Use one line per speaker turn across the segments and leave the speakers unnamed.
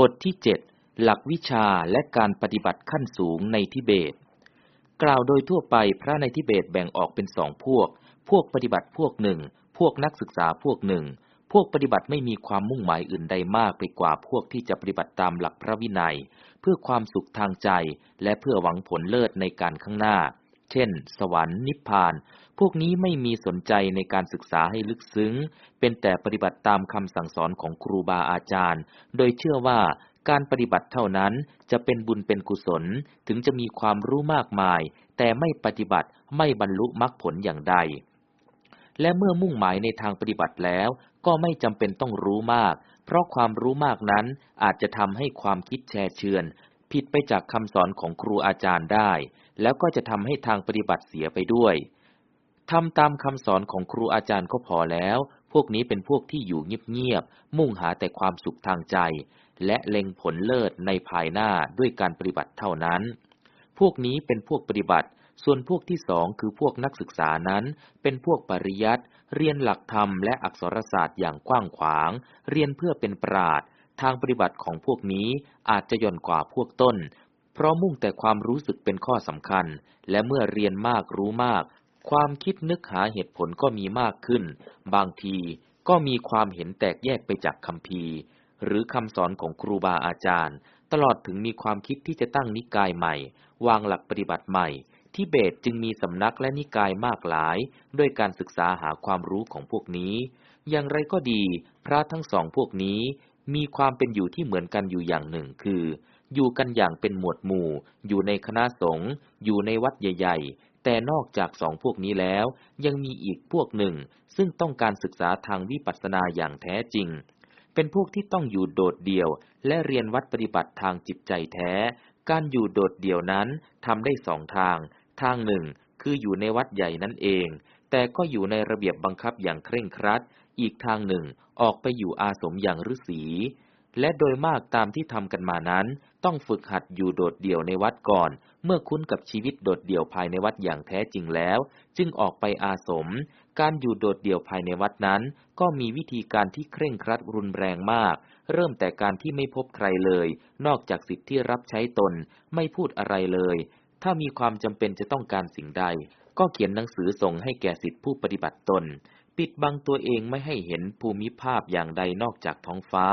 บทที่ 7 หลักวิชาและการปฏิบัติขั้นสูงในทิเบต กล่าวโดยทั่วไปพระในทิเบตแบ่งออกเป็นสองพวก พวกปฏิบัติพวกหนึ่ง พวกนักศึกษาพวกหนึ่ง พวกปฏิบัติไม่มีความมุ่งหมายอื่นใดมากไปกว่าพวกที่จะปฏิบัติตามหลักพระวินัย เพื่อความสุขทางใจและเพื่อหวังผลเลิศในการข้างหน้า เช่น สวรรค์นิพพาน พวกนี้ไม่มีสนใจในการศึกษาให้ลึกซึ้ง เป็นแต่ปฏิบัติตามคำสั่งสอนของครูบาอาจารย์ โดยเชื่อว่าการปฏิบัติเท่านั้นจะเป็นบุญเป็นกุศล ถึงจะมีความรู้มากมาย แต่ไม่ปฏิบัติไม่บรรลุมรรคผลอย่างใด และเมื่อมุ่งหมายในทางปฏิบัติแล้ว ก็ไม่จำเป็นต้องรู้มาก เพราะความรู้มากนั้นอาจจะทำให้ความคิดแช่เชือน ผิดไปจากคำสอนของครูอาจารย์ได้ แล้วก็จะทำให้ทางปฏิบัติเสียไปด้วยทำตามคำสอนของครูอาจารย์ก็พอแล้ว พวกนี้เป็นพวกที่อยู่เงียบๆ มุ่งหาแต่ความสุขทางใจ และเล็งผลเลิศในภายหน้าด้วยการปฏิบัติเท่านั้น พวกนี้เป็นพวกปฏิบัติ ส่วนพวกที่สองคือพวกนักศึกษานั้น เป็นพวกปริยัติเรียนหลักธรรมและอักษรศาสตร์อย่างกว้างขวาง เรียนเพื่อเป็นปราด ทางปฏิบัติของพวกนี้อาจจะย่อนกว่าพวกต้น เพราะมุ่งแต่ความรู้สึกเป็นข้อสำคัญ และเมื่อเรียนมากรู้มาก ความคิดนึกหาเหตุผลก็มีมากขึ้น บางทีก็มีความเห็นแตกแยกไปจากคำพีหรือคำสอนของครูบาอาจารย์ ตลอดถึงมีความคิดที่จะตั้งนิกายใหม่ วางหลักปฏิบัติใหม่ที่เบตจึงมีสำนักและนิกายมากหลาย ด้วยการศึกษาหาความรู้ของพวกนี้ อย่างไรก็ดี พระทั้งสองพวกนี้ มีความเป็นอยู่ที่เหมือนกันอยู่อย่างหนึ่งคือ อยู่กันอย่างเป็นหมวดหมู่ อยู่ในคณะสงฆ์อยู่ในวัดใหญ่แต่นอกจากสองพวกนี้แล้ว ยังมีอีกพวกหนึ่ง ซึ่งต้องการศึกษาทางวิปัสสนาอย่างแท้จริง เป็นพวกที่ต้องอยู่โดดเดี่ยว และเรียนวัดปฏิบัติทางจิตใจแท้ การอยู่โดดเดี่ยวนั้นทำได้สองทาง ทางหนึ่ง คืออยู่ในวัดใหญ่นั่นเอง แต่ก็อยู่ในระเบียบบังคับอย่างเคร่งครัด อีกทางหนึ่ง ออกไปอยู่อาสมอย่างฤาษี และโดยมากตามที่ทำกันมานั้น ต้องฝึกหัดอยู่โดดเดี่ยวในวัดก่อน เมื่อคุ้นกับชีวิตโดดเดี่ยวภายในวัดอย่างแท้จริงแล้ว จึงออกไปอาสม การอยู่โดดเดี่ยวภายในวัดนั้น ก็มีวิธีการที่เคร่งครัดรุนแรงมาก เริ่มแต่การที่ไม่พบใครเลย นอกจากสิทธิ์ที่รับใช้ตน ไม่พูดอะไรเลย ถ้ามีความจำเป็นจะต้องการสิ่งใด ก็เขียนหนังสือส่งให้แก่สิทธิผู้ปฏิบัติตน ปิดบังตัวเองไม่ให้เห็นภูมิภาพอย่างใดนอกจากท้องฟ้า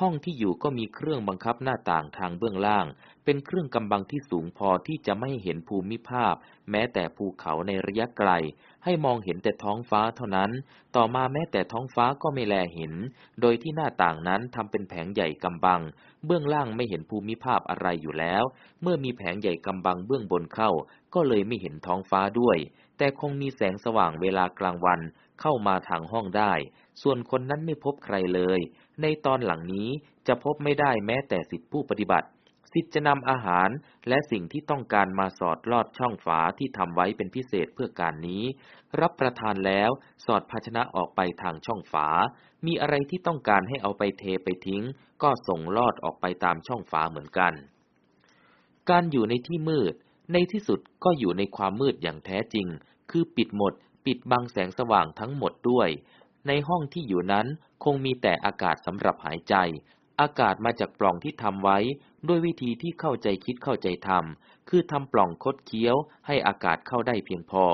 ห้องที่อยู่ก็มีเครื่องบังคับหน้าต่างทางเบื้องล่าง เป็นเครื่องกำบังที่สูงพอที่จะไม่เห็นภูมิภาพ แม้แต่ภูเขาในระยะไกล ให้มองเห็นแต่ท้องฟ้าเท่านั้น ต่อมาแม้แต่ท้องฟ้าก็ไม่แลเห็น โดยที่หน้าต่างนั้นทำเป็นแผงใหญ่กำบัง เบื้องล่างไม่เห็นภูมิภาพอะไรอยู่แล้ว เมื่อมีแผงใหญ่กำบังเบื้องบนเข้า ก็เลยไม่เห็นท้องฟ้าด้วย แต่คงมีแสงสว่างเวลากลางวัน เข้ามาทางห้องได้ ส่วนคนนั้นไม่พบใครเลย ในตอนหลังนี้จะพบไม่ได้แม้แต่สิทธิผู้ปฏิบัติ สิทธิจะนำอาหารและสิ่งที่ต้องการมาสอดลอดช่องฝาที่ทำไว้เป็นพิเศษเพื่อการนี้ รับประทานแล้วสอดภาชนะออกไปทางช่องฝา มีอะไรที่ต้องการให้เอาไปเทไปทิ้ง ก็ส่งลอดออกไปตามช่องฝาเหมือนกัน การอยู่ในที่มืด ในที่สุดก็อยู่ในความมืดอย่างแท้จริง คือปิดหมด ปิดบังแสงสว่างทั้งหมดด้วย ในห้องที่อยู่นั้นคงมีแต่อากาศสำหรับหายใจ อากาศมาจากปล่องที่ทำไว้ ด้วยวิธีที่เข้าใจคิดเข้าใจทำคือทำปล่องคดเคี้ยว ให้อากาศเข้าได้เพียงพอ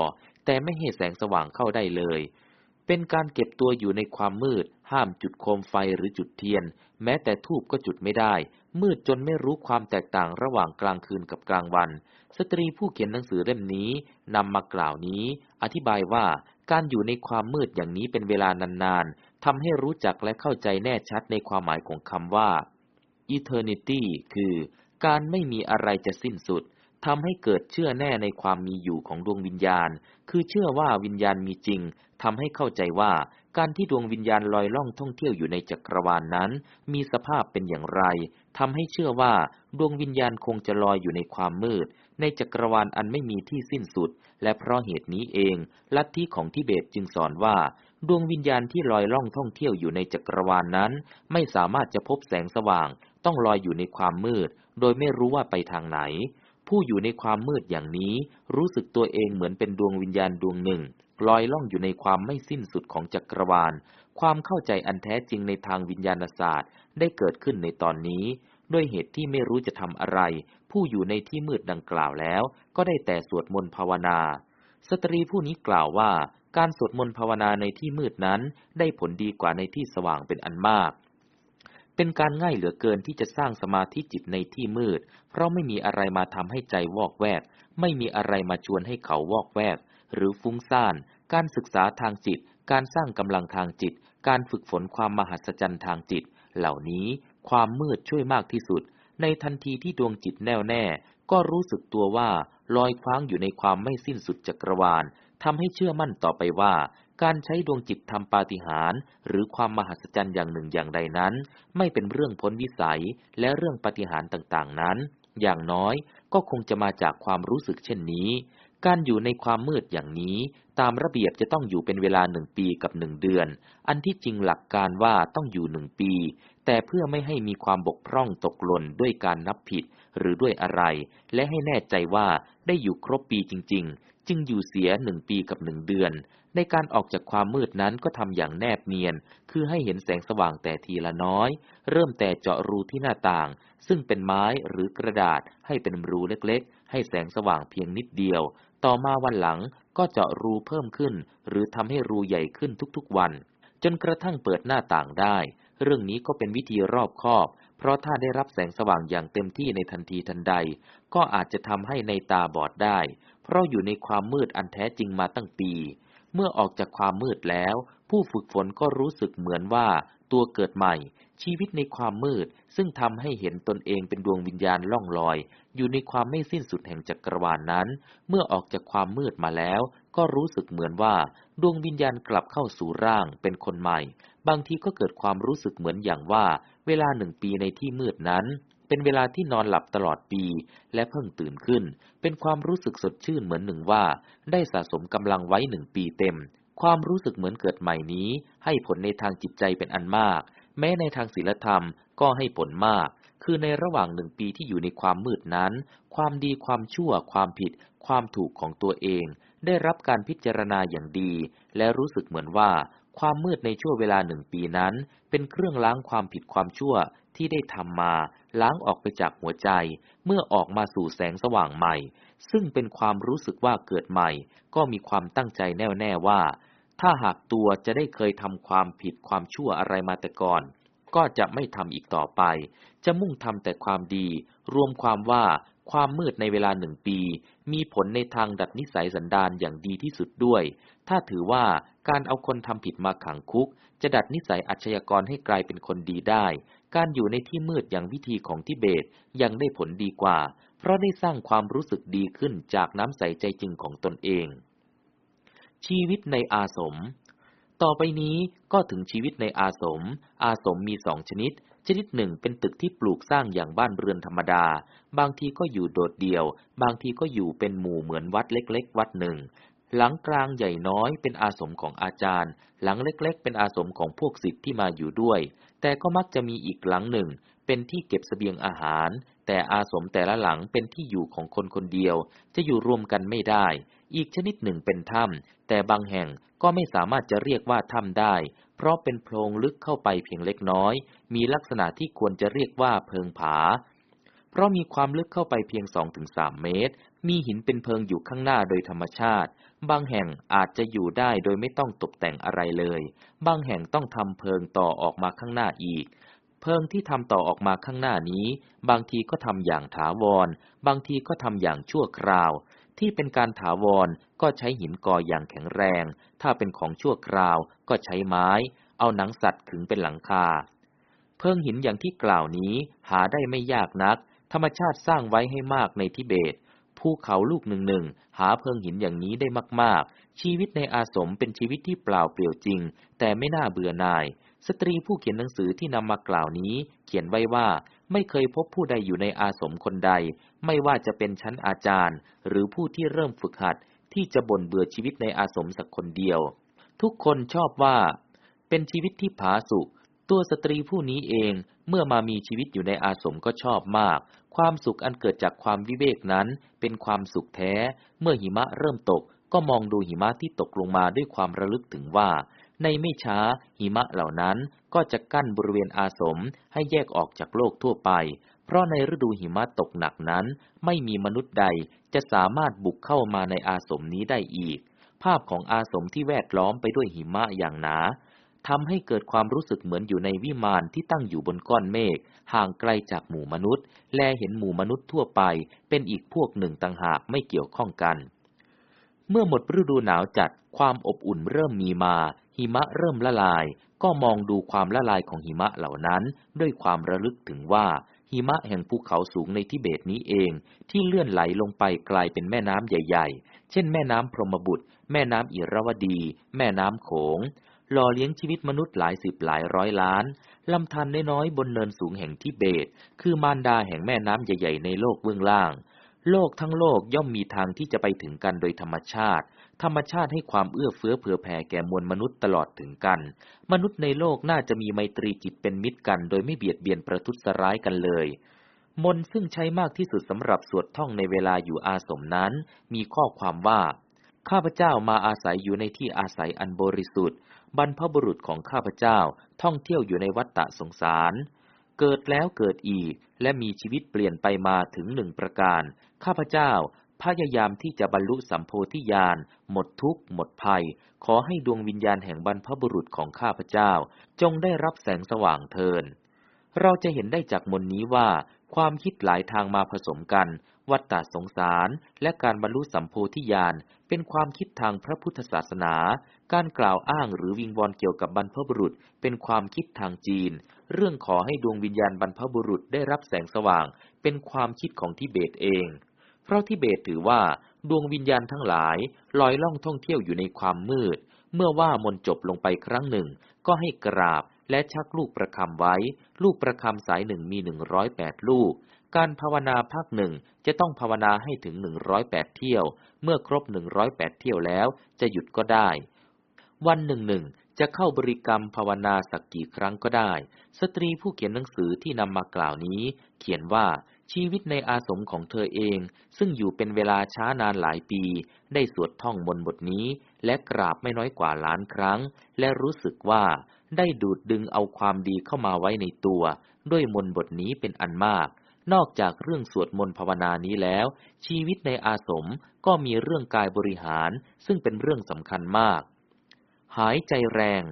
แต่ไม่ให้แสงสว่างเข้าได้เลย เป็นการเก็บตัวอยู่ในความมืด ห้ามจุดโคมไฟหรือจุดเทียน แม้แต่ทูบก็จุดไม่ได้ มืดจนไม่รู้ความแตกต่างระหว่างกลางคืนกับกลางวัน สตรีผู้เขียนหนังสือเล่มนี้นำมากล่าวนี้ อธิบายว่าการอยู่ในความมืดอย่างนี้เป็นเวลานานๆทำให้รู้จักและเข้าใจแน่ชัดในความหมายของคำว่า eternity คือการไม่มีอะไรจะสิ้นสุดทำให้เกิดเชื่อแน่ในความมีอยู่ของดวงวิญญาณ คือเชื่อว่าวิญญาณมีจริงทำให้เข้าใจว่า การที่ดวงวิญญาณลอยล่องท่องเที่ยวอยู่ในจักรวาลนนั้น มีสภาพเป็นอย่างไรทำให้เชื่อว่า ดวงวิญญาณคงจะลอยอยู่ในความมืด ในจักรวาลอันไม่มีที่สิ้นสุด และเพราะเหตุนี้เอง ลัทธิของทิเบตจึงสอนว่า ดวงวิญญาณที่ลอยล่องท่องเที่ยวอยู่ในจักรวาลนนั้น ไม่สามารถจะพบแสงสว่าง ต้องลอยอยู่ในความมืด โดยไม่รู้ว่าไปทางไหน ผู้อยู่ในความมืดอย่างนี้ รู้สึกตัวเองเหมือนเป็นดวงวิญญาณดวงหนึ่งลอยล่องอยู่ในความไม่สิ้นสุดของจักรวาล ความเข้าใจอันแท้จริงในทางวิญญาณศาสตร์ ได้เกิดขึ้นในตอนนี้ ด้วยเหตุที่ไม่รู้จะทำอะไร ผู้อยู่ในที่มืดดังกล่าวแล้ว ก็ได้แต่สวดมนต์ภาวนา สตรีผู้นี้กล่าวว่า การสวดมนต์ภาวนาในที่มืดนั้น ได้ผลดีกว่าในที่สว่างเป็นอันมาก เป็นการง่ายเหลือเกินที่จะสร้างสมาธิจิตในที่มืด เพราะไม่มีอะไรมาทำให้ใจวอกแวก ไม่มีอะไรมาชวนให้เขาวอกแวก หรือฟุ้งซ่าน การศึกษาทางจิต การสร้างกำลังทางจิต การฝึกฝนความมหัศจรรย์ทางจิต เหล่านี้ความมืดช่วยมากที่สุด ในทันทีที่ดวงจิตแน่วแน่ ก็รู้สึกตัวว่าลอยคว้างอยู่ในความไม่สิ้นสุดจักรวาลทำให้เชื่อมั่นต่อไปว่า การใช้ดวงจิตทำปาฏิหาริย์หรือความมหัศจรรย์อย่างหนึ่งอย่างใดนั้น ไม่เป็นเรื่องพ้นวิสัยและเรื่องปาฏิหาริย์ต่างๆนั้น อย่างน้อยก็คงจะมาจากความรู้สึกเช่นนี้ การอยู่ในความมืดอย่างนี้ ตามระเบียบจะต้องอยู่เป็นเวลาหนึ่งปีกับหนึ่งเดือน อันที่จริงหลักการว่าต้องอยู่หนึ่งปี แต่เพื่อไม่ให้มีความบกพร่องตกหล่นด้วยการนับผิดหรือด้วยอะไร และให้แน่ใจว่าได้อยู่ครบปีจริง ๆ จึงอยู่เสียหนึ่งปีกับหนึ่งเดือน ในการออกจากความมืดนั้นก็ทำอย่างแนบเนียน คือให้เห็นแสงสว่างแต่ทีละน้อย เริ่มแต่เจาะรูที่หน้าต่าง ซึ่งเป็นไม้หรือกระดาษให้เป็นรูเล็กๆ ให้แสงสว่างเพียงนิดเดียว ต่อมาวันหลังก็เจาะรูเพิ่มขึ้น หรือทำให้รูใหญ่ขึ้นทุกๆวัน จนกระทั่งเปิดหน้าต่างได้ เรื่องนี้ก็เป็นวิธีรอบคอบ เพราะถ้าได้รับแสงสว่างอย่างเต็มที่ในทันทีทันใด ก็อาจจะทำให้ในตาบอดได้ เพราะอยู่ในความมืดอันแท้จริงมาตั้งปี เมื่อออกจากความมืดแล้ว ผู้ฝึกฝนก็รู้สึกเหมือนว่าตัวเกิดใหม่ ชีวิตในความมืด ซึ่งทำให้เห็นตนเองเป็นดวงวิญญาณล่องลอย อยู่ในความไม่สิ้นสุดแห่งจักรวาลนนั้น เมื่อออกจากความมืดมาแล้ว ก็รู้สึกเหมือนว่า ดวงวิญญาณกลับเข้าสู่ร่างเป็นคนใหม่ บางทีก็เกิดความรู้สึกเหมือนอย่างว่า เวลาหนึ่งปีในที่มืดนั้น เป็นเวลาที่นอนหลับตลอดปี และเพิ่งตื่นขึ้น เป็นความรู้สึกสดชื่นเหมือนหนึ่งว่า ได้สะสมกำลังไว้หนึ่งปีเต็ม ความรู้สึกเหมือนเกิดใหม่นี้ ให้ผลในทางจิตใจเป็นอันมาก แม้ในทางศีลธรรมก็ให้ผลมาก คือในระหว่างหนึ่งปีที่อยู่ในความมืดนั้น ความดีความชั่ว ความผิด ความถูกของตัวเอง ได้รับการพิจารณาอย่างดี และรู้สึกเหมือนว่า ความมืดในช่วงเวลาหนึ่งปีนั้น เป็นเครื่องล้างความผิดความชั่วที่ได้ทำมา ล้างออกไปจากหัวใจ เมื่อออกมาสู่แสงสว่างใหม่ ซึ่งเป็นความรู้สึกว่าเกิดใหม่ ก็มีความตั้งใจแน่วแน่ว่า ถ้าหากตัวจะได้เคยทำความผิดความชั่วอะไรมาแต่ก่อน ก็จะไม่ทำอีกต่อไป จะมุ่งทำแต่ความดี รวมความว่าความมืดในเวลาหนึ่งปี มีผลในทางดัดนิสัยสันดานอย่างดีที่สุดด้วย ถ้าถือว่าการเอาคนทำผิดมาขังคุก จะดัดนิสัยอาชญากรให้กลายเป็นคนดีได้ การอยู่ในที่มืดอย่างวิธีของทิเบตยังได้ผลดีกว่า เพราะได้สร้างความรู้สึกดีขึ้นจากน้ำใสใจจริงของตนเอง ชีวิตในอาสม ต่อไปนี้ก็ถึงชีวิตในอาสม อาสมมีสองชนิด ชนิดหนึ่งเป็นตึกที่ปลูกสร้างอย่างบ้านเรือนธรรมดา บางทีก็อยู่โดดเดี่ยว บางทีก็อยู่เป็นหมู่เหมือนวัดเล็ก ๆ วัดหนึ่ง หลังกลางใหญ่น้อยเป็นอาสมของอาจารย์ หลังเล็กๆ เป็นอาสมของพวกศิษย์ที่มาอยู่ด้วย แต่ก็มักจะมีอีกหลังหนึ่ง เป็นที่เก็บเสบียงอาหาร แต่อาสมแต่ละหลังเป็นที่อยู่ของคนคนเดียว จะอยู่รวมกันไม่ได้ อีกชนิดหนึ่งเป็นถ้ำแต่บางแห่งก็ไม่สามารถจะเรียกว่าถ้ำได้ เพราะเป็นโพรงลึกเข้าไปเพียงเล็กน้อย มีลักษณะที่ควรจะเรียกว่าเพิงผา เพราะมีความลึกเข้าไปเพียง 2-3 เมตร มีหินเป็นเพิงอยู่ข้างหน้าโดยธรรมชาติ บางแห่งอาจจะอยู่ได้โดยไม่ต้องตกแต่งอะไรเลย บางแห่งต้องทำเพิงต่อออกมาข้างหน้าอีก เพิงที่ทำต่อออกมาข้างหน้านี้ บางทีก็ทำอย่างถาวร บางทีก็ทำอย่างชั่วคราว ที่เป็นการถาวรก็ใช้หินก่ออย่างแข็งแรง ถ้าเป็นของชั่วคราวก็ใช้ไม้ เอาหนังสัตว์ขึงเป็นหลังคา เพิงหินอย่างที่กล่าวนี้หาได้ไม่ยากนัก ธรรมชาติสร้างไว้ให้มากในทิเบต ภูเขาลูกหนึ่งหนึ่งหาเพิงหินอย่างนี้ได้มาก ๆ ชีวิตในอาสมเป็นชีวิตที่เปล่าเปลี่ยวจริง แต่ไม่น่าเบื่อหน่าย สตรีผู้เขียนหนังสือที่นำมากล่าวนี้ เขียนไว้ว่าไม่เคยพบผู้ใดอยู่ในอาสมคนใด ไม่ว่าจะเป็นชั้นอาจารย์ หรือผู้ที่เริ่มฝึกหัด ที่จะบ่นเบื่อชีวิตในอาสมสักคนเดียว ทุกคนชอบว่า เป็นชีวิตที่ผาสุก ตัวสตรีผู้นี้เองเมื่อมามีชีวิตอยู่ในอาสมก็ชอบมาก ความสุขอันเกิดจากความวิเวกนั้นเป็นความสุขแท้ เมื่อหิมะเริ่มตกก็มองดูหิมะที่ตกลงมาด้วยความระลึกถึงว่า ในไม่ช้าหิมะเหล่านั้นก็จะกั้นบริเวณอาสมให้แยกออกจากโลกทั่วไป เพราะในฤดูหิมะตกหนักนั้น ไม่มีมนุษย์ใดจะสามารถบุกเข้ามาในอาสมนี้ได้อีก ภาพของอาสมที่แวดล้อมไปด้วยหิมะอย่างหนา ทำให้เกิดความรู้สึกเหมือนอยู่ในวิมานที่ตั้งอยู่บนก้อนเมฆห่างไกลจากหมู่มนุษย์ แลเห็นหมู่มนุษย์ทั่วไป เป็นอีกพวกหนึ่งต่างหากไม่เกี่ยวข้องกัน เมื่อหมดฤดูหนาวจัดความอบอุ่นเริ่มมีมา หิมะเริ่มละลาย ก็มองดูความละลายของหิมะเหล่านั้น ด้วยความระลึกถึงว่าหิมะแห่งภูเขาสูงในทิเบตนี้เอง ที่เลื่อนไหลลงไปกลายเป็นแม่น้ำใหญ่ ๆ เช่นแม่น้ำพรหมบุตร แม่น้ำอิรวดี แม่น้ำโขง หล่อเลี้ยงชีวิตมนุษย์หลายสิบหลายร้อยล้านลำธารน้อยๆบนเนินสูงแห่งทิเบต คือมารดาแห่งแม่น้ำใหญ่ๆในโลกเบื้องล่าง โลกทั้งโลกย่อมมีทางที่จะไปถึงกันโดยธรรมชาติ ธรรมชาติให้ความเอื้อเฟื้อเผื่อแผ่แก่มวลมนุษย์ตลอดถึงกัน มนุษย์ในโลกน่าจะมีไมตรีจิตเป็นมิตรกัน โดยไม่เบียดเบียนประทุษร้ายกันเลยมนซึ่งใช้มากที่สุดสำหรับสวดท่องในเวลาอยู่อาสมนั้น มีข้อความว่า ข้าพเจ้ามาอาศัยอยู่ในที่อาศัยอันบริสุทธิ์ บรรพบุรุษของข้าพเจ้าท่องเที่ยวอยู่ในวัฏฏะสงสาร เกิดแล้วเกิดอีกและมีชีวิตเปลี่ยนไปมาถึงหนึ่งประการ ข้าพเจ้าพยายามที่จะบรรลุสัมโพธิญาณหมดทุกข์หมดภัย ขอให้ดวงวิญญาณแห่งบรรพบุรุษของข้าพเจ้า จงได้รับแสงสว่างเทิน เราจะเห็นได้จากมนนี้ว่า ความคิดหลายทางมาผสมกัน วัฏฏะสงสาร และการบรรลุสัมโพธิญาณเป็นความคิดทางพระพุทธศาสนา การกล่าวอ้างหรือวิงวอนเกี่ยวกับบรรพบุรุษ เป็นความคิดทางจีน เรื่องขอให้ดวงวิญญาณบรรพบุรุษได้รับแสงสว่าง เป็นความคิดของทิเบตเอง เพราะทิเบตถือว่า ดวงวิญญาณทั้งหลายลอยล่องท่องเที่ยวอยู่ในความมืด เมื่อว่ามนจบลงไปครั้งหนึ่ง ก็ให้กราบและชักลูกประคำไว้ ลูกประคำสายหนึ่งมีหนึ่งร้อยแปดลูก การภาวนาภาคหนึ่งจะต้องภาวนาให้ถึงหนึ่งร้อยแปดเที่ยว เมื่อครบหนึ่งร้อยแปดเที่ยวแล้วจะหยุดก็ได้ วันหนึ่งหนึ่งจะเข้าบริกรรมภาวนาสักกี่ครั้งก็ได้ สตรีผู้เขียนหนังสือที่นำมากล่าวนี้ เขียนว่าชีวิตในอาสมของเธอเอง ซึ่งอยู่เป็นเวลาช้านานหลายปี ได้สวดท่องมนบทนี้ และกราบไม่น้อยกว่าล้านครั้ง และรู้สึกว่า ได้ดูดดึงเอาความดีเข้ามาไว้ในตัว ด้วยมนบทนี้เป็นอันมาก นอกจากเรื่องสวดมนต์ภาวนานี้แล้ว ชีวิตในอาสมก็มีเรื่องกายบริหาร ซึ่งเป็นเรื่องสำคัญมาก หายใจแรง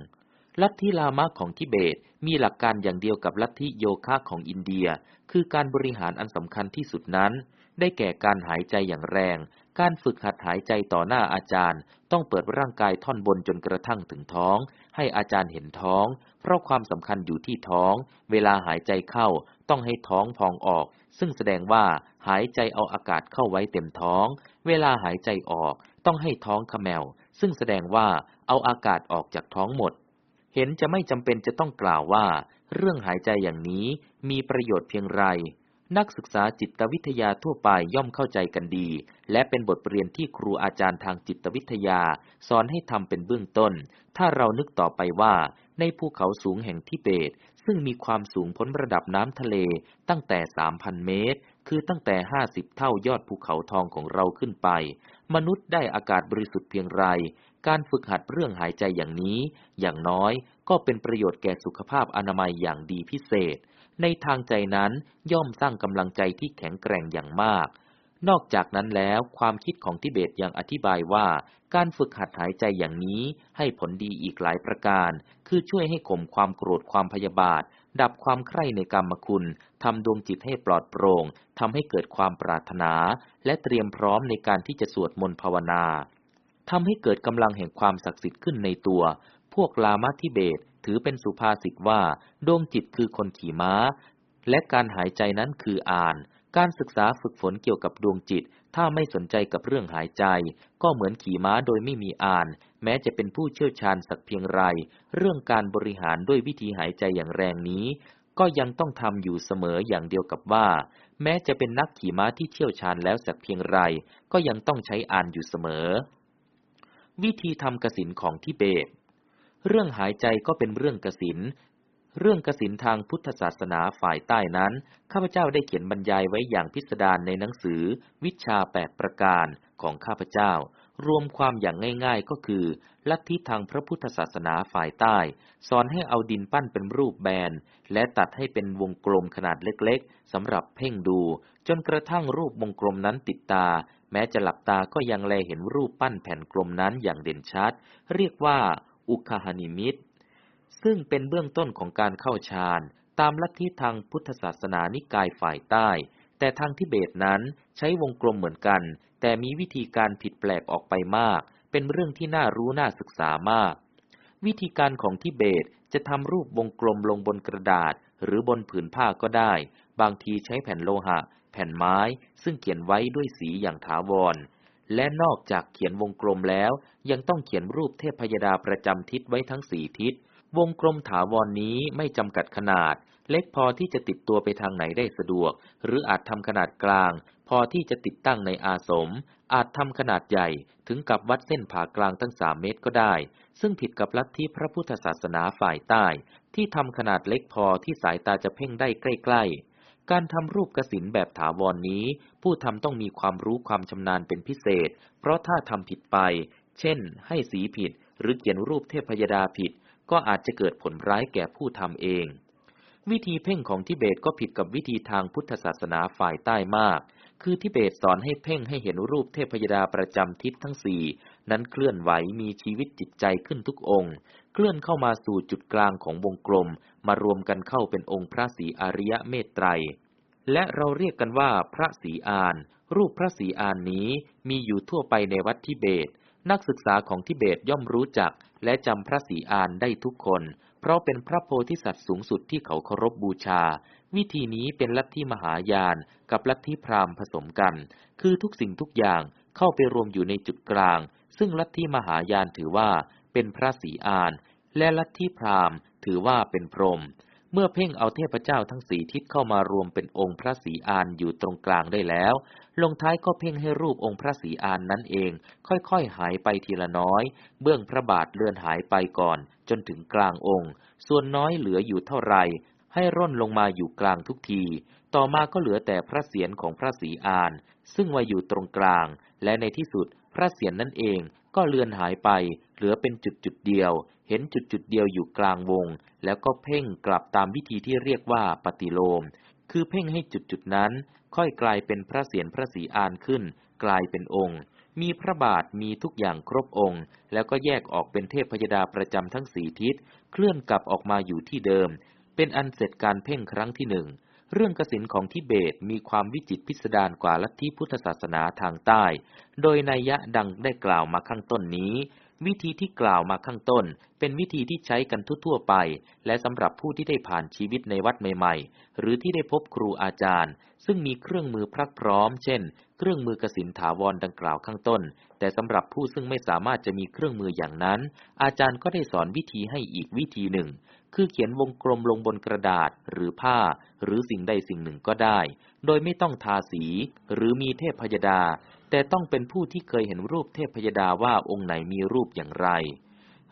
ลัทธิลามะของทิเบตมีหลักการอย่างเดียวกับลัทธิโยคะของอินเดีย คือการบริหารอันสำคัญที่สุดนั้น ได้แก่การหายใจอย่างแรง การฝึกหัดหายใจต่อหน้าอาจารย์ ต้องเปิดร่างกายท่อนบนจนกระทั่งถึงท้อง ให้อาจารย์เห็นท้อง เพราะความสำคัญอยู่ที่ท้อง เวลาหายใจเข้า ต้องให้ท้องพองออก ซึ่งแสดงว่าหายใจเอาอากาศเข้าไว้เต็มท้อง เวลาหายใจออกต้องให้ท้องขมแมวซึ่งแสดงว่าเอาอากาศออกจากท้องหมด เห็นจะไม่จำเป็นจะต้องกล่าวว่า เรื่องหายใจอย่างนี้มีประโยชน์เพียงไร นักศึกษาจิตวิทยาทั่วไปย่อมเข้าใจกันดี และเป็นบทเรียนที่ครูอาจารย์ทางจิตวิทยา สอนให้ทำเป็นเบื้องต้น ถ้าเรานึกต่อไปว่า ในภูเขาสูงแห่งทิเบต ซึ่งมีความสูงพ้นระดับน้ำทะเลตั้งแต่ 3,000 เมตร คือตั้งแต่ 50 เท่ายอดภูเขาทองของเราขึ้นไป มนุษย์ได้อากาศบริสุทธิ์เพียงไร การฝึกหัดเรื่องหายใจอย่างนี้ อย่างน้อยก็เป็นประโยชน์แก่สุขภาพอนามัยอย่างดีพิเศษ ในทางใจนั้นย่อมสร้างกำลังใจที่แข็งแกร่งอย่างมากนอกจากนั้นแล้วความคิดของทิเบตยังอธิบายว่า การฝึกหัดหายใจอย่างนี้ให้ผลดีอีกหลายประการ คือช่วยให้ข่มความโกรธความพยาบาท ดับความใคร่ในกรรมคุณทำดวงจิตให้ปลอดโปร่งทำให้เกิดความปรารถนา และเตรียมพร้อมในการที่จะสวดมนต์ภาวนาทำให้เกิดกำลังแห่งความศักดิ์สิทธิ์ขึ้นในตัว พวกลามาทิเบตถือเป็นสุภาษิตว่า ดวงจิตคือคนขี่ม้า และการหายใจนั้นคืออ่าน การศึกษาฝึกฝนเกี่ยวกับดวงจิต ถ้าไม่สนใจกับเรื่องหายใจ ก็เหมือนขี่ม้าโดยไม่มีอ่าน แม้จะเป็นผู้เชี่ยวชาญสักเพียงไร เรื่องการบริหารด้วยวิธีหายใจอย่างแรงนี้ ก็ยังต้องทำอยู่เสมออย่างเดียวกับว่า แม้จะเป็นนักขี่ม้าที่เชี่ยวชาญแล้วสักเพียงไร ก็ยังต้องใช้อ่านอยู่เสมอ วิธีทำกสินของทิเบต เรื่องหายใจก็เป็นเรื่องกสินเรื่องกสินทางพุทธศาสนาฝ่ายใต้นั้น ข้าพเจ้าได้เขียนบรรยายไว้อย่างพิสดารในหนังสือ วิชาแปดประการของข้าพเจ้า รวมความอย่างง่ายๆก็คือ ลัทธิทางพระพุทธศาสนาฝ่ายใต้ สอนให้เอาดินปั้นเป็นรูปแบน และตัดให้เป็นวงกลมขนาดเล็กๆสำหรับเพ่งดู จนกระทั่งรูปวงกลมนั้นติดตา แม้จะหลับตาก็ยังแลเห็นรูปปั้นแผ่นกลมนั้นอย่างเด่นชัด เรียกว่า อุคหานิมิต ซึ่งเป็นเบื้องต้นของการเข้าฌานตามลัทธิทางพุทธศาสนานิกายฝ่ายใต้ แต่ทางทิเบตนั้นใช้วงกลมเหมือนกัน แต่มีวิธีการผิดแปลกออกไปมาก เป็นเรื่องที่น่ารู้น่าศึกษามาก วิธีการของทิเบตจะทำรูปวงกลมลงบนกระดาษ หรือบนผืนผ้าก็ได้ บางทีใช้แผ่นโลหะ แผ่นไม้ ซึ่งเขียนไว้ด้วยสีอย่างถาวร และนอกจากเขียนวงกลมแล้ว ยังต้องเขียนรูปเทพพยดาประจำทิศไว้ทั้งสี่ทิศ วงกลมถาวรนนี้ไม่จำกัดขนาด เล็กพอที่จะติดตัวไปทางไหนได้สะดวก หรืออาจทำขนาดกลาง อที่จะติดตั้งในอาสม อาจทำขนาดใหญ่ถึงกับวัดเส้นผ่ากลางตั้งสามเมตรก็ได้ ซึ่งผิดกับลัทธิพระพุทธศาสนาฝ่ายใต้ ที่ทำขนาดเล็กพอที่สายตาจะเพ่งได้ใกล้ๆ การทำรูปกสินแบบถาวรนนี้ ผู้ทำต้องมีความรู้ความชำนาญเป็นพิเศษ เพราะถ้าทำผิดไป เช่น ให้สีผิด หรือเขียนรูปเทพยดาผิด ก็อาจจะเกิดผลร้ายแก่ผู้ทำเองวิธีเพ่งของทิเบตก็ผิดกับวิธีทางพุทธศาสนาฝ่ายใต้มาก คือทิเบตสอนให้เพ่งให้เห็นรูปเทพยดาประจำทิศทั้งสี่นั้นเคลื่อนไหวมีชีวิตจิตใจขึ้นทุกองค์ เคลื่อนเข้ามาสู่จุดกลางของวงกลม มารวมกันเข้าเป็นองค์พระศรีอริยเมตไตร และเราเรียกกันว่าพระศรีอาน รูปพระศรีอานนี้มีอยู่ทั่วไปในวัดทิเบต นักศึกษาของทิเบตย่อมรู้จัก และจำพระศรีอานได้ทุกคน เพราะเป็นพระโพธิสัตว์สูงสุดที่เขาเคารพบบูชา วิธีนี้เป็นลัทธิมหายานกับลัทธิพราหมณ์ผสมกัน คือทุกสิ่งทุกอย่างเข้าไปรวมอยู่ในจุดกลาง ซึ่งลัทธิมหายานถือว่าเป็นพระศรีอาน และลัทธิพราหมณ์ถือว่าเป็นพรหมเมื่อเพ่งเอาเทพเจ้าทั้งสี่ทิศเข้ามารวมเป็นองค์พระศรีอานอยู่ตรงกลางได้แล้ว ลงท้ายก็เพ่งให้รูปองค์พระศรีอานนั้นเอง ค่อยๆหายไปทีละน้อย เบื้องพระบาทเลื่อนหายไปก่อน จนถึงกลางองค์ ส่วนน้อยเหลืออยู่เท่าไร ให้ร่นลงมาอยู่กลางทุกที ต่อมาก็เหลือแต่พระเศียรของพระศรีอาน ซึ่งไว้อยู่ตรงกลาง และในที่สุดพระเศียรนนั่นเองก็เลือนหายไป เหลือเป็นจุดจุดเดียว เห็นจุดจุดเดียวอยู่กลางวง แล้วก็เพ่งกลับตามวิธีที่เรียกว่าปฏิโลม คือเพ่งให้จุดจุดนั้น ค่อยกลายเป็นพระเศียรพระศรีอานขึ้น กลายเป็นองค์ มีพระบาทมีทุกอย่างครบองค์ แล้วก็แยกออกเป็นเทพพยดาประจำทั้งสี่ทิศ เคลื่อนกลับออกมาอยู่ที่เดิม เป็นอันเสร็จการเพ่งครั้งที่หนึ่ง เรื่องกสินของทิเบตมีความวิจิตพิสดารกว่าลัทธิพุทธศาสนาทางใต้ โดยนัยยะดังได้กล่าวมาข้างต้นนี้ วิธีที่กล่าวมาข้างต้น เป็นวิธีที่ใช้กันทั่วๆไป และสำหรับผู้ที่ได้ผ่านชีวิตในวัดใหม่ๆ หรือที่ได้พบครูอาจารย์ ซึ่งมีเครื่องมือพรักพร้อม เช่น เครื่องมือกสินถาวรดังกล่าวข้างต้น แต่สำหรับผู้ซึ่งไม่สามารถจะมีเครื่องมืออย่างนั้น อาจารย์ก็ได้สอนวิธีให้อีกวิธีหนึ่ง คือเขียนวงกลมลงบนกระดาษหรือผ้า หรือสิ่งใดสิ่งหนึ่งก็ได้ โดยไม่ต้องทาสี หรือมีเทพพยดา แต่ต้องเป็นผู้ที่เคยเห็นรูปเทพพยดาว่าองค์ไหนมีรูปอย่างไร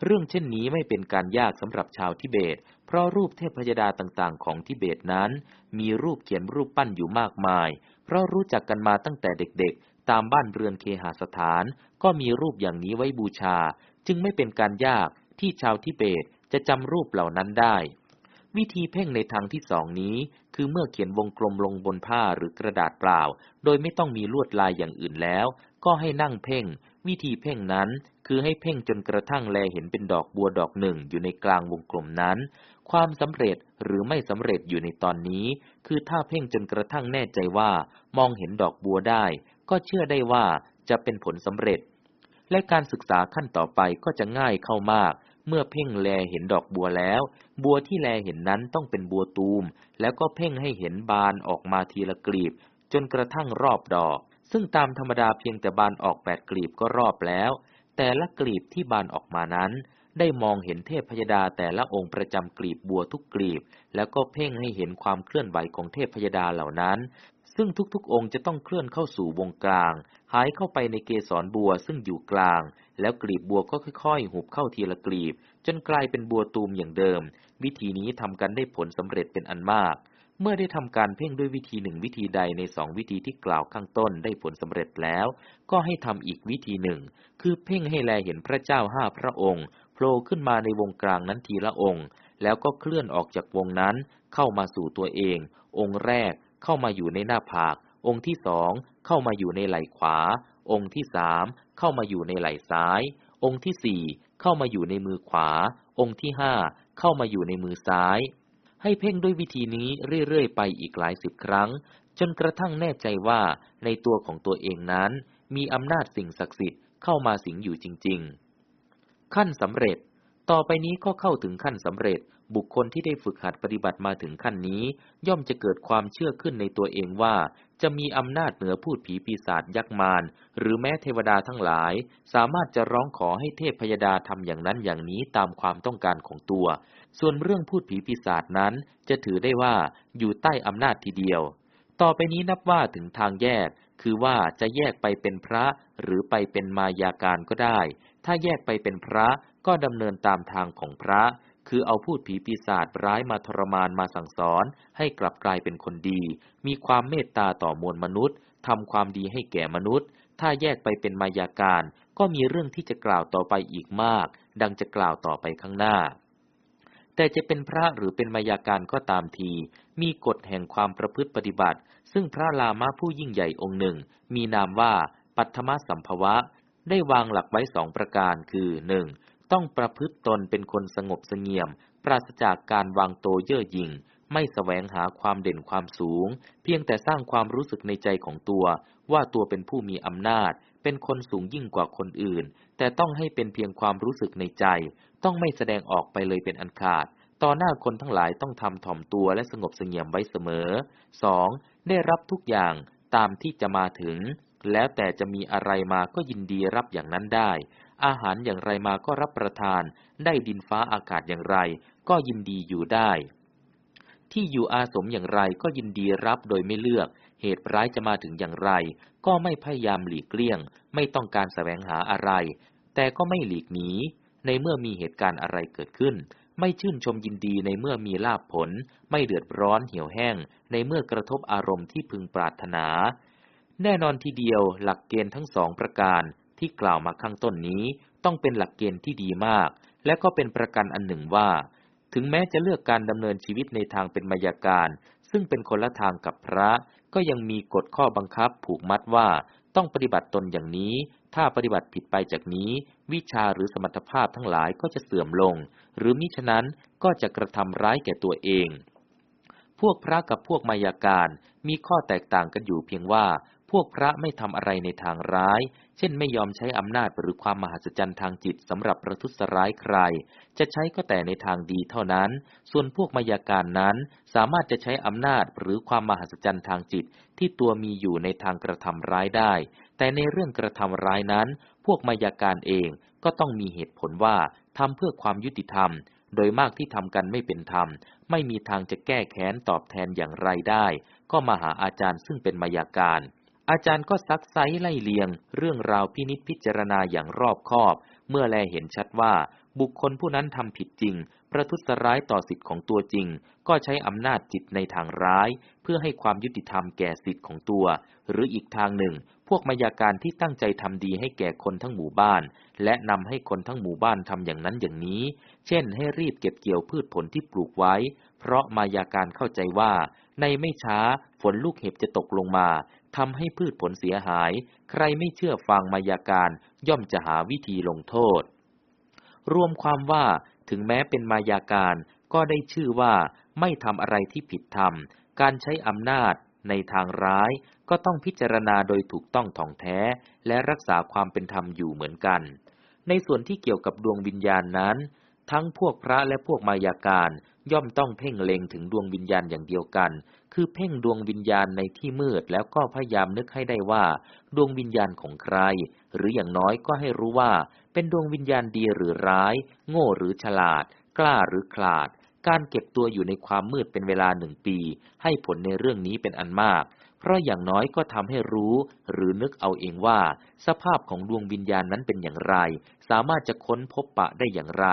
เรื่องเช่นนี้ไม่เป็นการยากสำหรับชาวทิเบต เพราะรูปเทพพยดาต่างๆ ของทิเบตนั้น มีรูปเขียนรูปปั้นอยู่มากมาย เพราะรู้จักกันมาตั้งแต่เด็กๆ ตามบ้านเรือนเคหสถาน ก็มีรูปอย่างนี้ไว้บูชา จึงไม่เป็นการยากที่ชาวทิเบต จะจำรูปเหล่านั้นได้ วิธีเพ่งในทางที่สองนี้ คือเมื่อเขียนวงกลมลงบนผ้าหรือกระดาษเปล่า โดยไม่ต้องมีลวดลายอย่างอื่นแล้ว ก็ให้นั่งเพ่ง วิธีเพ่งนั้น คือให้เพ่งจนกระทั่งแลเห็นเป็นดอกบัวดอกหนึ่งอยู่ในกลางวงกลมนั้น ความสำเร็จหรือไม่สำเร็จอยู่ในตอนนี้ คือถ้าเพ่งจนกระทั่งแน่ใจว่า มองเห็นดอกบัวได้ ก็เชื่อได้ว่าจะเป็นผลสำเร็จและการศึกษาขั้นต่อไปก็จะง่ายเข้ามาก เมื่อเพ่งแลเห็นดอกบัวแล้ว บัวที่แลเห็นนั้นต้องเป็นบัวตูม แล้วก็เพ่งให้เห็นบานออกมาทีละกลีบ จนกระทั่งรอบดอก ซึ่งตามธรรมดาเพียงแต่บานออกแปดกลีบก็รอบแล้ว แต่ละกลีบที่บานออกมานั้น ได้มองเห็นเทพพยดาแต่ละองค์ประจำกลีบบัวทุกกลีบ แล้วก็เพ่งให้เห็นความเคลื่อนไหวของเทพพยดาเหล่านั้น ซึ่งทุกๆองค์จะต้องเคลื่อนเข้าสู่วงกลาง หายเข้าไปในเกสรบัวซึ่งอยู่กลาง แล้วกลีบบัวก็ค่อยๆ หุบเข้าทีละกลีบ จนกลายเป็นบัวตูมอย่างเดิม วิธีนี้ทำกันได้ผลสำเร็จเป็นอันมาก เมื่อได้ทำการเพ่งด้วยวิธีหนึ่งวิธีใดในสองวิธีที่กล่าวข้างต้นได้ผลสำเร็จแล้ว ก็ให้ทำอีกวิธีหนึ่ง คือเพ่งให้แลเห็นพระเจ้าห้าพระองค์โผล่ขึ้นมาในวงกลางนั้นทีละองค์ แล้วก็เคลื่อนออกจากวงนั้น เข้ามาสู่ตัวเอง องค์แรกเข้ามาอยู่ในหน้าผาก องค์ที่สองเข้ามาอยู่ในไหล่ขวา องค์ที่สามเข้ามาอยู่ในไหล่ซ้าย องค์ที่สี่เข้ามาอยู่ในมือขวา องค์ที่ห้าเข้ามาอยู่ในมือซ้าย ให้เพ่งด้วยวิธีนี้เรื่อยๆไปอีกหลายสิบครั้ง จนกระทั่งแน่ใจว่าในตัวของตัวเองนั้น มีอำนาจสิ่งศักดิ์สิทธิ์เข้ามาสิงอยู่จริง ๆ ขั้นสำเร็จ ต่อไปนี้ก็เข้าถึงขั้นสำเร็จ บุคคลที่ได้ฝึกหัดปฏิบัติมาถึงขั้นนี้ ย่อมจะเกิดความเชื่อขึ้นในตัวเองว่า จะมีอำนาจเหนือพูดผีปีศาจยักษ์มารหรือแม้เทวดาทั้งหลาย สามารถจะร้องขอให้เทพพยดาทำอย่างนั้นอย่างนี้ตามความต้องการของตัว ส่วนเรื่องพูดผีปีศาจนั้นจะถือได้ว่าอยู่ใต้อำนาจทีเดียว ต่อไปนี้นับว่าถึงทางแยก คือว่าจะแยกไปเป็นพระหรือไปเป็นมายาการก็ได้ ถ้าแยกไปเป็นพระก็ดำเนินตามทางของพระ คือเอาพูดผีปีศาจร้ายมาทรมานมาสั่งสอน ให้กลับกลายเป็นคนดี มีความเมตตาต่อมวลมนุษย์ทำความดีให้แก่มนุษย์ ถ้าแยกไปเป็นมายาการ ก็มีเรื่องที่จะกล่าวต่อไปอีกมาก ดังจะกล่าวต่อไปข้างหน้า แต่จะเป็นพระหรือเป็นมายาการก็ตามที มีกฎแห่งความประพฤติปฏิบัติ ซึ่งพระลามะผู้ยิ่งใหญ่องค์หนึ่ง มีนามว่าปัทมสัมภวะ ได้วางหลักไว้สองประการคือหนึ่ง ต้องประพฤติตนเป็นคนสงบเสงี่ยม ปราศจากการวางโตเย่อหยิ่ง ไม่แสวงหาความเด่นความสูง เพียงแต่สร้างความรู้สึกในใจของตัว ว่าตัวเป็นผู้มีอำนาจ เป็นคนสูงยิ่งกว่าคนอื่น แต่ต้องให้เป็นเพียงความรู้สึกในใจ ต้องไม่แสดงออกไปเลยเป็นอันขาด ต่อหน้าคนทั้งหลายต้องทำถ่อมตัวและสงบเสงี่ยมไว้เสมอ 2. ได้รับทุกอย่างตามที่จะมาถึง แล้วแต่จะมีอะไรมาก็ยินดีรับอย่างนั้นได้ อาหารอย่างไรมาก็รับประทาน ได้ดินฟ้าอากาศอย่างไร ก็ยินดีอยู่ได้ ที่อยู่อาสมอย่างไรก็ยินดีรับโดยไม่เลือก เหตุร้ายจะมาถึงอย่างไร ก็ไม่พยายามหลีกเลี่ยง ไม่ต้องการแสวงหาอะไร แต่ก็ไม่หลีกหนี ในเมื่อมีเหตุการณ์อะไรเกิดขึ้น ไม่ชื่นชมยินดีในเมื่อมีลาภผล ไม่เดือดร้อนเหี่ยวแห้ง ในเมื่อกระทบอารมณ์ที่พึงปรารถนา แน่นอนทีเดียวหลักเกณฑ์ทั้งสองประการ ที่กล่าวมาข้างต้นนี้ต้องเป็นหลักเกณฑ์ที่ดีมาก และก็เป็นประกันอันหนึ่งว่า ถึงแม้จะเลือกการดำเนินชีวิตในทางเป็นมายาการ ซึ่งเป็นคนละทางกับพระ ก็ยังมีกฎข้อบังคับผูกมัดว่าต้องปฏิบัติตนอย่างนี้ ถ้าปฏิบัติผิดไปจากนี้ วิชาหรือสมรรถภาพทั้งหลายก็จะเสื่อมลง หรือมิฉะนั้นก็จะกระทำร้ายแก่ตัวเอง พวกพระกับพวกมายาการมีข้อแตกต่างกันอยู่เพียงว่า พวกพระไม่ทำอะไรในทางร้าย เช่นไม่ยอมใช้อำนาจหรือความมหัศจรรย์ทางจิตสำหรับประทุษร้ายใคร จะใช้ก็แต่ในทางดีเท่านั้น ส่วนพวกมายาการนั้นสามารถจะใช้อำนาจหรือความมหัศจรรย์ทางจิตที่ตัวมีอยู่ในทางกระทำร้ายได้ แต่ในเรื่องกระทำร้ายนั้น พวกมายาการเองก็ต้องมีเหตุผลว่าทำเพื่อความยุติธรรม โดยมากที่ทำกันไม่เป็นธรรม ไม่มีทางจะแก้แค้นตอบแทนอย่างไรได้ ก็มาหาอาจารย์ซึ่งเป็นมายาการ อาจารย์ก็ซักไซไล่เลียง เรื่องราวพินิษพิจารณาอย่างรอบคอบ เมื่อแลเห็นชัดว่า บุคคลผู้นั้นทำผิดจริง ประทุษร้ายต่อสิทธิ์ของตัวจริง ก็ใช้อำนาจจิตในทางร้าย เพื่อให้ความยุติธรรมแก่สิทธิ์ของตัว หรืออีกทางหนึ่ง พวกมายาการที่ตั้งใจทำดีให้แก่คนทั้งหมู่บ้าน และนำให้คนทั้งหมู่บ้านทำอย่างนั้นอย่างนี้ เช่น ให้รีบเก็บเกี่ยวพืชผลที่ปลูกไว้ เพราะมายาการเข้าใจว่า ในไม่ช้าฝนลูกเห็บจะตกลงมา ทำให้พืชผลเสียหาย ใครไม่เชื่อฟังมายาการย่อมจะหาวิธีลงโทษ รวมความว่าถึงแม้เป็นมายาการก็ได้ชื่อว่าไม่ทำอะไรที่ผิดธรรม การใช้อำนาจในทางร้ายก็ต้องพิจารณาโดยถูกต้องถ่องแท้ และรักษาความเป็นธรรมอยู่เหมือนกัน ในส่วนที่เกี่ยวกับดวงวิญญาณนั้น ทั้งพวกพระและพวกมายาการ ย่อมต้องเพ่งเล็งถึงดวงวิญญาณอย่างเดียวกัน คือเพ่งดวงวิญญาณในที่มืดแล้วก็พยายามนึกให้ได้ว่า ดวงวิญญาณของใคร หรืออย่างน้อยก็ให้รู้ว่า เป็นดวงวิญญาณดีหรือร้าย โง่หรือฉลาด กล้าหรือขลาด การเก็บตัวอยู่ในความมืดเป็นเวลาหนึ่งปี ให้ผลในเรื่องนี้เป็นอันมาก เพราะอย่างน้อยก็ทำให้รู้ หรือนึกเอาเองว่า สภาพของดวงวิญญาณนั้นเป็นอย่างไร สามารถจะค้นพบปะได้อย่างไร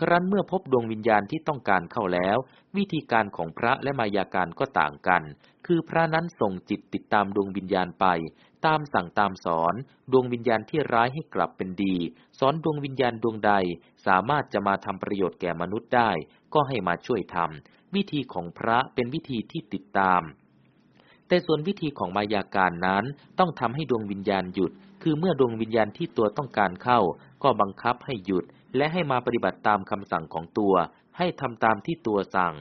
ครั้นเมื่อพบดวงวิญญาณที่ต้องการเข้าแล้ว วิธีการของพระและมายาการก็ต่างกัน คือพระนั้นส่งจิตติดตามดวงวิญญาณไป ตามสั่งตามสอน ดวงวิญญาณที่ร้ายให้กลับเป็นดี สอนดวงวิญญาณดวงใด สามารถจะมาทำประโยชน์แก่มนุษย์ได้ ก็ให้มาช่วยทำวิธีของพระเป็นวิธีที่ติดตาม แต่ส่วนวิธีของมายาการนั้นต้องทำให้ดวงวิญญาณหยุด คือเมื่อดวงวิญญาณที่ตัวต้องการเข้า ก็บังคับให้หยุด และให้มาปฏิบัติตามคำสั่งของตัว ให้ทำตามที่ตัวสั่ง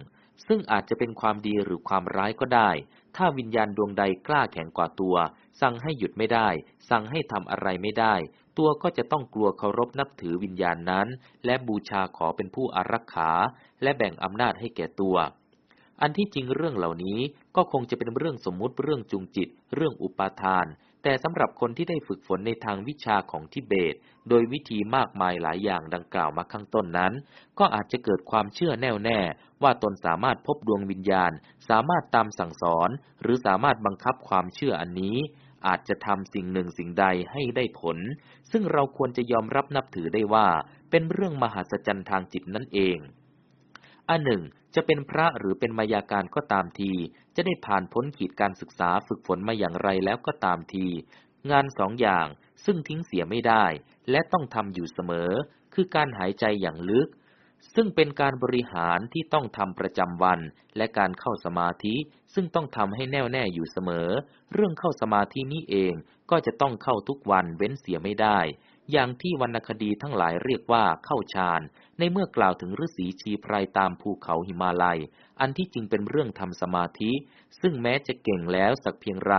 ซึ่งอาจจะเป็นความดีหรือความร้ายก็ได้ ถ้าวิญญาณดวงใดกล้าแข็งกว่าตัว สั่งให้หยุดไม่ได้ สั่งให้ทำอะไรไม่ได้ ตัวก็จะต้องกลัวเคารพนับถือวิญญาณนั้น และบูชาขอเป็นผู้อารักขา และแบ่งอำนาจให้แก่ตัว อันที่จริงเรื่องเหล่านี้ก็คงจะเป็นเรื่องสมมุติเรื่องจูงจิต เรื่องอุปาทาน แต่สำหรับคนที่ได้ฝึกฝนในทางวิชาของทิเบต โดยวิธีมากมายหลายอย่างดังกล่าวมาข้างต้นนั้น ก็อาจจะเกิดความเชื่อแน่วแน่ ว่าตนสามารถพบดวงวิญญาณ สามารถตามสั่งสอน หรือสามารถบังคับความเชื่ออันนี้ อาจจะทำสิ่งหนึ่งสิ่งใดให้ได้ผล ซึ่งเราควรจะยอมรับนับถือได้ว่า เป็นเรื่องมหัศจรรย์ทางจิตนั่นเอง อันหนึ่ง จะเป็นพระหรือเป็นมายาการก็ตามที จะได้ผ่านพ้นขีดการศึกษาฝึกฝนมาอย่างไรแล้วก็ตามที งานสองอย่างซึ่งทิ้งเสียไม่ได้ และต้องทำอยู่เสมอ คือการหายใจอย่างลึก ซึ่งเป็นการบริหารที่ต้องทำประจำวัน และการเข้าสมาธิ ซึ่งต้องทำให้แน่วแน่อยู่เสมอ เรื่องเข้าสมาธินี้เองก็จะต้องเข้าทุกวันเว้นเสียไม่ได้ อย่างที่วรรณคดีทั้งหลายเรียกว่าเข้าฌาน ในเมื่อกล่าวถึงฤาษีชีไพรตามภูเขาหิมาลัย อันที่จริงเป็นเรื่องทำสมาธิ ซึ่งแม้จะเก่งแล้วสักเพียงไร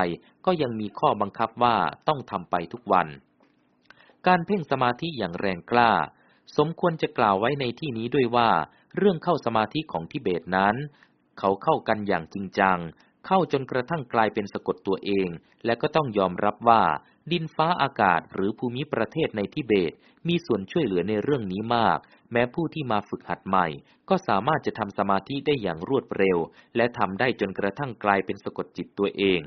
ก็ยังมีข้อบังคับว่าต้องทำไปทุกวัน การเพ่งสมาธิอย่างแรงกล้า สมควรจะกล่าวไว้ในที่นี้ด้วยว่า เรื่องเข้าสมาธิของทิเบตนั้น เขาเข้ากันอย่างจริงจัง เข้าจนกระทั่งกลายเป็นสะกดตัวเอง และก็ต้องยอมรับว่า ดินฟ้าอากาศหรือภูมิประเทศในทิเบต มีส่วนช่วยเหลือในเรื่องนี้มาก แม้ผู้ที่มาฝึกหัดใหม่ ก็สามารถจะทำสมาธิได้อย่างรวดเร็ว และทำได้จนกระทั่งกลายเป็นสะกดจิตตัวเอง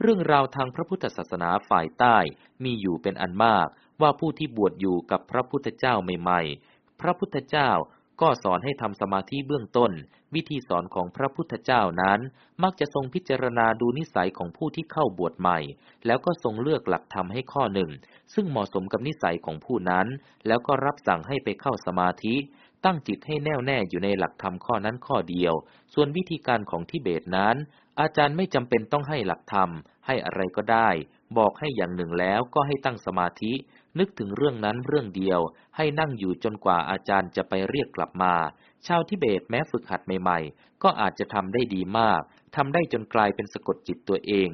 เรื่องราวทางพระพุทธศาสนาฝ่ายใต้ มีอยู่เป็นอันมาก ว่าผู้ที่บวชอยู่กับพระพุทธเจ้าใหม่ ๆ พระพุทธเจ้า ก็สอนให้ทำสมาธิเบื้องต้น วิธีสอนของพระพุทธเจ้านั้น มักจะทรงพิจารณาดูนิสัยของผู้ที่เข้าบวชใหม่ แล้วก็ทรงเลือกหลักธรรมให้ข้อหนึ่ง ซึ่งเหมาะสมกับนิสัยของผู้นั้น แล้วก็รับสั่งให้ไปเข้าสมาธิ ตั้งจิตให้แน่วแน่อยู่ในหลักธรรมข้อนั้นข้อเดียว ส่วนวิธีการของทิเบตนั้น อาจารย์ไม่จำเป็นต้องให้หลักธรรม ให้อะไรก็ได้ บอกให้อย่างหนึ่งแล้วก็ให้ตั้งสมาธิ นึกถึงเรื่องนั้นเรื่องเดียว ให้นั่งอยู่จนกว่าอาจารย์จะไปเรียกกลับมา ชาวทิเบตแม้ฝึกหัดใหม่ๆ ก็อาจจะทำได้ดีมาก ทำได้จนกลายเป็นสะกดจิตตัวเอง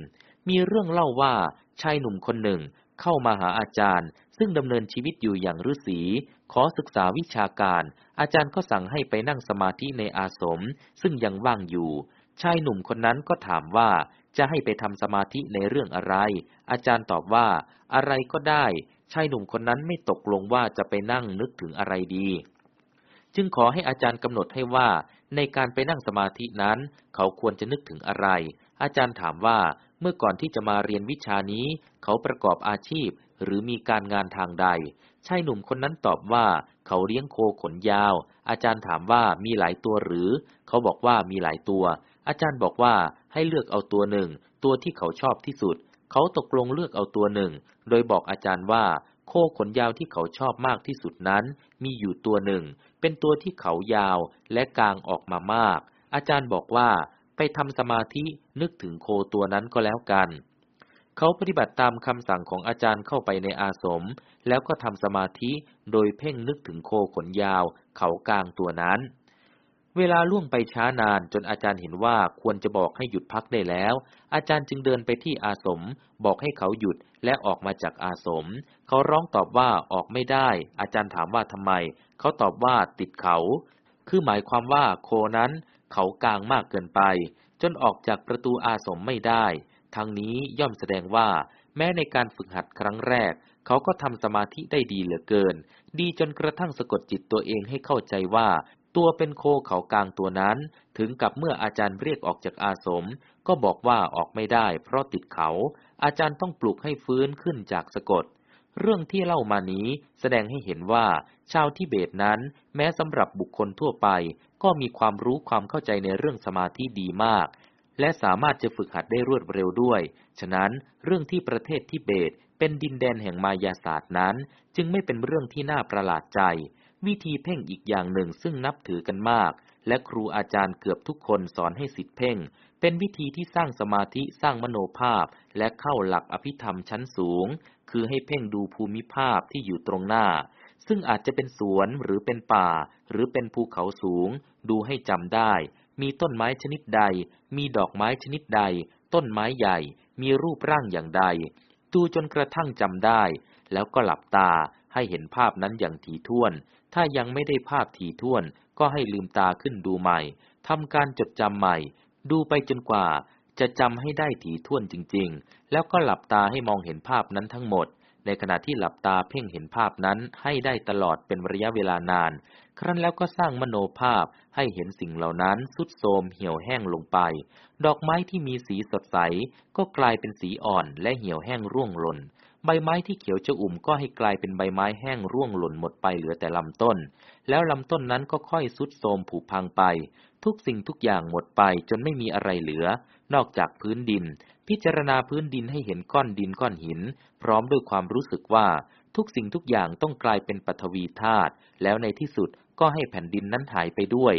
มีเรื่องเล่าว่าชายหนุ่มคนหนึ่งเข้ามาหาอาจารย์ ซึ่งดำเนินชีวิตอยู่อย่างฤาษีขอศึกษาวิชาการ อาจารย์ก็สั่งให้ไปนั่งสมาธิในอาสม ซึ่งยังว่างอยู่ ชายหนุ่มคนนั้นก็ถามว่าจะให้ไปทำสมาธิในเรื่องอะไร อาจารย์ตอบว่า อะไรก็ได้ ชายหนุ่มคนนั้นไม่ตกลงว่าจะไปนั่งนึกถึงอะไรดี จึงขอให้อาจารย์กำหนดให้ว่า ในการไปนั่งสมาธินั้น เขาควรจะนึกถึงอะไร อาจารย์ถามว่าเมื่อก่อนที่จะมาเรียนวิชานี้ เขาประกอบอาชีพ หรือมีการงานทางใดชายหนุ่มคนนั้นตอบว่า เขาเลี้ยงโคขนยาว อาจารย์ถามว่ามีหลายตัวหรือ เขาบอกว่ามีหลายตัว อาจารย์บอกว่าให้เลือกเอาตัวหนึ่ง ตัวที่เขาชอบที่สุด เขาตกลงเลือกเอาตัวหนึ่ง โดยบอกอาจารย์ว่า โคขนยาวที่เขาชอบมากที่สุดนั้น มีอยู่ตัวหนึ่ง เป็นตัวที่เขายาวและกลางออกมามาก อาจารย์บอกว่า ไปทำสมาธินึกถึงโคตัวนั้นก็แล้วกัน เขาปฏิบัติตามคำสั่งของอาจารย์เข้าไปในอาสม แล้วก็ทำสมาธิโดยเพ่งนึกถึงโคขนยาว เขากลางตัวนั้น เวลาล่วงไปช้านานจนอาจารย์เห็นว่าควรจะบอกให้หยุดพักได้แล้ว อาจารย์จึงเดินไปที่อาสม บอกให้เขาหยุดและออกมาจากอาสม เขาร้องตอบว่าออกไม่ได้ อาจารย์ถามว่าทำไม เขาตอบว่าติดเขา คือหมายความว่าโคนั้น เขากลางมากเกินไป จนออกจากประตูอาสมไม่ได้ ทั้งนี้ย่อมแสดงว่า แม้ในการฝึกหัดครั้งแรก เขาก็ทำสมาธิได้ดีเหลือเกิน ดีจนกระทั่งสะกดจิตตัวเองให้เข้าใจว่า ตัวเป็นโคเขากลางตัวนั้น ถึงกับเมื่ออาจารย์เรียกออกจากอาสม ก็บอกว่าออกไม่ได้เพราะติดเขา อาจารย์ต้องปลุกให้ฟื้นขึ้นจากสะกด เรื่องที่เล่ามานี้แสดงให้เห็นว่า ชาวทิเบตนั้น แม้สำหรับบุคคลทั่วไป ก็มีความรู้ความเข้าใจในเรื่องสมาธิดีมาก และสามารถจะฝึกหัดได้รวดเร็วด้วย ฉะนั้นเรื่องที่ประเทศทิเบตเป็นดินแดนแห่งมายาศาสตร์นั้น จึงไม่เป็นเรื่องที่น่าประหลาดใจ วิธีเพ่งอีกอย่างหนึ่งซึ่งนับถือกันมาก และครูอาจารย์เกือบทุกคนสอนให้สิทธิเพ่ง เป็นวิธีที่สร้างสมาธิสร้างมโนภาพ และเข้าหลักอภิธรรมชั้นสูง คือให้เพ่งดูภูมิภาพที่อยู่ตรงหน้า ซึ่งอาจจะเป็นสวนหรือเป็นป่า หรือเป็นภูเขาสูง ดูให้จำได้ มีต้นไม้ชนิดใด มีดอกไม้ชนิดใด ต้นไม้ใหญ่ มีรูปร่างอย่างใด ดูจนกระทั่งจำได้ แล้วก็หลับตาให้เห็นภาพนั้นอย่างถี่ถ้วน ถ้ายังไม่ได้ภาพถี่ถ้วน ก็ให้ลืมตาขึ้นดูใหม่ทำการจดจำใหม่ ดูไปจนกว่า จะจำให้ได้ถี่ถ้วนจริง ๆ แล้วก็หลับตาให้มองเห็นภาพนั้นทั้งหมด ในขณะที่หลับตาเพ่งเห็นภาพนั้นให้ได้ตลอดเป็นระยะเวลานาน ครั้นแล้วก็สร้างมโนภาพให้เห็นสิ่งเหล่านั้นสุดโทมเหี่ยวแห้งลงไป ดอกไม้ที่มีสีสดใส ก็กลายเป็นสีอ่อนและเหี่ยวแห้งร่วงหล่น ใบไม้ที่เขียวจะอุ่มก็ให้กลายเป็นใบไม้แห้งร่วงหล่นหมดไปเหลือแต่ลำต้น แล้วลำต้นนั้นก็ค่อยสุดโทมผุพังไป ทุกสิ่งทุกอย่างหมดไปจนไม่มีอะไรเหลือ นอกจากพื้นดิน พิจารณาพื้นดินให้เห็นก้อนดินก้อนหิน พร้อมด้วยความรู้สึกว่า ทุกสิ่งทุกอย่างต้องกลายเป็นปฐวีธาตุแล้วในที่สุดก็ให้แผ่นดินนั้นหายไปด้วย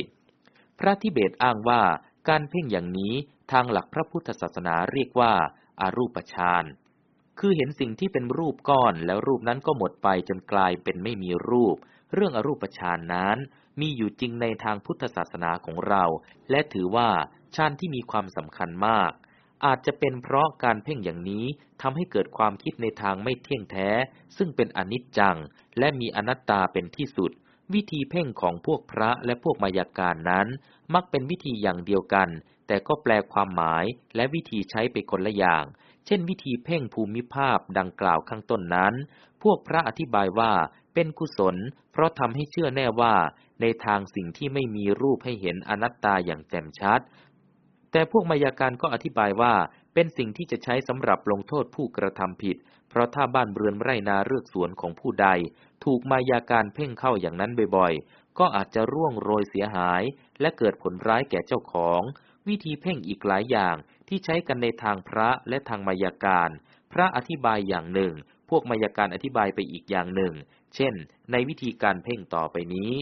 พระทิเบตอ้างว่า การเพ่งอย่างนี้ทางหลักพระพุทธศาสนาเรียกว่าอารูปฌาน คือเห็นสิ่งที่เป็นรูปก้อนแล้วรูปนั้นก็หมดไปจนกลายเป็นไม่มีรูป เรื่องอรูปฌานนั้น มีอยู่จริงในทางพุทธศาสนาของเรา และถือว่าฌานที่มีความสำคัญมาก อาจจะเป็นเพราะการเพ่งอย่างนี้ทำให้เกิดความคิดในทางไม่เที่ยงแท้ ซึ่งเป็นอนิจจัง และมีอนัตตาเป็นที่สุด วิธีเพ่งของพวกพระและพวกมายาการนั้น มักเป็นวิธีอย่างเดียวกัน แต่ก็แปลความหมายและวิธีใช้ไปคนละอย่าง เช่นวิธีเพ่งภูมิภาพดังกล่าวข้างต้นนั้น พวกพระอธิบายว่าเป็นกุศล เพราะทำให้เชื่อแน่ว่า ในทางสิ่งที่ไม่มีรูปให้เห็นอนัตตาอย่างแจ่มชัด แต่พวกมายาการก็อธิบายว่าเป็นสิ่งที่จะใช้สำหรับลงโทษผู้กระทำผิด เพราะถ้าบ้านเรือนไร่นาเลือกสวนของผู้ใด ถูกมายาการเพ่งเข้าอย่างนั้นบ่อยๆ ก็อาจจะร่วงโรยเสียหาย และเกิดผลร้ายแก่เจ้าของ วิธีเพ่งอีกหลายอย่าง ที่ใช้กันในทางพระและทางมายาการ พระอธิบายอย่างหนึ่ง พวกมายาการอธิบายไปอีกอย่างหนึ่ง เช่น ในวิธีการเพ่งต่อไปนี้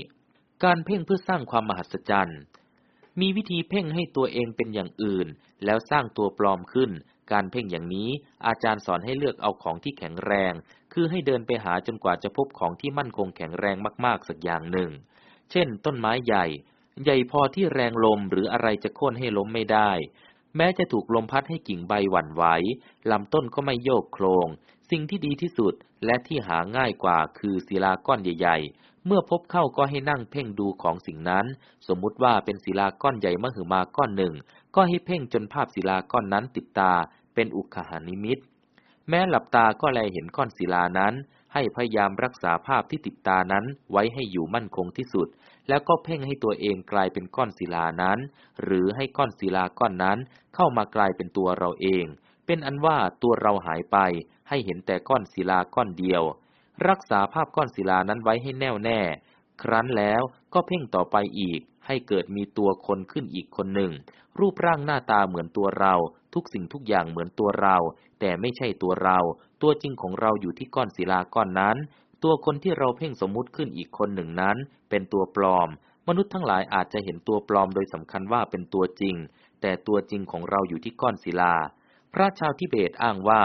การเพ่งเพื่อสร้างความมหัศจรรย์ มีวิธีเพ่งให้ตัวเองเป็นอย่างอื่น แล้วสร้างตัวปลอมขึ้น การเพ่งอย่างนี้ อาจารย์สอนให้เลือกเอาของที่แข็งแรง คือให้เดินไปหาจนกว่าจะพบของที่มั่นคงแข็งแรงมากๆสักอย่างหนึ่ง เช่น ต้นไม้ใหญ่ ใหญ่พอที่แรงลมหรืออะไรจะโค่นให้ล้มไม่ได้ แม้จะถูกลมพัดให้กิ่งใบหวั่นไหวลำต้นก็ไม่โยกโคลงสิ่งที่ดีที่สุดและที่หาง่ายกว่าคือศิลาก้อนใหญ่ ๆ เมื่อพบเข้าก็ให้นั่งเพ่งดูของสิ่งนั้น สมมุติว่าเป็นศิลาก้อนใหญ่มหึมาก้อนหนึ่ง ก็ให้เพ่งจนภาพศิลาก้อนนั้นติดตา เป็นอุคหานิมิต แม้หลับตาก็แลเห็นก้อนศิลานั้น ให้พยายามรักษาภาพที่ติดตานั้นไว้ให้อยู่มั่นคงที่สุด แล้วก็เพ่งให้ตัวเองกลายเป็นก้อนศิลานั้น หรือให้ก้อนศิลาก้อนนั้นเข้ามากลายเป็นตัวเราเอง เป็นอันว่าตัวเราหายไป ให้เห็นแต่ก้อนศิลาก้อนเดียว รักษาภาพก้อนศิลานั้นไว้ให้แน่วแน่ ครั้นแล้วก็เพ่งต่อไปอีก ให้เกิดมีตัวคนขึ้นอีกคนหนึ่ง รูปร่างหน้าตาเหมือนตัวเรา ทุกสิ่งทุกอย่างเหมือนตัวเรา แต่ไม่ใช่ตัวเรา ตัวจริงของเราอยู่ที่ก้อนศิลาก้อนนั้น ตัวคนที่เราเพ่งสมมุติขึ้นอีกคนหนึ่งนั้น เป็นตัวปลอม มนุษย์ทั้งหลายอาจจะเห็นตัวปลอมโดยสำคัญว่าเป็นตัวจริง แต่ตัวจริงของเราอยู่ที่ก้อนศิลา พระชาวทิเบตอ้างว่า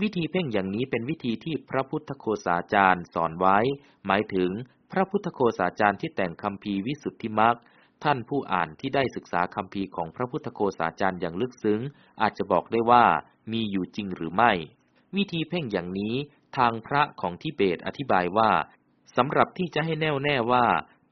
วิธีเพ่งอย่างนี้เป็นวิธีที่พระพุทธโคสาจารย์สอนไว้ หมายถึงพระพุทธโคสาจารย์ที่แต่งคำพีวิสุทธิมรรคท่านผู้อ่านที่ได้ศึกษาคำพีของพระพุทธโคสาจารย์อย่างลึกซึ้ง อาจจะบอกได้ว่ามีอยู่จริงหรือไม่ วิธีเพ่งอย่างนี้ ทางพระของทิเบตอธิบายว่าสำหรับที่จะให้แน่วแน่ว่า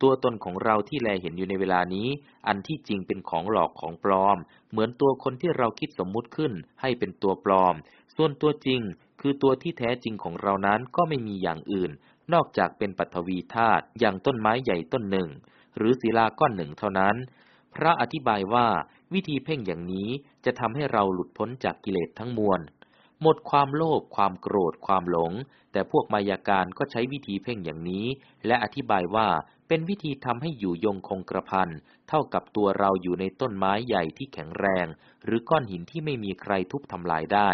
ตัวตนของเราที่แลเห็นอยู่ในเวลานี้ อันที่จริงเป็นของหลอกของปลอม เหมือนตัวคนที่เราคิดสมมุติขึ้นให้เป็นตัวปลอม ส่วนตัวจริง คือตัวที่แท้จริงของเรานั้นก็ไม่มีอย่างอื่น นอกจากเป็นปัทวีธาตุอย่างต้นไม้ใหญ่ต้นหนึ่ง หรือศิลาก้อนหนึ่งเท่านั้น พระอธิบายว่าวิธีเพ่งอย่างนี้จะทำให้เราหลุดพ้นจากกิเลสทั้งมวล หมดความโลภความโกรธความหลง แต่พวกมายาการก็ใช้วิธีเพ่งอย่างนี้ และอธิบายว่าเป็นวิธีทำให้อยู่ยงคงกระพันเท่ากับตัวเราอยู่ในต้นไม้ใหญ่ที่แข็งแรง หรือก้อนหินที่ไม่มีใครทุบทำลายได้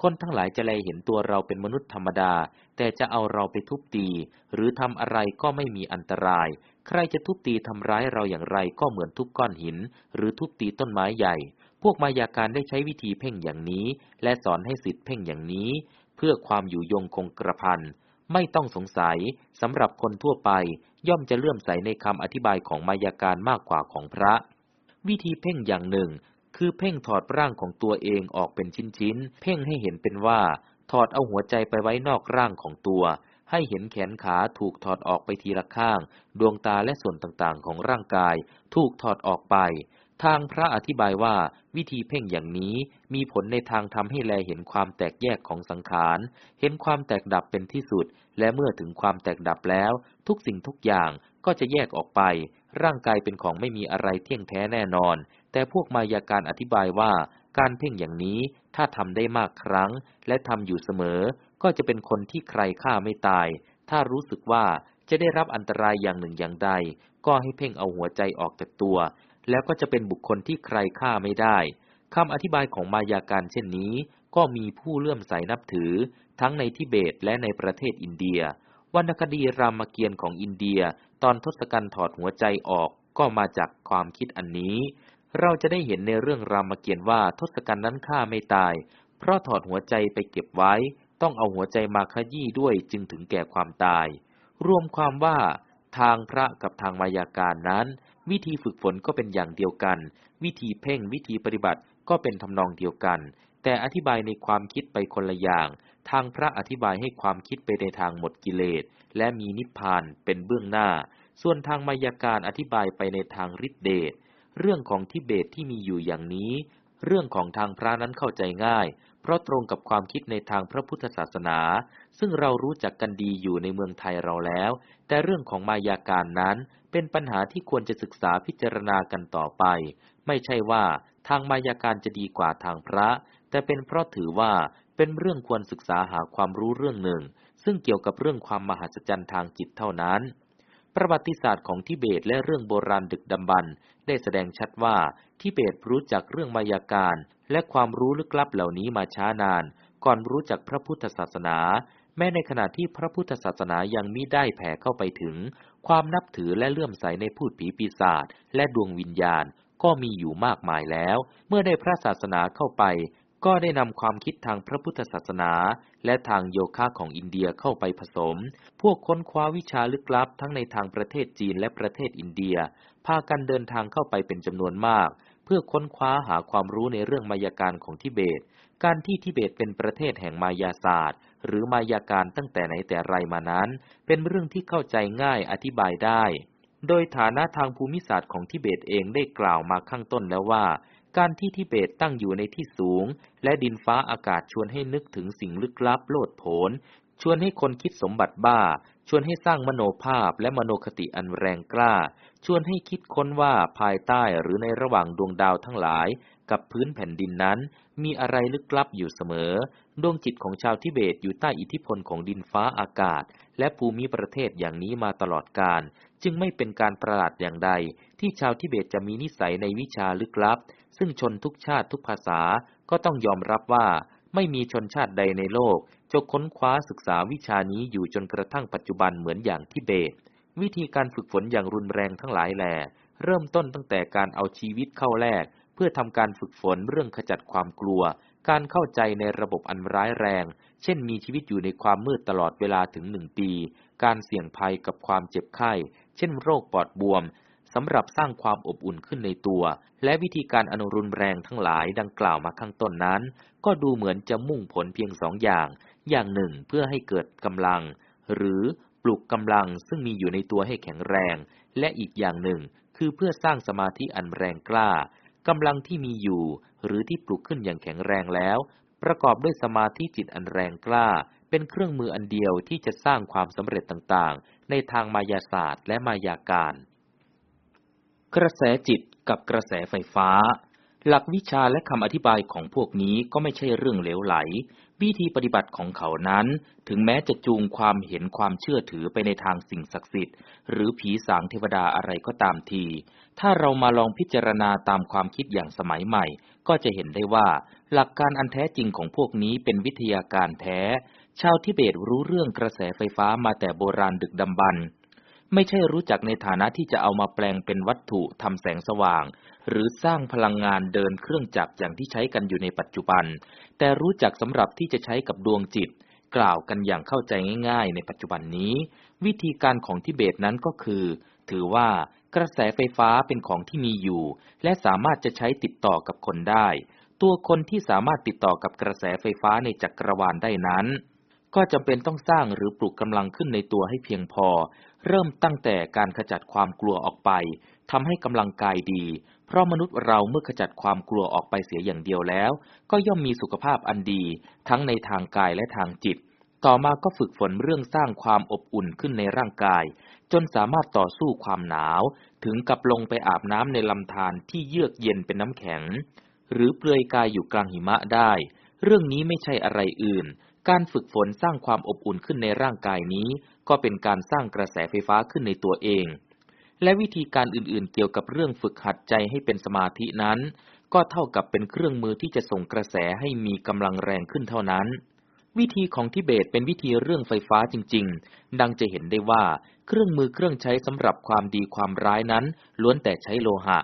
คนทั้งหลายจะแลเห็นตัวเราเป็นมนุษย์ธรรมดา แต่จะเอาเราไปทุบตี หรือทำอะไรก็ไม่มีอันตราย ใครจะทุบตีทำร้ายเราอย่างไรก็เหมือนทุบก้อนหิน หรือทุบตีต้นไม้ใหญ่ พวกมายาการได้ใช้วิธีเพ่งอย่างนี้ และสอนให้สิทธิ์เพ่งอย่างนี้ เพื่อความอยู่ยงคงกระพันไม่ต้องสงสัยสำหรับคนทั่วไปย่อมจะเลื่อมใสในคำอธิบายของมายาการมากกว่าของพระ วิธีเพ่งอย่างหนึ่ง คือเพ่งถอดร่างของตัวเองออกเป็นชิ้นๆ เพ่งให้เห็นเป็นว่า ถอดเอาหัวใจไปไว้นอกร่างของตัว ให้เห็นแขนขาถูกถอดออกไปทีละข้าง ดวงตาและส่วนต่างๆ ของร่างกาย ถูกถอดออกไป ทางพระอธิบายว่าวิธีเพ่งอย่างนี้มีผลในทางทำให้แลเห็นความแตกแยกของสังขาร เห็นความแตกดับเป็นที่สุด และเมื่อถึงความแตกดับแล้ว ทุกสิ่งทุกอย่างก็จะแยกออกไป ร่างกายเป็นของไม่มีอะไรเที่ยงแท้แน่นอน แต่พวกมายาการอธิบายว่าการเพ่งอย่างนี้ถ้าทำได้มากครั้ง และทำอยู่เสมอ ก็จะเป็นคนที่ใครฆ่าไม่ตาย ถ้ารู้สึกว่าจะได้รับอันตรายอย่างหนึ่งอย่างใด ก็ให้เพ่งเอาหัวใจออกจากตัว แล้วก็จะเป็นบุคคลที่ใครฆ่าไม่ได้คำอธิบายของมายาการเช่นนี้ ก็มีผู้เลื่อมใสนับถือ ทั้งในทิเบตและในประเทศอินเดียวรรณคดีรามเกียรติ์ของอินเดีย ตอนทศกัณฐ์ถอดหัวใจออกก็มาจากความคิดอันนี้ เราจะได้เห็นในเรื่องรามเกียรติ์ว่าทศกัณฐ์นั้นฆ่าไม่ตาย เพราะถอดหัวใจไปเก็บไว้ ต้องเอาหัวใจมาขยี้ด้วยจึงถึงแก่ความตาย รวมความว่าทางพระกับทางมายาการนั้น วิธีฝึกฝนก็เป็นอย่างเดียวกัน วิธีเพ่งวิธีปฏิบัติก็เป็นทำนองเดียวกัน แต่อธิบายในความคิดไปคนละอย่าง ทางพระอธิบายให้ความคิดไปในทางหมดกิเลส และมีนิพพานเป็นเบื้องหน้า ส่วนทางมายาการอธิบายไปในทางฤทธิเดช เรื่องของทิเบตที่มีอยู่อย่างนี้ เรื่องของทางพระนั้นเข้าใจง่าย เพราะตรงกับความคิดในทางพระพุทธศาสนา ซึ่งเรารู้จักกันดีอยู่ในเมืองไทยเราแล้ว แต่เรื่องของมายาการนั้น เป็นปัญหาที่ควรจะศึกษาพิจารณากันต่อไป ไม่ใช่ว่าทางมายาการจะดีกว่าทางพระ แต่เป็นเพราะถือว่าเป็นเรื่องควรศึกษาหาความรู้เรื่องหนึ่ง ซึ่งเกี่ยวกับเรื่องความมหัศจรรย์ทางจิตเท่านั้น ประวัติศาสตร์ของทิเบตและเรื่องโบราณดึกดำบรรได้แสดงชัดว่าทิเบตรู้จักเรื่องมายาการและความรู้ลึกลับเหล่านี้มาช้านาน ก่อนรู้จักพระพุทธศาสนา แม้ในขณะที่พระพุทธศาสนายังมิได้แผ่เข้าไปถึง ความนับถือและเลื่อมใสในพูดผีปีศาจและดวงวิญญาณก็มีอยู่มากมายแล้ว เมื่อได้พระศาสนาเข้าไป ก็ได้นำความคิดทางพระพุทธศาสนา และทางโยคะของอินเดียเข้าไปผสม พวกค้นคว้าวิชาลึกลับทั้งในทางประเทศจีนและประเทศอินเดีย พากันเดินทางเข้าไปเป็นจำนวนมาก เพื่อค้นคว้าหาความรู้ในเรื่องมายาการของทิเบต การที่ทิเบตเป็นประเทศแห่งมายาศาสตร์ หรือมายาการตั้งแต่ไหนแต่ไรมานั้น เป็นเรื่องที่เข้าใจง่ายอธิบายได้ โดยฐานะทางภูมิศาสตร์ของทิเบตเองได้กล่าวมาข้างต้นแล้วว่า การที่ทิเบตตั้งอยู่ในที่สูง และดินฟ้าอากาศชวนให้นึกถึงสิ่งลึกลับโลดโผนชวนให้คนคิดสมบัติบ้า ชวนให้สร้างมโนภาพและมโนคติอันแรงกล้า ชวนให้คิดค้นว่าภายใต้หรือในระหว่างดวงดาวทั้งหลาย กับพื้นแผ่นดินนั้น มีอะไรลึกลับอยู่เสมอ ดวงจิตของชาวทิเบตอยู่ใต้อิทธิพลของดินฟ้าอากาศ และภูมิประเทศอย่างนี้มาตลอดกาลจึงไม่เป็นการประหลาดอย่างใด ที่ชาวทิเบตจะมีนิสัยในวิชาลึกลับ ซึ่งชนทุกชาติทุกภาษาก็ต้องยอมรับว่า ไม่มีชนชาติใดในโลกจะค้นคว้าศึกษาวิชานี้อยู่จนกระทั่งปัจจุบันเหมือนอย่างทิเบต วิธีการฝึกฝนอย่างรุนแรงทั้งหลายแหล่เริ่มต้นตั้งแต่การเอาชีวิตเข้าแลก พื่อทำการฝึกฝนเรื่องขจัดความกลัว การเข้าใจในระบบอันร้ายแรง เช่นมีชีวิตอยู่ในความมืดตลอดเวลาถึงหนึ่งปี การเสี่ยงภัยกับความเจ็บไข้ เช่นโรคปอดบวมสำหรับสร้างความอบอุ่นขึ้นในตัว และวิธีการอนุรุนแรงทั้งหลายดังกล่าวมาข้างต้นนั้น ก็ดูเหมือนจะมุ่งผลเพียงสองอย่าง อย่างหนึ่งเพื่อให้เกิดกำลัง หรือปลุกกำลังซึ่งมีอยู่ในตัวให้แข็งแรง และอีกอย่างหนึ่งคือเพื่อสร้างสมาธิอันแรงกล้า กำลังที่มีอยู่ หรือที่ปลุกขึ้นอย่างแข็งแรงแล้ว ประกอบด้วยสมาธิจิตอันแรงกล้า เป็นเครื่องมืออันเดียวที่จะสร้างความสำเร็จต่างๆ ในทางมายาศาสตร์และมายาการ กระแสจิตกับกระแสไฟฟ้า หลักวิชาและคำอธิบายของพวกนี้ก็ไม่ใช่เรื่องเหลวไหล วิธีปฏิบัติของเขานั้น ถึงแม้จะจูงความเห็นความเชื่อถือไปในทางสิ่งศักดิ์สิทธิ์ หรือผีสางเทวดาอะไรก็ตามที ถ้าเรามาลองพิจารณาตามความคิดอย่างสมัยใหม่ ก็จะเห็นได้ว่า หลักการอันแท้จริงของพวกนี้เป็นวิทยาการแท้ ชาวทิเบตรู้เรื่องกระแสไฟฟ้ามาแต่โบราณดึกดำบรรพ์ ไม่ใช่รู้จักในฐานะที่จะเอามาแปลงเป็นวัตถุทำแสงสว่าง หรือสร้างพลังงานเดินเครื่องจักรอย่างที่ใช้กันอยู่ในปัจจุบัน แต่รู้จักสำหรับที่จะใช้กับดวงจิต กล่าวกันอย่างเข้าใจง่าย ๆ ในปัจจุบันนี้ วิธีการของทิเบตนั้นก็คือ ถือว่ากระแสไฟฟ้าเป็นของที่มีอยู่ และสามารถจะใช้ติดต่อกับคนได้ ตัวคนที่สามารถติดต่อกับกระแสไฟฟ้าในจักรวาลได้นั้น ก็จำเป็นต้องสร้างหรือปลุกกำลังขึ้นในตัวให้เพียงพอ เริ่มตั้งแต่การขจัดความกลัวออกไปทำให้กำลังกายดี เพราะมนุษย์เราเมื่อขจัดความกลัวออกไปเสียอย่างเดียวแล้ว ก็ย่อมมีสุขภาพอันดี ทั้งในทางกายและทางจิต ต่อมาก็ฝึกฝนเรื่องสร้างความอบอุ่นขึ้นในร่างกาย จนสามารถต่อสู้ความหนาว ถึงกับลงไปอาบน้ำในลำธารที่เยือกเย็นเป็นน้ำแข็ง หรือเปลือยกายอยู่กลางหิมะได้ เรื่องนี้ไม่ใช่อะไรอื่น การฝึกฝนสร้างความอบอุ่นขึ้นในร่างกายนี้ ก็เป็นการสร้างกระแสไฟฟ้าขึ้นในตัวเอง และวิธีการอื่นๆ เกี่ยวกับเรื่องฝึกหัดใจให้เป็นสมาธินั้น ก็เท่ากับเป็นเครื่องมือที่จะส่งกระแสให้มีกำลังแรงขึ้นเท่านั้น วิธีของทิเบตเป็นวิธีเรื่องไฟฟ้าจริง ๆ ดังจะเห็นได้ว่า เครื่องมือเครื่องใช้สำหรับความดีความร้ายนั้น ล้วนแต่ใช้โลหะ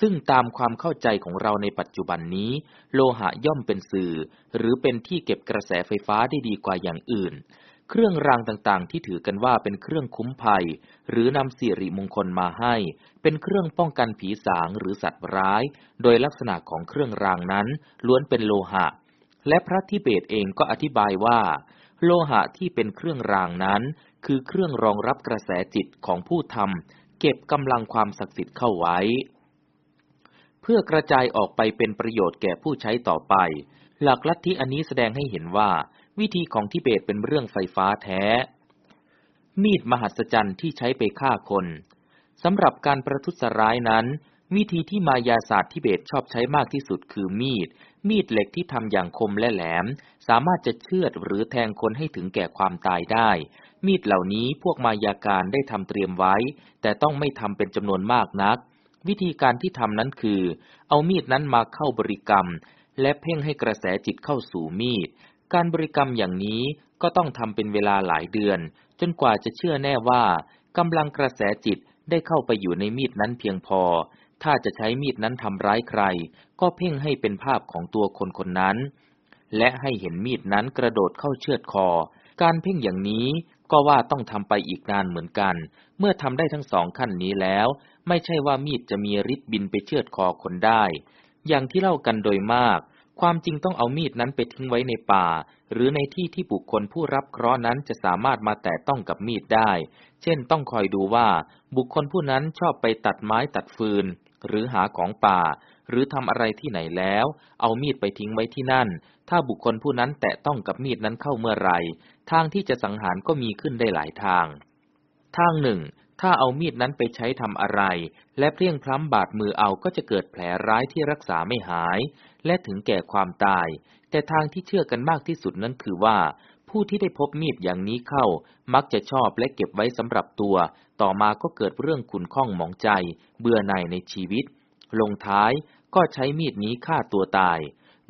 ซึ่งตามความเข้าใจของเราในปัจจุบันนี้ โลหะย่อมเป็นสื่อ หรือเป็นที่เก็บกระแสไฟฟ้าได้ดีกว่าอย่างอื่น เครื่องรางต่างๆ ที่ถือกันว่าเป็นเครื่องคุ้มภัย หรือนำสิริมงคลมาให้ เป็นเครื่องป้องกันผีสางหรือสัตว์ร้าย โดยลักษณะของเครื่องรางนั้นล้วนเป็นโลหะ และพระทิเบตเองก็อธิบายว่า โลหะที่เป็นเครื่องรางนั้น คือเครื่องรองรับกระแสจิตของผู้ทำเก็บกำลังความศักดิ์สิทธิ์เข้าไว้ พื่อกระจายออกไปเป็นประโยชน์แก่ผู้ใช้ต่อไป หลักลัทธิอันนี้แสดงให้เห็นว่า วิธีของทิเบตเป็นเรื่องไฟฟ้าแท้ มีดมหัศจรรย์ที่ใช้ไปฆ่าคนสำหรับการประทุษร้ายนั้น วิธีที่มายาศาสตร์ทิเบตชอบใช้มากที่สุดคือมีด มีดเหล็กที่ทำอย่างคมและแหลม สามารถจะเชือดหรือแทงคนให้ถึงแก่ความตายได้ มีดเหล่านี้พวกมายาการได้ทำเตรียมไว้ แต่ต้องไม่ทำเป็นจำนวนมากนัก วิธีการที่ทำนั้นคือ เอามีดนั้นมาเข้าบริกรรม และเพ่งให้กระแสจิตเข้าสู่มีด การบริกรรมอย่างนี้ก็ต้องทำเป็นเวลาหลายเดือน จนกว่าจะเชื่อแน่ว่ากำลังกระแสจิตได้เข้าไปอยู่ในมีดนั้นเพียงพอ ถ้าจะใช้มีดนั้นทำร้ายใคร ก็เพ่งให้เป็นภาพของตัวคนคนนั้น และให้เห็นมีดนั้นกระโดดเข้าเชือดคอ การเพ่งอย่างนี้ก็ว่าต้องทำไปอีกนานเหมือนกัน เมื่อทำได้ทั้งสองขั้นนี้แล้ว ไม่ใช่ว่ามีดจะมีฤทธิ์บินไปเชือดคอคนได้ อย่างที่เล่ากันโดยมาก ความจริงต้องเอามีดนั้นไปทิ้งไว้ในป่า หรือในที่ที่บุคคลผู้รับเคราะห์นั้นจะสามารถมาแตะต้องกับมีดได้ เช่นต้องคอยดูว่าบุคคลผู้นั้นชอบไปตัดไม้ตัดฟืน หรือหาของป่า หรือทำอะไรที่ไหนแล้ว เอามีดไปทิ้งไว้ที่นั่น ถ้าบุคคลผู้นั้นแตะต้องกับมีดนั้นเข้าเมื่อไรทางที่จะสังหารก็มีขึ้นได้หลายทาง ทางหนึ่ง ถ้าเอามีดนั้นไปใช้ทำอะไร และเพียงพล้ำบาดมือเอาก็จะเกิดแผลร้ายที่รักษาไม่หาย และถึงแก่ความตาย แต่ทางที่เชื่อกันมากที่สุดนั้นคือว่า ผู้ที่ได้พบมีดอย่างนี้เข้า มักจะชอบและเก็บไว้สำหรับตัว ต่อมาก็เกิดเรื่องขุนข้องหมองใจ เบื่อหน่ายในชีวิต ลงท้ายก็ใช้มีดนี้ฆ่าตัวตาย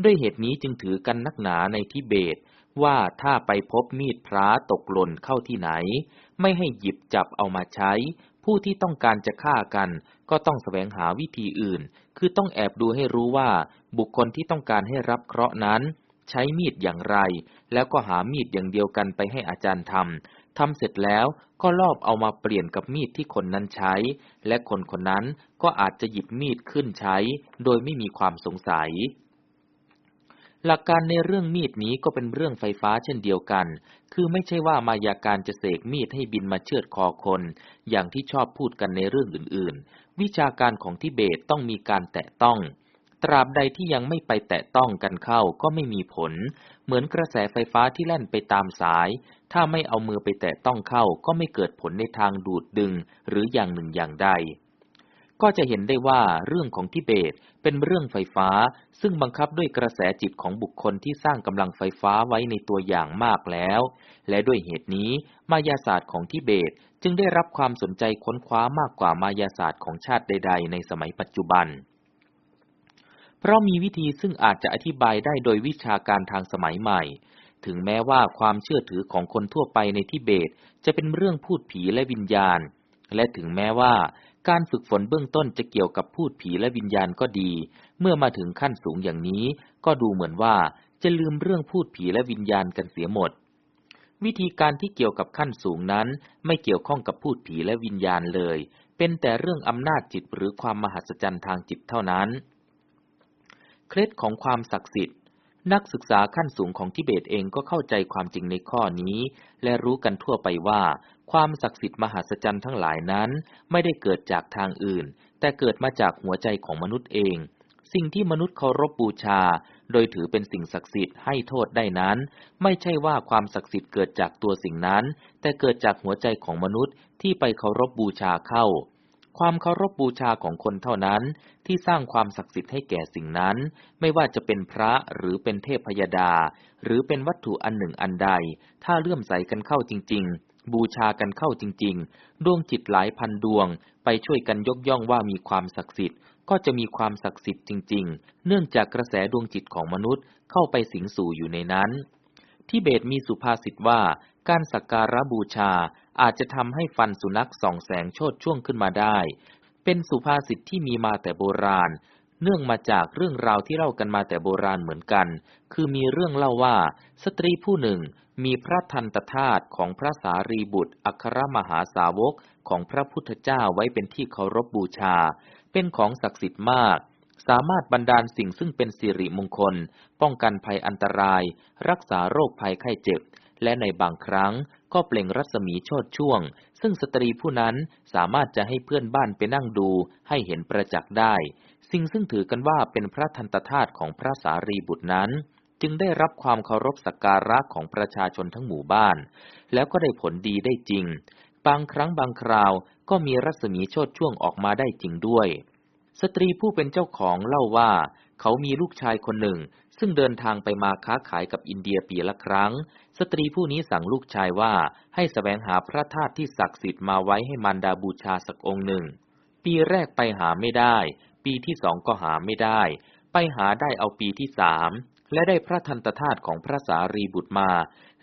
ด้วยเหตุนี้จึงถือกันนักหนาในทิเบต ว่าถ้าไปพบมีดพระตกหล่นเข้าที่ไหน ไม่ให้หยิบจับเอามาใช้ ผู้ที่ต้องการจะฆ่ากัน ก็ต้องแสวงหาวิธีอื่น คือต้องแอบดูให้รู้ว่า บุคคลที่ต้องการให้รับเคราะห์นั้น ใช้มีดอย่างไร แล้วก็หามีดอย่างเดียวกันไปให้อาจารย์ทำทำเสร็จแล้วก็ลอบเอามาเปลี่ยนกับมีดที่คนนั้นใช้ และคนคนนั้นก็อาจจะหยิบมีดขึ้นใช้ โดยไม่มีความสงสัย หลักการในเรื่องมีดนี้ก็เป็นเรื่องไฟฟ้าเช่นเดียวกัน คือไม่ใช่ว่ามายาการจะเสกมีดให้บินมาเชือดคอคน อย่างที่ชอบพูดกันในเรื่องอื่นๆ วิชาการของทิเบตต้องมีการแตะต้อง ตราบใดที่ยังไม่ไปแตะต้องกันเข้าก็ไม่มีผล เหมือนกระแสไฟฟ้าที่แล่นไปตามสาย ถ้าไม่เอามือไปแตะต้องเข้าก็ไม่เกิดผลในทางดูดดึงหรืออย่างหนึ่งอย่างใด ก็จะเห็นได้ว่าเรื่องของทิเบตเป็นเรื่องไฟฟ้า ซึ่งบังคับด้วยกระแสจิตของบุคคลที่สร้างกำลังไฟฟ้าไว้ในตัวอย่างมากแล้ว และด้วยเหตุนี้มายาศาสตร์ของทิเบตจึงได้รับความสนใจค้นคว้ามากกว่ามายาศาสตร์ของชาติใด ๆ ในสมัยปัจจุบัน เพราะมีวิธีซึ่งอาจจะอธิบายได้โดยวิชาการทางสมัยใหม่ ถึงแม้ว่าความเชื่อถือของคนทั่วไปในทิเบต จะเป็นเรื่องพูดผีและวิญญาณและถึงแม้ว่า การฝึกฝนเบื้องต้นจะเกี่ยวกับพูดผีและวิญญาณก็ดี เมื่อมาถึงขั้นสูงอย่างนี้ ก็ดูเหมือนว่าจะลืมเรื่องพูดผีและวิญญาณกันเสียหมด วิธีการที่เกี่ยวกับขั้นสูงนั้น ไม่เกี่ยวข้องกับพูดผีและวิญญาณเลย เป็นแต่เรื่องอำนาจจิตหรือความมหัศจรรย์ทางจิตเท่านั้น เคล็ดของความศักดิ์สิทธิ์ นักศึกษาขั้นสูงของทิเบตเองก็เข้าใจความจริงในข้อนี้ และรู้กันทั่วไปว่า ความศักดิ์สิทธิ์มหัศจรรย์ทั้งหลายนั้น ไม่ได้เกิดจากทางอื่น แต่เกิดมาจากหัวใจของมนุษย์เอง สิ่งที่มนุษย์เคารพบูชา โดยถือเป็นสิ่งศักดิ์สิทธิ์ให้โทษได้นั้น ไม่ใช่ว่าความศักดิ์สิทธิ์เกิดจากตัวสิ่งนั้น แต่เกิดจากหัวใจของมนุษย์ที่ไปเคารพบูชาเข้า ความเคารพบูชาของคนเท่านั้นที่สร้างความศักดิ์สิทธิ์ให้แก่สิ่งนั้น ไม่ว่าจะเป็นพระหรือเป็นเทพพยดา หรือเป็นวัตถุอันหนึ่งอันใด ถ้าเลื่อมใสกันเข้าจริง ๆ บูชากันเข้าจริง ๆ ดวงจิตหลายพันดวง ไปช่วยกันยกย่องว่ามีความศักดิ์สิทธิ์ก็จะมีความศักดิ์สิทธิ์จริง ๆ เนื่องจากกระแสดวงจิตของมนุษย์เข้าไปสิงสู่อยู่ในนั้น ที่เบตมีสุภาษิตว่า การสักการะบูชา อาจจะทำให้ฟันสุนัขส่องแสงโชดช่วงขึ้นมาได้ เป็นสุภาษิตที่มีมาแต่โบราณ เนื่องมาจากเรื่องราวที่เล่ากันมาแต่โบราณเหมือนกัน คือมีเรื่องเล่าว่า สตรีผู้หนึ่งมีพระทันตธาตุของพระสารีบุตร อัครมหาสาวกของพระพุทธเจ้าไว้เป็นที่เคารพบบูชา เป็นของศักดิ์สิทธิ์มาก สามารถบรรดาลสิ่งซึ่งเป็นสิริมงคล ป้องกันภัยอันตราย รักษาโรคภัยไข้เจ็บ และในบางครั้ง ก็เปล่งรัศมีโชดช่วง ซึ่งสตรีผู้นั้นสามารถจะให้เพื่อนบ้านไปนั่งดูให้เห็นประจักษ์ได้ สิ่งซึ่งถือกันว่าเป็นพระทันตธาตุของพระสารีบุตรนั้น จึงได้รับความเคารพสักการะของประชาชนทั้งหมู่บ้าน แล้วก็ได้ผลดีได้จริง บางครั้งบางคราวก็มีรัศมีโชดช่วงออกมาได้จริงด้วย สตรีผู้เป็นเจ้าของเล่าว่า เขามีลูกชายคนหนึ่ง ซึ่งเดินทางไปมาค้าขายกับอินเดียปีละครั้ง สตรีผู้นี้สั่งลูกชายว่าให้สแสวงหาพระธาตุที่ศักดิ์สิทธิ์มาไว้ให้มารดาบูชาสักองค์หนึ่ง ปีแรกไปหาไม่ได้ ปีที่สองก็หาไม่ได้ ไปหาได้เอาปีที่สามและได้พระทันตธาตุของพระสารีบุตรมา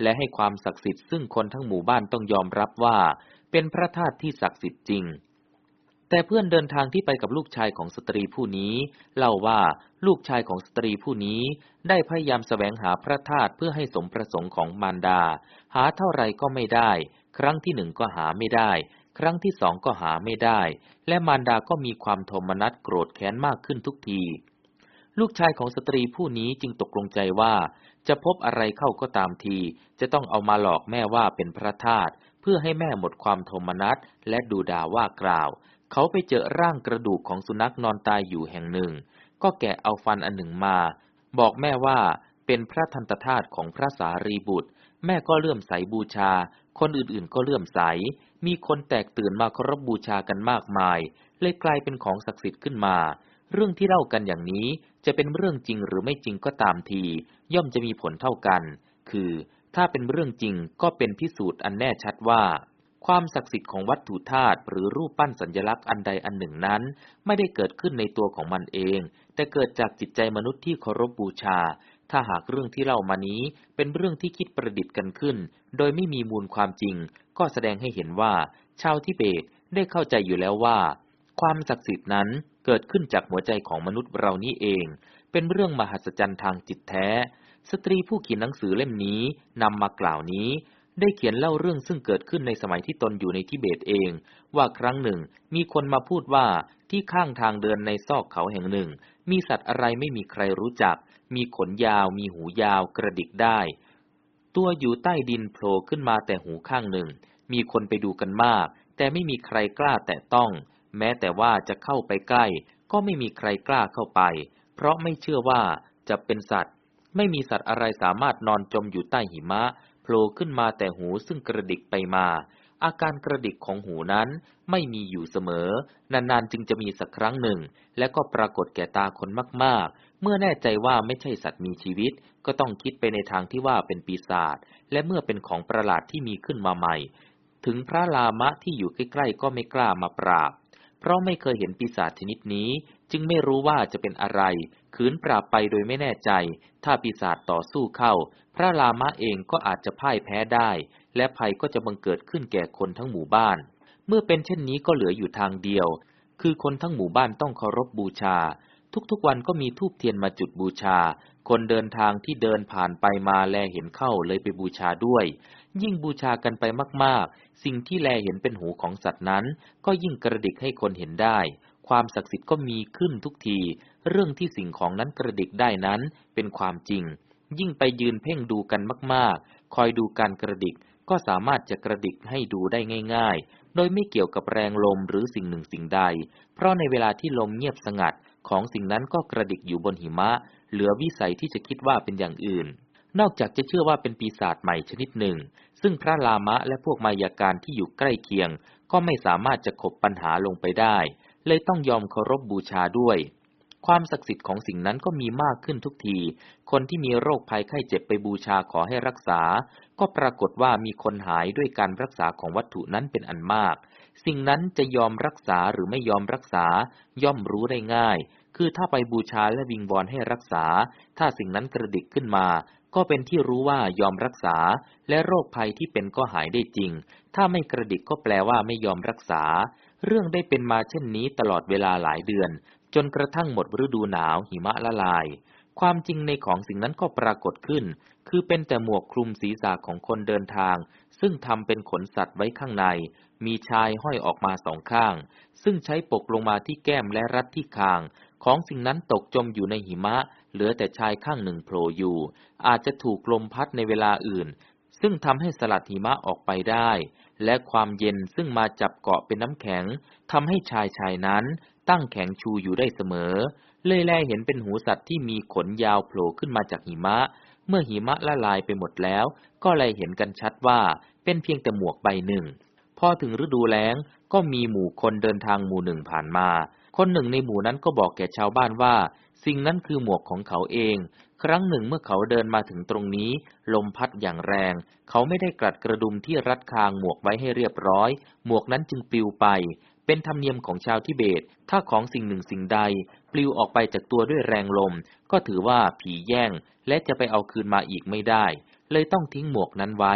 และให้ความศักดิ์สิทธิ์ซึ่งคนทั้งหมู่บ้านต้องยอมรับว่า เป็นพระธาตุที่ศักดิ์สิทธิ์จริง แต่เพื่อนเดินทางที่ไปกับลูกชายของสตรีผู้นี้ เล่าว่าลูกชายของสตรีผู้นี้ ได้พยายามสแสวงหาพระธาตุเพื่อให้สมประสงค์ของมารดา หาเท่าไรก็ไม่ได้ ครั้งที่หนึ่งก็หาไม่ได้ ครั้งที่สองก็หาไม่ได้ และมารดาก็มีความโทมนัสโกรธแค้นมากขึ้นทุกที ลูกชายของสตรีผู้นี้จึงตกลงใจว่า จะพบอะไรเข้าก็ตามที จะต้องเอามาหลอกแม่ว่าเป็นพระธาตุเพื่อให้แม่หมดความโทมนัสและดูด่าว่ากล่าว เขาไปเจอร่างกระดูกของสุนัขนอนตายอยู่แห่งหนึ่ง ก็แกะเอาฟันอันหนึ่งมา บอกแม่ว่าเป็นพระทันตธาตุของพระสารีบุตร แม่ก็เลื่อมใสบูชา คนอื่นๆก็เลื่อมใส มีคนแตกตื่นมาเคารพบูชากันมากมาย เลยกลายเป็นของศักดิ์สิทธิ์ขึ้นมา เรื่องที่เล่ากันอย่างนี้จะเป็นเรื่องจริงหรือไม่จริงก็ตามที ย่อมจะมีผลเท่ากัน คือ ถ้าเป็นเรื่องจริงก็เป็นพิสูจน์อันแน่ชัดว่า ความศักดิ์สิทธิ์ของวัตถุธาตุหรือรูปปั้นสัญลักษณ์อันใดอันหนึ่งนั้น ไม่ได้เกิดขึ้นในตัวของมันเอง แต่เกิดจากจิตใจมนุษย์ที่เคารพบูชา ถ้าหากเรื่องที่เล่ามานี้ เป็นเรื่องที่คิดประดิษฐ์กันขึ้น โดยไม่มีมูลความจริง ก็แสดงให้เห็นว่า ชาวทิเบตได้เข้าใจอยู่แล้วว่า ความศักดิ์สิทธิ์นั้นเกิดขึ้นจากหัวใจของมนุษย์เรานี้เอง เป็นเรื่องมหัศจรรย์ทางจิตแท้ สตรีผู้เขียนหนังสือเล่มนี้นำมากล่าวนี้ ได้เขียนเล่าเรื่องซึ่งเกิดขึ้นในสมัยที่ตนอยู่ในทิเบตเอง ว่าครั้งหนึ่ง มีคนมาพูดว่าที่ข้างทางเดินในซอกเขาแห่งหนึ่ง มีสัตว์อะไรไม่มีใครรู้จัก มีขนยาว มีหูยาว กระดิกได้ ตัวอยู่ใต้ดินโผล่ขึ้นมาแต่หูข้างหนึ่ง มีคนไปดูกันมาก แต่ไม่มีใครกล้าแตะต้อง แม้แต่ว่าจะเข้าไปใกล้ ก็ไม่มีใครกล้าเข้าไป เพราะไม่เชื่อว่าจะเป็นสัตว์ ไม่มีสัตว์อะไรสามารถนอนจมอยู่ใต้หิมะ โผล่ขึ้นมาแต่หูซึ่งกระดิกไปมา อาการกระดิกของหูนั้นไม่มีอยู่เสมอ นานๆจึงจะมีสักครั้งหนึ่ง และก็ปรากฏแก่ตาคนมากๆ เมื่อแน่ใจว่าไม่ใช่สัตว์มีชีวิต ก็ต้องคิดไปในทางที่ว่าเป็นปีศาจ และเมื่อเป็นของประหลาดที่มีขึ้นมาใหม่ ถึงพระลามะที่อยู่ใกล้ๆก็ไม่กล้ามาปราบ เพราะไม่เคยเห็นปีศาจชนิดนี้ จึงไม่รู้ว่าจะเป็นอะไร ขืนปราบไปโดยไม่แน่ใจ ถ้าปีศาจต่อสู้เข้า พระลามะเองก็อาจจะพ่ายแพ้ได้ และภัยก็จะบังเกิดขึ้นแก่คนทั้งหมู่บ้าน เมื่อเป็นเช่นนี้ก็เหลืออยู่ทางเดียว คือคนทั้งหมู่บ้านต้องเคารพบบูชา ทุกๆวันก็มีทูบเทียนมาจุดบูชา คนเดินทางที่เดินผ่านไปมาแลเห็นเข้าเลยไปบูชาด้วย ยิ่งบูชากันไปมากๆ สิ่งที่แลเห็นเป็นหูของสัตว์นั้น ก็ยิ่งกระดิกให้คนเห็นได้ ความศักดิ์สิทธิ์ก็มีขึ้นทุกที เรื่องที่สิ่งของนั้นกระดิกได้นั้นเป็นความจริง ยิ่งไปยืนเพ่งดูกันมากๆ คอยดูการกระดิกก็สามารถจะกระดิกให้ดูได้ง่าย ๆ โดยไม่เกี่ยวกับแรงลมหรือสิ่งหนึ่งสิ่งใด เพราะในเวลาที่ลมเงียบสงัด ของสิ่งนั้นก็กระดิกอยู่บนหิมะ เหลือวิสัยที่จะคิดว่าเป็นอย่างอื่น นอกจากจะเชื่อว่าเป็นปีศาจใหม่ชนิดหนึ่ง ซึ่งพระลามะและพวกมายาการที่อยู่ใกล้เคียง ก็ไม่สามารถจะขบปัญหาลงไปได้ เลยต้องยอมเคารพบบูชาด้วย ความศักดิ์สิทธิ์ของสิ่งนั้นก็มีมากขึ้นทุกที คนที่มีโรคภัยไข้เจ็บไปบูชาขอให้รักษา ก็ปรากฏว่ามีคนหายด้วยการรักษาของวัตถุนั้นเป็นอันมาก สิ่งนั้นจะยอมรักษาหรือไม่ยอมรักษา ย่อมรู้ได้ง่าย คือถ้าไปบูชาและวิงวอนให้รักษา ถ้าสิ่งนั้นกระดิกขึ้นมาก็เป็นที่รู้ว่ายอมรักษา และโรคภัยที่เป็นก็หายได้จริง ถ้าไม่กระดิกก็แปลว่าไม่ยอมรักษา เรื่องได้เป็นมาเช่นนี้ตลอดเวลาหลายเดือน จนกระทั่งหมดฤดูหนาวหิมะละลาย ความจริงในของสิ่งนั้นก็ปรากฏขึ้น คือเป็นแต่หมวกคลุมศีรษะของคนเดินทาง ซึ่งทำเป็นขนสัตว์ไว้ข้างใน มีชายห้อยออกมาสองข้าง ซึ่งใช้ปกลงมาที่แก้มและรัดที่คาง ของสิ่งนั้นตกจมอยู่ในหิมะ เหลือแต่ชายข้างหนึ่งโผล่อยู่ อาจจะถูกลมพัดในเวลาอื่น ซึ่งทำให้สลัดหิมะออกไปได้ และความเย็นซึ่งมาจับเกาะเป็นน้ำแข็งทำให้ชายชายนั้นตั้งแข็งชูอยู่ได้เสมอ เลยแลเห็นเป็นหูสัตว์ที่มีขนยาวโผล่ขึ้นมาจากหิมะ เมื่อหิมะละลายไปหมดแล้ว ก็เลยเห็นกันชัดว่าเป็นเพียงแต่หมวกใบหนึ่ง พอถึงฤดูแล้งก็มีหมู่คนเดินทางหมู่หนึ่งผ่านมา คนหนึ่งในหมู่นั้นก็บอกแก่ชาวบ้านว่า สิ่งนั้นคือหมวกของเขาเอง ครั้งหนึ่งเมื่อเขาเดินมาถึงตรงนี้ ลมพัดอย่างแรง เขาไม่ได้กลัดกระดุมที่รัดคางหมวกไว้ให้เรียบร้อย หมวกนั้นจึงปลิวไป เป็นธรรมเนียมของชาวทิเบต ถ้าของสิ่งหนึ่งสิ่งใด ปลิวออกไปจากตัวด้วยแรงลม ก็ถือว่าผีแย่ง และจะไปเอาคืนมาอีกไม่ได้ เลยต้องทิ้งหมวกนั้นไว้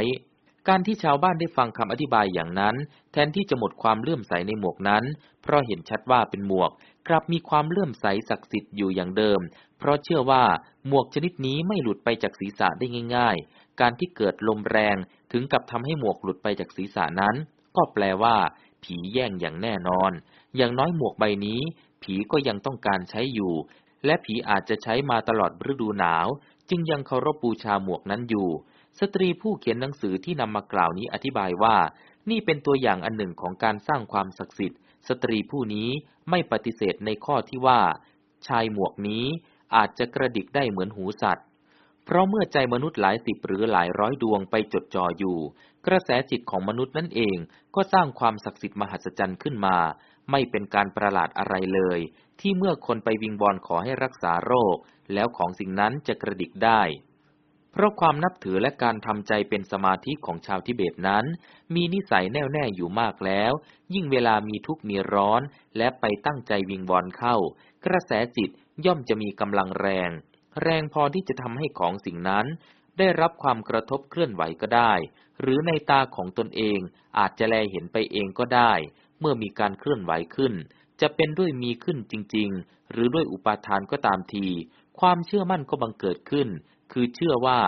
การที่ชาวบ้านได้ฟังคำอธิบายอย่างนั้น แทนที่จะหมดความเลื่อมใสในหมวกนั้น เพราะเห็นชัดว่าเป็นหมวก กลับมีความเลื่อมใสศักดิ์สิทธิ์อยู่อย่างเดิม เพราะเชื่อว่าหมวกชนิดนี้ไม่หลุดไปจากศีรษะได้ง่าย ๆ การที่เกิดลมแรงถึงกับทำให้หมวกหลุดไปจากศีรษะนั้น ก็แปลว่า ผีแย่งอย่างแน่นอน อย่างน้อยหมวกใบนี้ ผีก็ยังต้องการใช้อยู่ และผีอาจจะใช้มาตลอดฤดูหนาว จึงยังเคารพบูชาหมวกนั้นอยู่ สตรีผู้เขียนหนังสือที่นำมากล่าวนี้อธิบายว่า นี่เป็นตัวอย่างอันหนึ่งของการสร้างความศักดิ์สิทธิ์ สตรีผู้นี้ไม่ปฏิเสธในข้อที่ว่า ชายหมวกนี้อาจจะกระดิกได้เหมือนหูสัตว์ เพราะเมื่อใจมนุษย์หลายสิบหรือหลายร้อยดวงไปจดจ่ออยู่ กระแสจิตของมนุษย์นั่นเองก็สร้างความศักดิ์สิทธิ์มหัศจรรย์ขึ้นมา ไม่เป็นการประหลาดอะไรเลย ที่เมื่อคนไปวิงวอนขอให้รักษาโรค แล้วของสิ่งนั้นจะกระดิกได้ เพราะความนับถือและการทำใจเป็นสมาธิของชาวทิเบตนั้น มีนิสัยแน่วแน่อยู่มากแล้ว ยิ่งเวลามีทุกข์มีร้อน และไปตั้งใจวิงวอนเข้า กระแสจิตย่อมจะมีกำลังแรง แรงพอที่จะทำให้ของสิ่งนั้น ได้รับความกระทบเคลื่อนไหวก็ได้ หรือในตาของตนเองอาจจะแลเห็นไปเองก็ได้ เมื่อมีการเคลื่อนไหวขึ้น จะเป็นด้วยมีขึ้นจริง ๆ หรือด้วยอุปาทานก็ตามที ความเชื่อมั่นก็บังเกิดขึ้น คือเชื่อว่า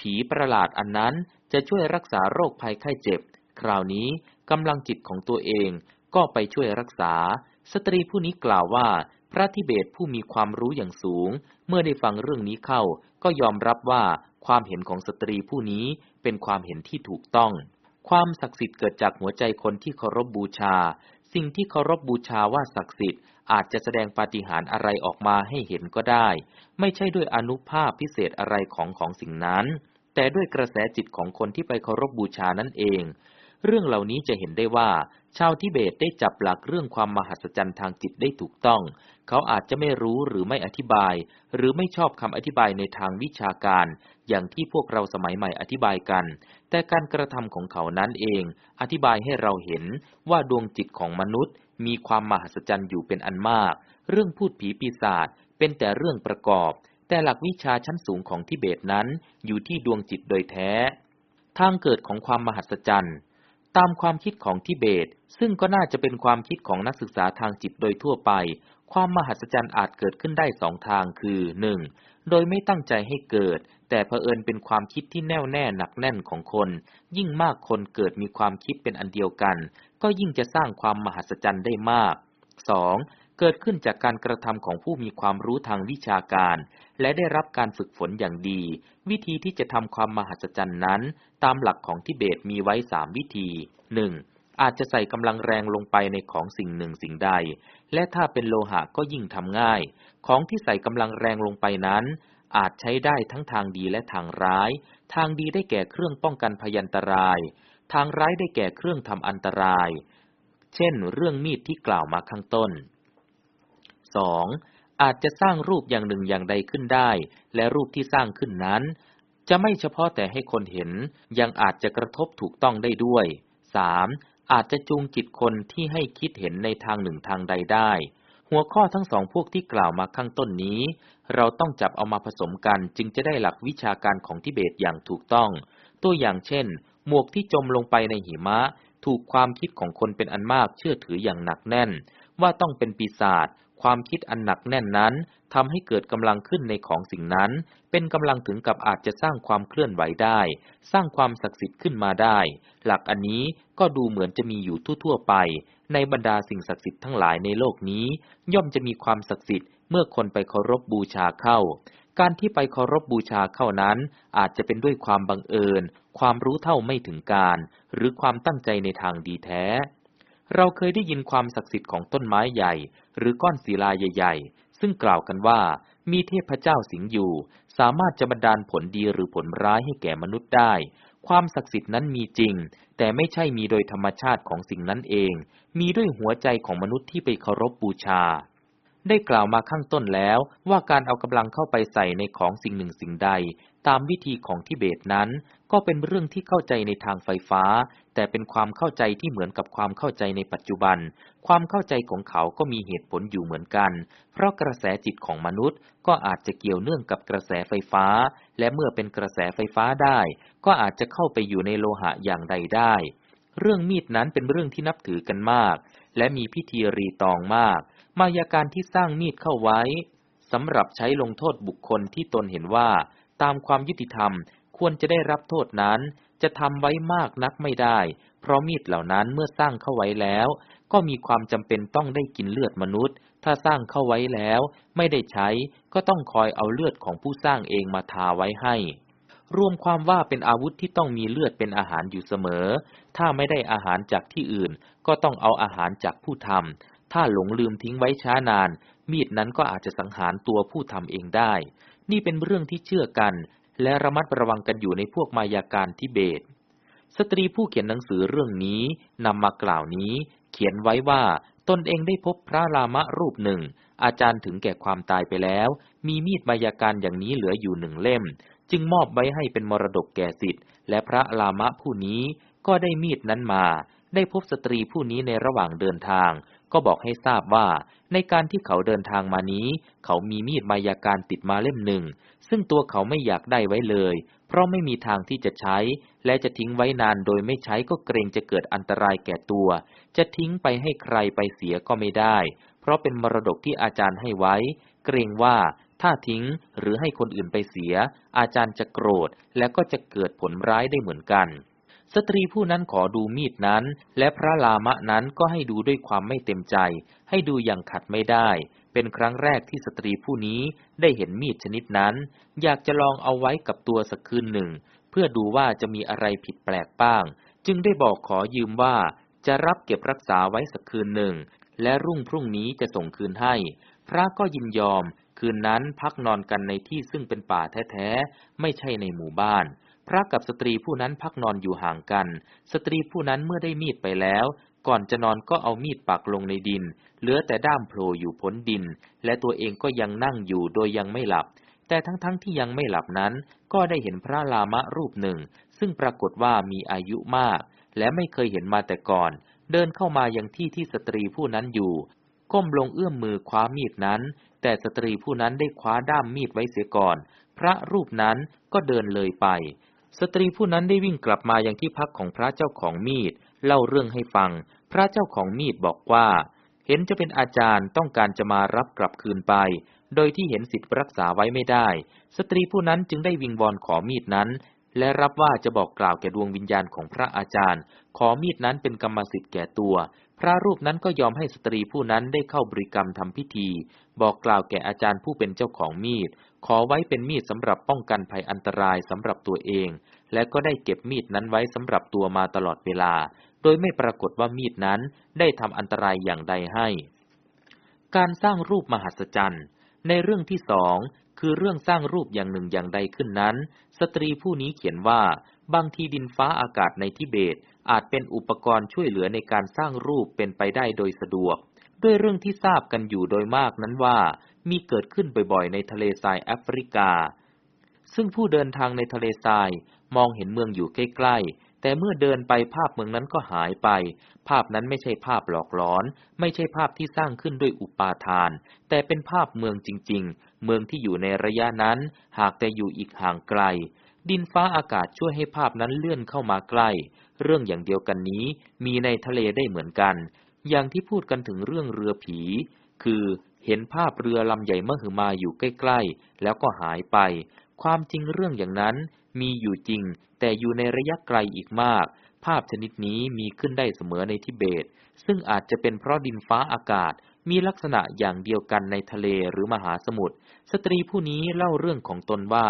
ผีประหลาดอันนั้นจะช่วยรักษาโรคภัยไข้เจ็บ คราวนี้กำลังจิตของตัวเองก็ไปช่วยรักษา สตรีผู้นี้กล่าวว่า พระทิเบตผู้มีความรู้อย่างสูง เมื่อได้ฟังเรื่องนี้เข้า ก็ยอมรับว่าความเห็นของสตรีผู้นี้เป็นความเห็นที่ถูกต้อง ความศักดิ์สิทธิ์เกิดจากหัวใจคนที่เคารพบบูชา สิ่งที่เคารพบบูชาว่าศักดิ์สิทธิ์อาจจะแสดงปาฏิหาริย์อะไรออกมาให้เห็นก็ได้ ไม่ใช่ด้วยอนุภาพพิเศษอะไรของของสิ่งนั้น แต่ด้วยกระแสจิตของคนที่ไปเคารพบบูชานั่นเอง เรื่องเหล่านี้จะเห็นได้ว่า ชาวทิเบตได้จับหลักเรื่องความมหัศจรรย์ทางจิตได้ถูกต้อง เขาอาจจะไม่รู้หรือไม่อธิบาย หรือไม่ชอบคำอธิบายในทางวิชาการ อย่างที่พวกเราสมัยใหม่อธิบายกัน แต่การกระทำของเขานั้นเอง อธิบายให้เราเห็นว่าดวงจิตของมนุษย์ มีความมหัศจรรย์อยู่เป็นอันมาก เรื่องพูดผีปีศาจเป็นแต่เรื่องประกอบ แต่หลักวิชาชั้นสูงของทิเบตนั้น อยู่ที่ดวงจิตโดยแท้ ทางเกิดของความมหัศจรรย์ ตามความคิดของทิเบต ซึ่งก็น่าจะเป็นความคิดของนักศึกษาทางจิตโดยทั่วไป ความมหัศจรรย์อาจเกิดขึ้นได้สองทางคือหนึ่งโดยไม่ตั้งใจให้เกิด แต่เผอิญเป็นความคิดที่แน่วแน่หนักแน่นของคน ยิ่งมากคนเกิดมีความคิดเป็นอันเดียวกัน ก็ยิ่งจะสร้างความมหัศจรรย์ได้มากสองเกิดขึ้นจากการกระทำของผู้มีความรู้ทางวิชาการ และได้รับการฝึกฝนอย่างดี วิธีที่จะทำความมหัศจรรย์นั้น ตามหลักของทิเบตมีไว้สามวิธีหนึ่งอาจจะใส่กำลังแรงลงไปในของสิ่งหนึ่งสิ่งใด และถ้าเป็นโลหะก็ยิ่งทำง่าย ของที่ใส่กำลังแรงลงไปนั้น อาจใช้ได้ทั้งทางดีและทางร้าย ทางดีได้แก่เครื่องป้องกันพยันตราย ทางร้ายได้แก่เครื่องทำอันตราย เช่น เรื่องมีดที่กล่าวมาข้างต้น 2. อาจจะสร้างรูปอย่างหนึ่งอย่างใดขึ้นได้ และรูปที่สร้างขึ้นนั้น จะไม่เฉพาะแต่ให้คนเห็น ยังอาจจะกระทบถูกต้องได้ด้วย 3. อาจจะจูงจิตคนที่ให้คิดเห็นในทางหนึ่งทางใดได้ หัวข้อทั้งสองพวกที่กล่าวมาข้างต้นนี้ เราต้องจับเอามาผสมกันจึงจะได้หลักวิชาการของทิเบตอย่างถูกต้อง ตัวอย่างเช่น หมวกที่จมลงไปในหิมะ ถูกความคิดของคนเป็นอันมากเชื่อถืออย่างหนักแน่น ว่าต้องเป็นปีศาจ ความคิดอันหนักแน่นนั้นทำให้เกิดกำลังขึ้นในของสิ่งนั้น เป็นกำลังถึงกับอาจจะสร้างความเคลื่อนไหวได้ สร้างความศักดิ์สิทธิ์ขึ้นมาได้ หลักอันนี้ก็ดูเหมือนจะมีอยู่ทั่วๆไป ในบรรดาสิ่งศักดิ์สิทธิ์ทั้งหลายในโลกนี้ ย่อมจะมีความศักดิ์สิทธิ์เมื่อคนไปเคารพบูชาเข้า การที่ไปเคารพบูชาเข้านั้น อาจจะเป็นด้วยความบังเอิญ ความรู้เท่าไม่ถึงการ หรือความตั้งใจในทางดีแท้เราเคยได้ยินความศักดิ์สิทธิ์ของต้นไม้ใหญ่ หรือก้อนศิลาใหญ่ ๆ ซึ่งกล่าวกันว่า มีเทพเจ้าสิงอยู่ สามารถจะบันดาลผลดีหรือผลร้ายให้แก่มนุษย์ได้ ความศักดิ์สิทธิ์นั้นมีจริง แต่ไม่ใช่มีโดยธรรมชาติของสิ่งนั้นเอง มีด้วยหัวใจของมนุษย์ที่ไปเคารพบบูชาได้กล่าวมาข้างต้นแล้วว่าการเอากำลังเข้าไปใส่ในของสิ่งหนึ่งสิ่งใด ตามวิธีของทิเบตนั้น ก็เป็นเรื่องที่เข้าใจในทางไฟฟ้า แต่เป็นความเข้าใจที่เหมือนกับความเข้าใจในปัจจุบัน ความเข้าใจของเขาก็มีเหตุผลอยู่เหมือนกัน เพราะกระแสจิตของมนุษย์ก็อาจจะเกี่ยวเนื่องกับกระแสไฟฟ้า และเมื่อเป็นกระแสไฟฟ้าได้ ก็อาจจะเข้าไปอยู่ในโลหะอย่างใดได้ เรื่องมีดนั้นเป็นเรื่องที่นับถือกันมาก และมีพิธีรีตองมาก มายาการที่สร้างมีดเข้าไว้สำหรับใช้ลงโทษบุคคลที่ตนเห็นว่า ตามความยุติธรรมควรจะได้รับโทษนั้น จะทำไว้มากนักไม่ได้ เพราะมีดเหล่านั้นเมื่อสร้างเข้าไว้แล้ว ก็มีความจำเป็นต้องได้กินเลือดมนุษย์ ถ้าสร้างเข้าไว้แล้ว ไม่ได้ใช้ก็ต้องคอยเอาเลือดของผู้สร้างเองมาทาไว้ให้ รวมความว่าเป็นอาวุธที่ต้องมีเลือดเป็นอาหารอยู่เสมอ ถ้าไม่ได้อาหารจากที่อื่น ก็ต้องเอาอาหารจากผู้ทำถ้าหลงลืมทิ้งไว้ช้านาน มีดนั้นก็อาจจะสังหารตัวผู้ทำเองได้ นี่เป็นเรื่องที่เชื่อกัน และระมัดระวังกันอยู่ในพวกมายาการทิเบต สตรีผู้เขียนหนังสือเรื่องนี้นำมากล่าวนี้ เขียนไว้ว่าตนเองได้พบพระรามะรูปหนึ่ง อาจารย์ถึงแก่ความตายไปแล้ว มีมีดมายาการอย่างนี้เหลืออยู่หนึ่งเล่ม จึงมอบไว้ให้เป็นมรดกแก่สิทธิ์และพระรามะผู้นี้ก็ได้มีดนั้นมา ได้พบสตรีผู้นี้ในระหว่างเดินทาง ก็บอกให้ทราบว่าในการที่เขาเดินทางมานี้ เขามีมีดมายาการติดมาเล่มหนึ่ง ซึ่งตัวเขาไม่อยากได้ไว้เลย เพราะไม่มีทางที่จะใช้ และจะทิ้งไว้นานโดยไม่ใช้ก็เกรงจะเกิดอันตรายแก่ตัว จะทิ้งไปให้ใครไปเสียก็ไม่ได้ เพราะเป็นมรดกที่อาจารย์ให้ไว้ เกรงว่าถ้าทิ้งหรือให้คนอื่นไปเสีย อาจารย์จะโกรธและก็จะเกิดผลร้ายได้เหมือนกัน สตรีผู้นั้นขอดูมีดนั้น และพระลามะนั้นก็ให้ดูด้วยความไม่เต็มใจ ให้ดูอย่างขัดไม่ได้ เป็นครั้งแรกที่สตรีผู้นี้ได้เห็นมีดชนิดนั้น อยากจะลองเอาไว้กับตัวสักคืนหนึ่ง เพื่อดูว่าจะมีอะไรผิดแปลกบ้าง จึงได้บอกขอยืมว่า จะรับเก็บรักษาไว้สักคืนหนึ่ง และรุ่งพรุ่งนี้จะส่งคืนให้ พระก็ยินยอม คืนนั้นพักนอนกันในที่ซึ่งเป็นป่าแท้ๆไม่ใช่ในหมู่บ้าน พระกับสตรีผู้นั้นพักนอนอยู่ห่างกัน สตรีผู้นั้นเมื่อได้มีดไปแล้ว ก่อนจะนอนก็เอามีดปักลงในดิน เหลือแต่ด้ามโผล่อยู่พ้นดิน และตัวเองก็ยังนั่งอยู่โดยยังไม่หลับ แต่ทั้งๆทที่ยังไม่หลับนั้น ก็ได้เห็นพระลามะรูปหนึ่ง ซึ่งปรากฏว่ามีอายุมาก และไม่เคยเห็นมาแต่ก่อน เดินเข้ามายังที่ที่สตรีผู้นั้นอยู่ ก้มลงเอื้อมมือคว้ามีดนั้น แต่สตรีผู้นั้นได้คว้าด้ามมีดไว้เสียก่อน พระรูปนั้นก็เดินเลยไป สตรีผู้นั้นได้วิ่งกลับมาอยังที่พักของพระเจ้าของมีด เล่าเรื่องให้ฟัง พระเจ้าของมีดบอกว่า เห็นจะเป็นอาจารย์ต้องการจะมารับกลับคืนไป โดยที่เห็นสิทธิ์รักษาไว้ไม่ได้ สตรีผู้นั้นจึงได้วิงวอนขอมีดนั้น และรับว่าจะบอกกล่าวแก่ดวงวิญญาณของพระอาจารย์ ขอมีดนั้นเป็นกรรมสิทธิ์แก่ตัว พระรูปนั้นก็ยอมให้สตรีผู้นั้นได้เข้าบริกรรมทำพิธี บอกกล่าวแก่อาจารย์ผู้เป็นเจ้าของมีด ขอไว้เป็นมีดสำหรับป้องกันภัยอันตรายสำหรับตัวเอง และก็ได้เก็บมีดนั้นไว้สำหรับตัวมาตลอดเวลา โดยไม่ปรากฏว่ามีดนั้นได้ทำอันตรายอย่างใดให้ การสร้างรูปมหัศจรรย์ ในเรื่องที่สองคือเรื่องสร้างรูปอย่างหนึ่งอย่างใดขึ้นนั้น สตรีผู้นี้เขียนว่า บางทีดินฟ้าอากาศในทิเบต อาจเป็นอุปกรณ์ช่วยเหลือในการสร้างรูปเป็นไปได้โดยสะดวก ด้วยเรื่องที่ทราบกันอยู่โดยมากนั้นว่า มีเกิดขึ้นบ่อยๆ ในทะเลทรายแอฟริกา ซึ่งผู้เดินทางในทะเลทรายมองเห็นเมืองอยู่ใกล้ๆ แต่เมื่อเดินไปภาพเมืองนั้นก็หายไป ภาพนั้นไม่ใช่ภาพหลอกหลอน ไม่ใช่ภาพที่สร้างขึ้นด้วยอุปาทาน แต่เป็นภาพเมืองจริง ๆ เมืองที่อยู่ในระยะนั้น หากแต่อยู่อีกห่างไกล ดินฟ้าอากาศช่วยให้ภาพนั้นเลื่อนเข้ามาใกล้ เรื่องอย่างเดียวกันนี้มีในทะเลได้เหมือนกัน อย่างที่พูดกันถึงเรื่องเรือผี คือเห็นภาพเรือลำใหญ่มหึมาอยู่ใกล้ๆ แล้วก็หายไป ความจริงเรื่องอย่างนั้นมีอยู่จริง แต่อยู่ในระยะไกลอีกมาก ภาพชนิดนี้มีขึ้นได้เสมอในทิเบต ซึ่งอาจจะเป็นเพราะดินฟ้าอากาศมีลักษณะอย่างเดียวกันในทะเลหรือมหาสมุทร สตรีผู้นี้เล่าเรื่องของตนว่า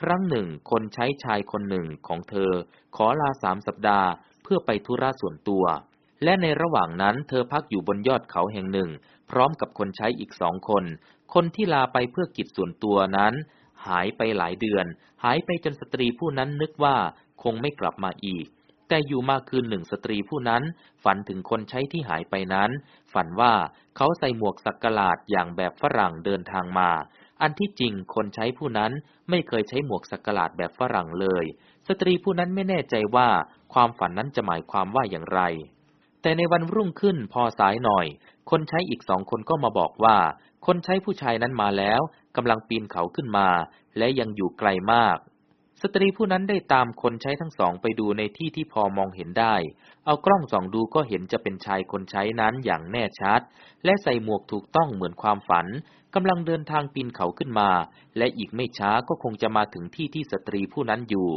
ครั้งหนึ่งคนใช้ชายคนหนึ่งของเธอ ขอลาสามสัปดาห์ เพื่อไปธุระส่วนตัว และในระหว่างนั้นเธอพักอยู่บนยอดเขาแห่งหนึ่ง พร้อมกับคนใช้อีกสองคน คนที่ลาไปเพื่อกิจส่วนตัวนั้น หายไปหลายเดือน หายไปจนสตรีผู้นั้นนึกว่าคงไม่กลับมาอีก แต่อยู่มาคืนหนึ่งสตรีผู้นั้น ฝันถึงคนใช้ที่หายไปนั้น ฝันว่าเขาใส่หมวกสักกลาดอย่างแบบฝรั่งเดินทางมา อันที่จริงคนใช้ผู้นั้นไม่เคยใช้หมวกสักกลาดแบบฝรั่งเลย สตรีผู้นั้นไม่แน่ใจว่าความฝันนั้นจะหมายความว่าอย่างไร แต่ในวันรุ่งขึ้นพอสายหน่อย คนใช้อีกสองคนก็มาบอกว่า คนใช้ผู้ชายนั้นมาแล้วกำลังปีนเขาขึ้นมา และยังอยู่ไกลมาก สตรีผู้นั้นได้ตามคนใช้ทั้งสองไปดูในที่ที่พอมองเห็นได้ เอากล้องส่องดูก็เห็นจะเป็นชายคนใช้นั้นอย่างแน่ชัด และใส่หมวกถูกต้องเหมือนความฝันกำลังเดินทางปีนเขาขึ้นมา และอีกไม่ช้าก็คงจะมาถึงที่ที่สตรีผู้นั้นอยู่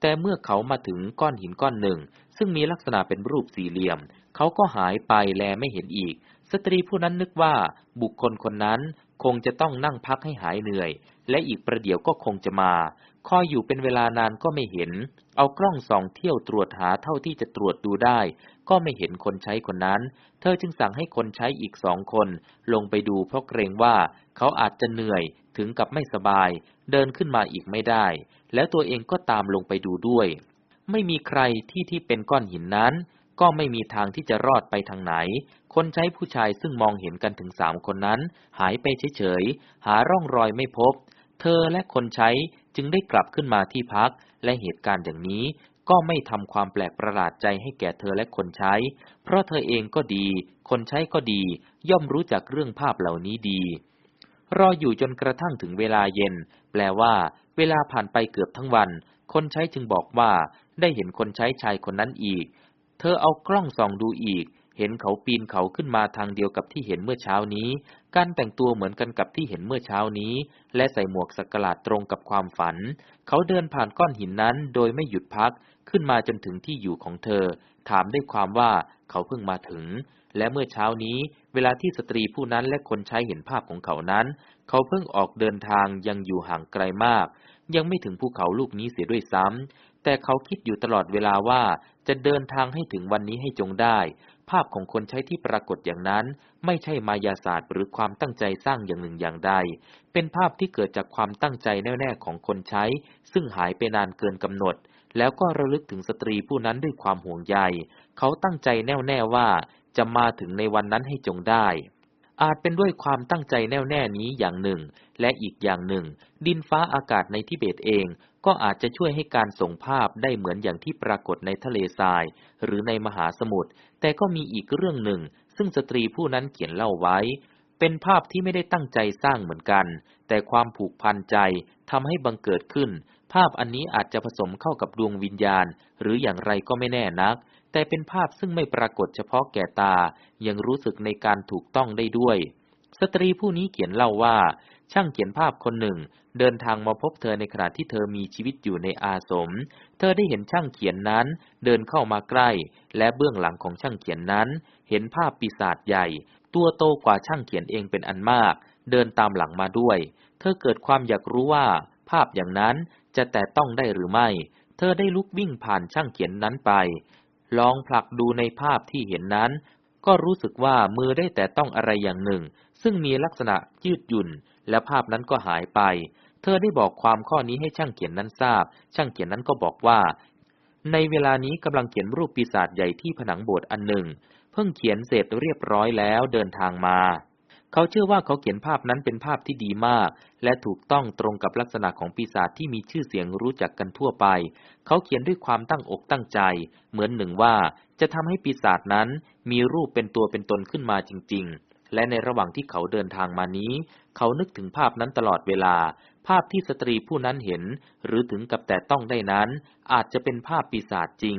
แต่เมื่อเขามาถึงก้อนหินก้อนหนึ่ง ซึ่งมีลักษณะเป็นรูปสี่เหลี่ยม เขาก็หายไปแลไม่เห็นอีก สตรีผู้นั้นนึกว่าบุคคลคนนั้นคงจะต้องนั่งพักให้หายเหนื่อย และอีกประเดี๋ยวก็คงจะมา คอยอยู่เป็นเวลานานก็ไม่เห็น เอากล้องส่องเที่ยวตรวจหาเท่าที่จะตรวจดูได้ ก็ไม่เห็นคนใช้คนนั้น เธอจึงสั่งให้คนใช้อีกสองคน ลงไปดูเพราะเกรงว่าเขาอาจจะเหนื่อยถึงกับไม่สบาย เดินขึ้นมาอีกไม่ได้ แล้วตัวเองก็ตามลงไปดูด้วย ไม่มีใครที่ที่เป็นก้อนหินนั้น ก็ไม่มีทางที่จะรอดไปทางไหน คนใช้ผู้ชายซึ่งมองเห็นกันถึงสามคนนั้น หายไปเฉยๆ หาร่องรอยไม่พบ เธอและคนใช้จึงได้กลับขึ้นมาที่พัก และเหตุการณ์อย่างนี้ก็ไม่ทำความแปลกประหลาดใจให้แก่เธอและคนใช้ เพราะเธอเองก็ดี คนใช้ก็ดี ย่อมรู้จักเรื่องภาพเหล่านี้ดี รออยู่จนกระทั่งถึงเวลาเย็น แปลว่า เวลาผ่านไปเกือบทั้งวัน คนใช้จึงบอกว่า ได้เห็นคนใช้ชายคนนั้นอีก เธอเอากล้องส่องดูอีก เห็นเขาปีนเขาขึ้นมาทางเดียวกับที่เห็นเมื่อเช้านี้ การแต่งตัวเหมือนกันกับที่เห็นเมื่อเช้านี้ และใส่หมวกสักหลาดตรงกับความฝัน เขาเดินผ่านก้อนหินนั้นโดยไม่หยุดพักขึ้นมาจนถึงที่อยู่ของเธอ ถามด้วยความว่าเขาเพิ่งมาถึง และเมื่อเช้านี้ เวลาที่สตรีผู้นั้นและคนใช้เห็นภาพของเขานั้น เขาเพิ่งออกเดินทางยังอยู่ห่างไกลมาก ยังไม่ถึงภูเขาลูกนี้เสียด้วยซ้ำ แต่เขาคิดอยู่ตลอดเวลาว่าจะเดินทางให้ถึงวันนี้ให้จงได้ ภาพของคนใช้ที่ปรากฏอย่างนั้น ไม่ใช่มายาศาสตร์หรือความตั้งใจสร้างอย่างหนึ่งอย่างใด เป็นภาพที่เกิดจากความตั้งใจแน่ๆของคนใช้ ซึ่งหายไปนานเกินกำหนด แล้วก็ระลึกถึงสตรีผู้นั้นด้วยความห่วงใย เขาตั้งใจแน่วแน่ว่าจะมาถึงในวันนั้นให้จงได้อาจเป็นด้วยความตั้งใจแน่วแน่นี้อย่างหนึ่ง และอีกอย่างหนึ่ง ดินฟ้าอากาศในทิเบตเอง ก็อาจจะช่วยให้การส่งภาพได้เหมือนอย่างที่ปรากฏในทะเลทราย หรือในมหาสมุทร แต่ก็มีอีกเรื่องหนึ่ง ซึ่งสตรีผู้นั้นเขียนเล่าไว้ เป็นภาพที่ไม่ได้ตั้งใจสร้างเหมือนกัน แต่ความผูกพันใจทำให้บังเกิดขึ้น ภาพอันนี้อาจจะผสมเข้ากับดวงวิญญาณ หรืออย่างไรก็ไม่แน่นัก แต่เป็นภาพซึ่งไม่ปรากฏเฉพาะแก่ตา ยังรู้สึกในการถูกต้องได้ด้วย สตรีผู้นี้เขียนเล่าว่า ช่างเขียนภาพคนหนึ่ง เดินทางมาพบเธอในขณะที่เธอมีชีวิตอยู่ในอาสม เธอได้เห็นช่างเขียนนั้น เดินเข้ามาใกล้ และเบื้องหลังของช่างเขียนนั้น เห็นภาพปีศาจใหญ่ ตัวโตกว่าช่างเขียนเองเป็นอันมาก เดินตามหลังมาด้วย เธอเกิดความอยากรู้ว่า ภาพอย่างนั้นจะแต่ต้องได้หรือไม่ เธอได้ลุกวิ่งผ่านช่างเขียนนั้นไป ลองผลักดูในภาพที่เห็นนั้น ก็รู้สึกว่ามือได้แต่ต้องอะไรอย่างหนึ่ง ซึ่งมีลักษณะยืดหยุ่น และภาพนั้นก็หายไป เธอได้บอกความข้อนี้ให้ช่างเขียนนั้นทราบ ช่างเขียนนั้นก็บอกว่า ในเวลานี้กำลังเขียนรูปปีศาจใหญ่ที่ผนังโบสถ์อันหนึ่ง เพิ่งเขียนเสร็จเรียบร้อยแล้วเดินทางมา เขาเชื่อว่าเขาเขียนภาพนั้นเป็นภาพที่ดีมาก และถูกต้องตรงกับลักษณะของปีศาจที่มีชื่อเสียงรู้จักกันทั่วไป เขาเขียนด้วยความตั้งอกตั้งใจ เหมือนหนึ่งว่าจะทำให้ปีศาจนั้นมีรูปเป็นตัวเป็นตนขึ้นมาจริง ๆและในระหว่างที่เขาเดินทางมานี้ เขานึกถึงภาพนั้นตลอดเวลา ภาพที่สตรีผู้นั้นเห็น หรือถึงกับแต่ต้องได้นั้น อาจจะเป็นภาพปีศาจจริง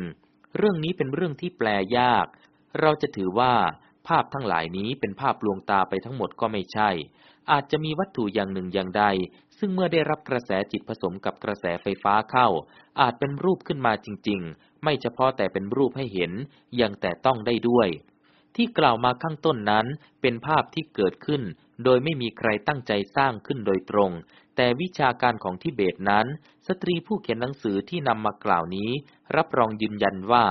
เรื่องนี้เป็นเรื่องที่แปลยาก เราจะถือว่าภาพทั้งหลายนี้เป็นภาพลวงตาไปทั้งหมดก็ไม่ใช่ อาจจะมีวัตถุอย่างหนึ่งอย่างใด ซึ่งเมื่อได้รับกระแสจิตผสมกับกระแสไฟฟ้าเข้า อาจเป็นรูปขึ้นมาจริง ๆ ไม่เฉพาะแต่เป็นรูปให้เห็น ยังแต่ต้องได้ด้วย ที่กล่าวมาข้างต้นนั้นเป็นภาพที่เกิดขึ้น โดยไม่มีใครตั้งใจสร้างขึ้นโดยตรง แต่วิชาการของทิเบตนั้น สตรีผู้เขียนหนังสือที่นำมากล่าวนี้ รับรองยืนยันว่า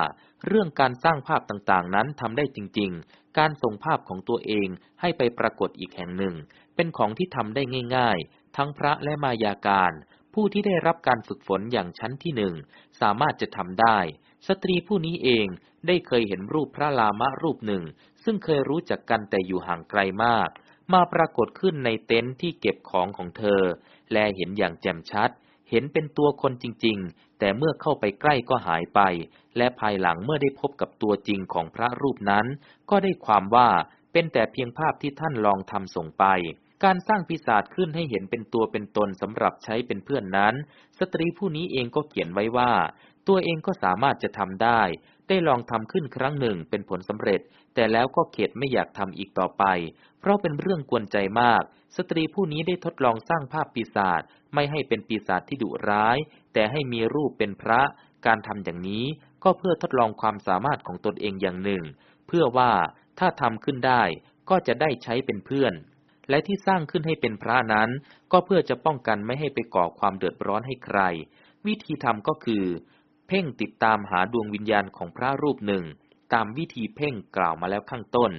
เรื่องการสร้างภาพต่างๆ นั้นทำได้จริง ๆ การส่งภาพของตัวเองให้ไปปรากฏอีกแห่งหนึ่ง เป็นของที่ทำได้ง่าย ๆ ทั้งพระและมายาการ ผู้ที่ได้รับการฝึกฝนอย่างชั้นที่หนึ่ง สามารถจะทำได้ สตรีผู้นี้เองได้เคยเห็นรูปพระลามะรูปหนึ่ง ซึ่งเคยรู้จักกันแต่อยู่ห่างไกลมาก มาปรากฏขึ้นในเต็นท์ที่เก็บของของเธอ แลเห็นอย่างแจ่มชัด เห็นเป็นตัวคนจริง ๆ แต่เมื่อเข้าไปใกล้ก็หายไป และภายหลังเมื่อได้พบกับตัวจริงของพระรูปนั้น ก็ได้ความว่าเป็นแต่เพียงภาพที่ท่านลองทำส่งไป การสร้างปีศาจขึ้นให้เห็นเป็นตัวเป็นตนสำหรับใช้เป็นเพื่อนนั้น สตรีผู้นี้เองก็เขียนไว้ว่า ตัวเองก็สามารถจะทำได้ ได้ลองทำขึ้นครั้งหนึ่งเป็นผลสำเร็จ แต่แล้วก็เข็ดไม่อยากทำอีกต่อไป เพราะเป็นเรื่องกวนใจมาก สตรีผู้นี้ได้ทดลองสร้างภาพปีศาจไม่ให้เป็นปีศาจที่ดุร้าย แต่ให้มีรูปเป็นพระ การทำอย่างนี้ก็เพื่อทดลองความสามารถของตนเองอย่างหนึ่ง เพื่อว่าถ้าทำขึ้นได้ก็จะได้ใช้เป็นเพื่อน และที่สร้างขึ้นให้เป็นพระนั้น ก็เพื่อจะป้องกันไม่ให้ไปก่อความเดือดร้อนให้ใคร วิธีทำก็คือ พ่งติดตามหาดวงวิญญาณของพระรูปหนึ่ง ตามวิธีเพ่งกล่าวมาแล้วข้างต้น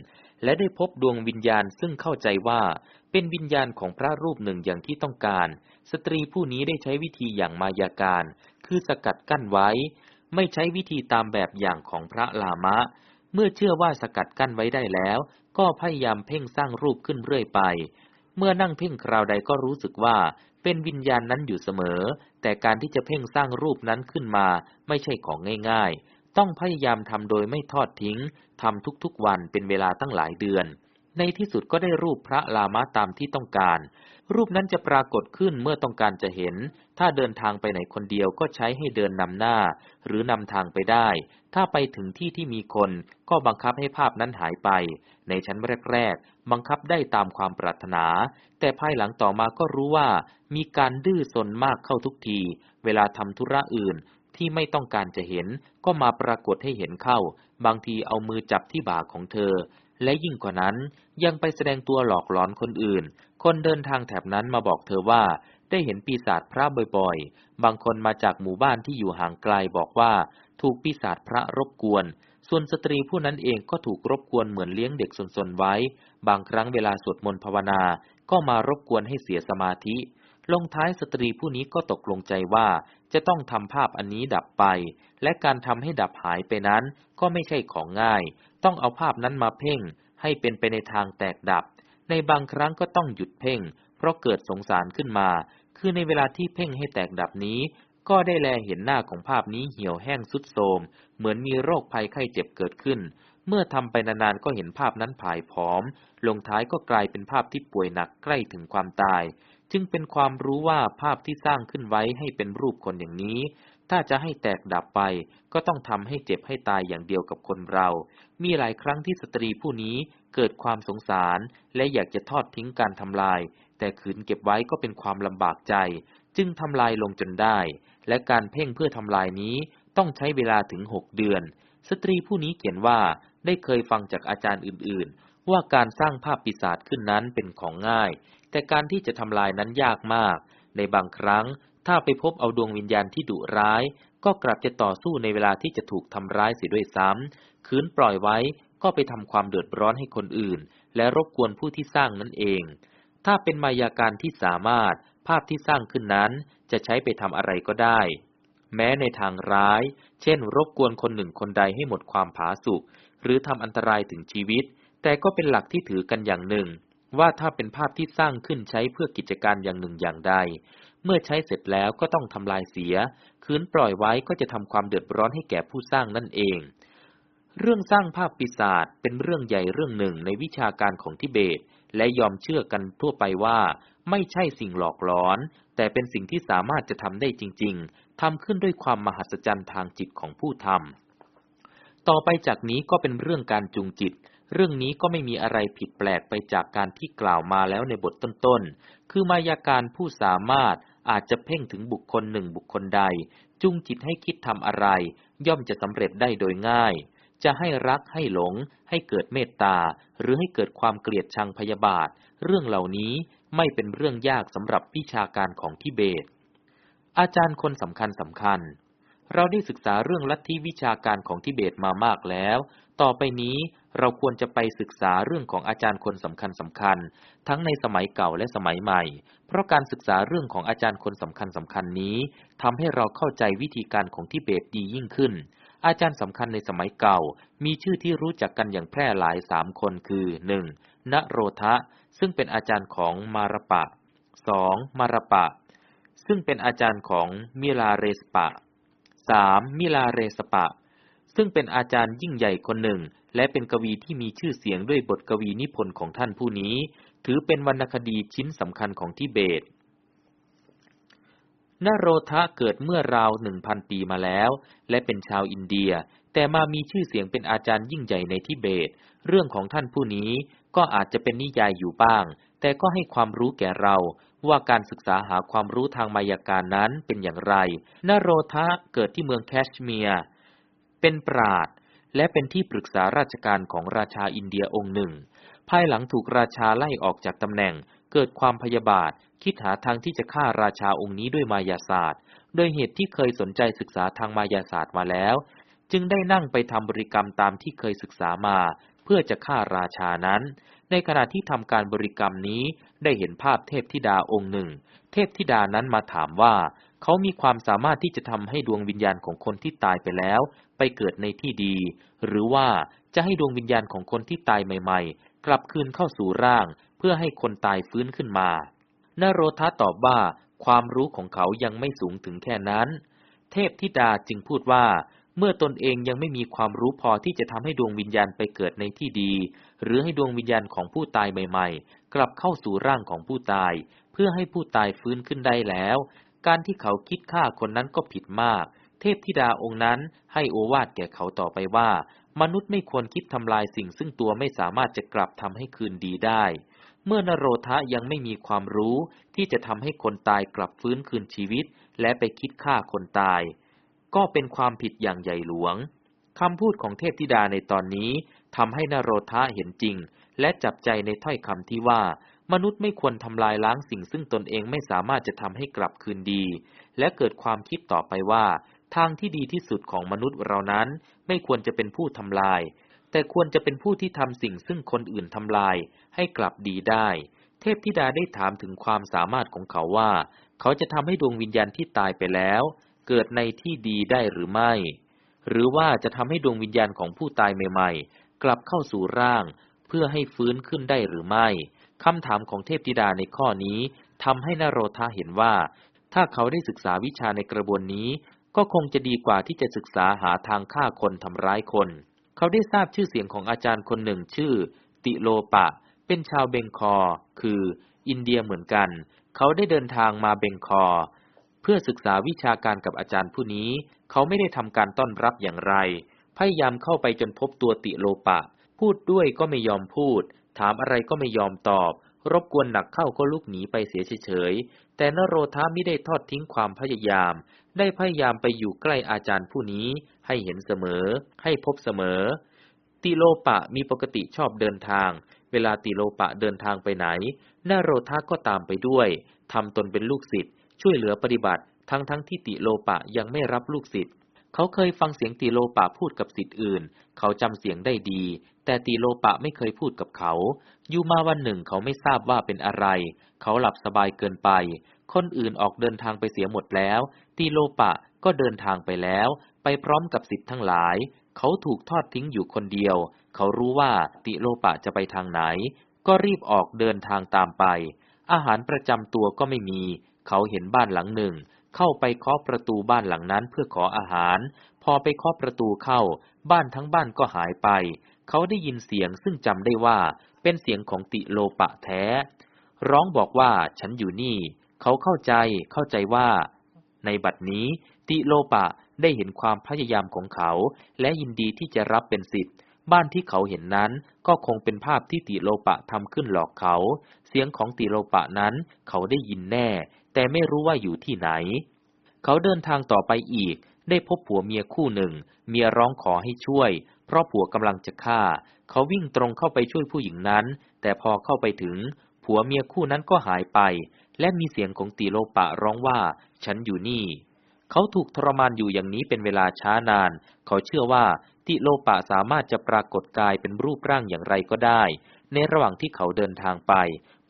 และได้พบดวงวิญญาณซึ่งเข้าใจว่า เป็นวิญญาณของพระรูปหนึ่งอย่างที่ต้องการ สตรีผู้นี้ได้ใช้วิธีอย่างมายาการ คือสกัดกั้นไว้ ไม่ใช้วิธีตามแบบอย่างของพระลามะ เมื่อเชื่อว่าสกัดกั้นไว้ได้แล้ว ก็พยายามเพ่งสร้างรูปขึ้นเรื่อยไป เมื่อนั่งเพ่งคราวใดก็รู้สึกว่า เป็นวิญญาณนั้นอยู่เสมอ แต่การที่จะเพ่งสร้างรูปนั้นขึ้นมาไม่ใช่ของง่าย ๆ ต้องพยายามทำโดยไม่ทอดทิ้งทำทุกๆวันเป็นเวลาตั้งหลายเดือน ในที่สุดก็ได้รูปพระลามะตามที่ต้องการ รูปนั้นจะปรากฏขึ้นเมื่อต้องการจะเห็น ถ้าเดินทางไปไหนคนเดียวก็ใช้ให้เดินนำหน้า หรือนำทางไปได้ ถ้าไปถึงที่ที่มีคนก็บังคับให้ภาพนั้นหายไป ในชั้นแรกๆ บังคับได้ตามความปรารถนา แต่ภายหลังต่อมาก็รู้ว่า มีการดื้อซนมากเข้าทุกที เวลาทำธุระอื่นที่ไม่ต้องการจะเห็นก็มาปรากฏให้เห็นเข้า บางทีเอามือจับที่บ่าของเธอ และยิ่งกว่านั้นยังไปแสดงตัวหลอกหลอนคนอื่น คนเดินทางแถบนั้นมาบอกเธอว่าได้เห็นปีศาจพระบ่อยๆ บางคนมาจากหมู่บ้านที่อยู่ห่างไกลบอกว่า ถูกปีศาจพระรบกวน ส่วนสตรีผู้นั้นเองก็ถูกรบกวนเหมือนเลี้ยงเด็กสนๆไว้ บางครั้งเวลาสวดมนต์ภาวนา ก็มารบกวนให้เสียสมาธิ ลงท้ายสตรีผู้นี้ก็ตกลงใจว่า จะต้องทำภาพอันนี้ดับไป และการทำให้ดับหายไปนั้นก็ไม่ใช่ของง่าย ต้องเอาภาพนั้นมาเพ่ง ให้เป็นไปในทางแตกดับ ในบางครั้งก็ต้องหยุดเพ่ง เพราะเกิดสงสารขึ้นมา คือในเวลาที่เพ่งให้แตกดับนี้ ก็ได้แลเห็นหน้าของภาพนี้เหี่ยวแห้งสุดโทมเหมือนมีโรคภัยไข้เจ็บเกิดขึ้น เมื่อทำไปนานๆก็เห็นภาพนั้นผายผอม ลงท้ายก็กลายเป็นภาพที่ป่วยหนักใกล้ถึงความตาย จึงเป็นความรู้ว่าภาพที่สร้างขึ้นไว้ให้เป็นรูปคนอย่างนี้ ถ้าจะให้แตกดับไป ก็ต้องทำให้เจ็บให้ตายอย่างเดียวกับคนเรา มีหลายครั้งที่สตรีผู้นี้เกิดความสงสาร และอยากจะทอดทิ้งการทำลาย แต่ขืนเก็บไว้ก็เป็นความลำบากใจ จึงทำลายลงจนได้ และการเพ่งเพื่อทำลายนี้ต้องใช้เวลาถึงหกเดือน สตรีผู้นี้เขียนว่าได้เคยฟังจากอาจารย์อื่นๆ ว่าการสร้างภาพปีศาจขึ้นนั้นเป็นของง่าย แต่การที่จะทำลายนั้นยากมาก ในบางครั้ง ถ้าไปพบเอาดวงวิญญาณที่ดุร้าย ก็กลับจะต่อสู้ในเวลาที่จะถูกทำร้ายเสียด้วยซ้ำคืนปล่อยไว้ก็ไปทำความเดือดร้อนให้คนอื่น และรบกวนผู้ที่สร้างนั่นเอง ถ้าเป็นมายาการที่สามารถ ภาพที่สร้างขึ้นนั้น จะใช้ไปทำอะไรก็ได้ แม้ในทางร้าย เช่น รบกวนคนหนึ่งคนใดให้หมดความผาสุกหรือทำอันตรายถึงชีวิต แต่ก็เป็นหลักที่ถือกันอย่างหนึ่ง ว่าถ้าเป็นภาพที่สร้างขึ้นใช้เพื่อกิจการอย่างหนึ่งอย่างใด เมื่อใช้เสร็จแล้วก็ต้องทำลายเสีย คืนปล่อยไว้ก็จะทำความเดือดร้อนให้แก่ผู้สร้างนั่นเอง เรื่องสร้างภาพปีศาจเป็นเรื่องใหญ่เรื่องหนึ่งในวิชาการของทิเบต และยอมเชื่อกันทั่วไปว่า ไม่ใช่สิ่งหลอกหลอน แต่เป็นสิ่งที่สามารถจะทำได้จริง ๆทำขึ้นด้วยความมหัศจรรย์ทางจิตของผู้ทำต่อไปจากนี้ก็เป็นเรื่องการจูงจิตเรื่องนี้ก็ไม่มีอะไรผิดแปลกไปจากการที่กล่าวมาแล้วในบทต้นๆ คือมายาการผู้สามารถ อาจจะเพ่งถึงบุคคลหนึ่งบุคคลใดจูงจิตให้คิดทำอะไร ย่อมจะสำเร็จได้โดยง่าย จะให้รักให้หลง ให้เกิดเมตตา หรือให้เกิดความเกลียดชังพยาบาท เรื่องเหล่านี้ไม่เป็นเรื่องยากสำหรับวิชาการของทิเบต อาจารย์คนสำคัญสำคัญ เราได้ศึกษาเรื่องลัทธิวิชาการของทิเบตมามากแล้ว ต่อไปนี้เราควรจะไปศึกษาเรื่องของอาจารย์คนสำคัญสำคัญ ทั้งในสมัยเก่าและสมัยใหม่ เพราะการศึกษาเรื่องของอาจารย์คนสำคัญสำคัญนี้ทำให้เราเข้าใจวิธีการของทิเบตดียิ่งขึ้น อาจารย์สำคัญในสมัยเก่า มีชื่อที่รู้จักกันอย่างแพร่หลายสามคนคือหนึ่งนโรทะ ซึ่งเป็นอาจารย์ของมารปะสองมารปะ ซึ่งเป็นอาจารย์ของมิลาเรสปะ สามมิลาเรสปะ ซึ่งเป็นอาจารย์ยิ่งใหญ่คนหนึ่ง และเป็นกวีที่มีชื่อเสียงด้วยบทกวีนิพนธ์ของท่านผู้นี้ ถือเป็นวรรณคดีชิ้นสำคัญของทิเบตนโรทะเกิดเมื่อราวหนึ่งพันปีมาแล้ว และเป็นชาวอินเดีย แต่มามีชื่อเสียงเป็นอาจารย์ยิ่งใหญ่ในทิเบต เรื่องของท่านผู้นี้ก็อาจจะเป็นนิยายอยู่บ้าง แต่ก็ให้ความรู้แก่เราว่าการศึกษาหาความรู้ทางมายาการนั้นเป็นอย่างไรนโรทะเกิดที่เมืองแคชเมียร์ เป็นปราดและเป็นที่ปรึกษาราชการของราชาอินเดียองค์หนึ่ง ภายหลังถูกราชาไล่ออกจากตำแหน่ง เกิดความพยาบาท คิดหาทางที่จะฆ่าราชาองค์นี้ด้วยมายาศาสตร์ โดยเหตุที่เคยสนใจศึกษาทางมายาศาสตร์มาแล้ว จึงได้นั่งไปทำบริกรรมตามที่เคยศึกษามา เพื่อจะฆ่าราชานั้น ในขณะที่ทำการบริกรรมนี้ได้เห็นภาพเทพธิดาองค์หนึ่ง เทพธิดานั้นมาถามว่าเขามีความสามารถที่จะทำให้ดวงวิญญาณของคนที่ตายไปแล้ว ไปเกิดในที่ดี หรือว่าจะให้ดวงวิญญาณของคนที่ตายใหม่ ๆ กลับคืนเข้าสู่ร่าง เพื่อให้คนตายฟื้นขึ้นมานโรธาตอบว่า ความรู้ของเขายังไม่สูงถึงแค่นั้น เทพธิดาจึงพูดว่า เมื่อตนเองยังไม่มีความรู้พอที่จะทำให้ดวงวิญญาณไปเกิดในที่ดี หรือให้ดวงวิญญาณของผู้ตายใหม่ๆ กลับเข้าสู่ร่างของผู้ตาย เพื่อให้ผู้ตายฟื้นขึ้นได้แล้ว การที่เขาคิดฆ่าคนนั้นก็ผิดมาก เทพธิดาองค์นั้นให้โอวาทแก่เขาต่อไปว่า มนุษย์ไม่ควรคิดทำลายสิ่งซึ่งตัวไม่สามารถจะกลับทำให้คืนดีได้ เมื่อนโรธะยังไม่มีความรู้ที่จะทำให้คนตายกลับฟื้นคืนชีวิต และไปคิดฆ่าคนตาย ก็เป็นความผิดอย่างใหญ่หลวงคำพูดของเทพธิดาในตอนนี้ ทำให้นโรธะเห็นจริง และจับใจในถ้อยคำที่ว่า มนุษย์ไม่ควรทำลายล้างสิ่งซึ่งตนเองไม่สามารถจะทำให้กลับคืนดี และเกิดความคิดต่อไปว่า ทางที่ดีที่สุดของมนุษย์เรานั้น ไม่ควรจะเป็นผู้ทำลาย แต่ควรจะเป็นผู้ที่ทำสิ่งซึ่งคนอื่นทำลาย ให้กลับดีได้ เทพธิดาได้ถามถึงความสามารถของเขาว่า เขาจะทำให้ดวงวิญญาณที่ตายไปแล้ว เกิดในที่ดีได้หรือไม่ หรือว่าจะทำให้ดวงวิญญาณของผู้ตายใหม่ๆ กลับเข้าสู่ร่าง เพื่อให้ฟื้นขึ้นได้หรือไม่คำถามของเทพธิดาในข้อนี้ทำให้นโรธาเห็นว่า ถ้าเขาได้ศึกษาวิชาในกระบวนนี้ ก็คงจะดีกว่าที่จะศึกษาหาทางฆ่าคนทำร้ายคน เขาได้ทราบชื่อเสียงของอาจารย์คนหนึ่งชื่อ ติโลปะ เป็นชาวเบงคอ คือ อินเดียเหมือนกัน เขาได้เดินทางมาเบงคอ เพื่อศึกษาวิชาการกับอาจารย์ผู้นี้ เขาไม่ได้ทำการต้อนรับอย่างไร พยายามเข้าไปจนพบตัวติโลปะ พูดด้วยก็ไม่ยอมพูด ถามอะไรก็ไม่ยอมตอบ รบกวนหนักเข้าก็ลุกหนีไปเสียเฉยๆ แต่นโรธาไม่ได้ทอดทิ้งความพยายาม ได้พยายามไปอยู่ใกล้อาจารย์ผู้นี้ ให้เห็นเสมอ ให้พบเสมอ ติโลปะมีปกติชอบเดินทาง เวลาติโลปะเดินทางไปไหนนโรธาก็ตามไปด้วยทำตนเป็นลูกศิษย์ช่วยเหลือปฏิบัติทั้งทั้งที่ติโลปะยังไม่รับลูกศิษย์ เขาเคยฟังเสียงติโลปะพูดกับสิทธิ์อื่น เขาจำเสียงได้ดี แต่ติโลปะไม่เคยพูดกับเขา อยู่มาวันหนึ่งเขาไม่ทราบว่าเป็นอะไร เขาหลับสบายเกินไป คนอื่นออกเดินทางไปเสียหมดแล้วติโลปะก็เดินทางไปแล้ว ไปพร้อมกับสิทธิ์ทั้งหลาย เขาถูกทอดทิ้งอยู่คนเดียว เขารู้ว่าติโลปะจะไปทางไหน ก็รีบออกเดินทางตามไป อาหารประจำตัวก็ไม่มี เขาเห็นบ้านหลังหนึ่ง เข้าไปเคาะประตูบ้านหลังนั้นเพื่อขออาหาร พอไปเคาะประตูเข้า บ้านทั้งบ้านก็หายไป เขาได้ยินเสียงซึ่งจำได้ว่า เป็นเสียงของติโลปะแท้ ร้องบอกว่าฉันอยู่นี่ เขาเข้าใจเข้าใจว่า ในบัดนี้ ติโลปะได้เห็นความพยายามของเขา และยินดีที่จะรับเป็นสิทธิ์บ้านที่เขาเห็นนั้นก็คงเป็นภาพที่ติโลปะทำขึ้นหลอกเขา เสียงของติโลปะนั้นเขาได้ยินแน่ แต่ไม่รู้ว่าอยู่ที่ไหน เขาเดินทางต่อไปอีก ได้พบผัวเมียคู่หนึ่ง เมียร้องขอให้ช่วย เพราะผัวกำลังจะฆ่า เขาวิ่งตรงเข้าไปช่วยผู้หญิงนั้น แต่พอเข้าไปถึง ผัวเมียคู่นั้นก็หายไป และมีเสียงของตีโลปะร้องว่า ฉันอยู่นี่ เขาถูกทรมานอยู่อย่างนี้เป็นเวลาช้านาน เขาเชื่อว่าติโลปะสามารถจะปรากฏกายเป็นรูปร่างอย่างไรก็ได้ ในระหว่างที่เขาเดินทางไป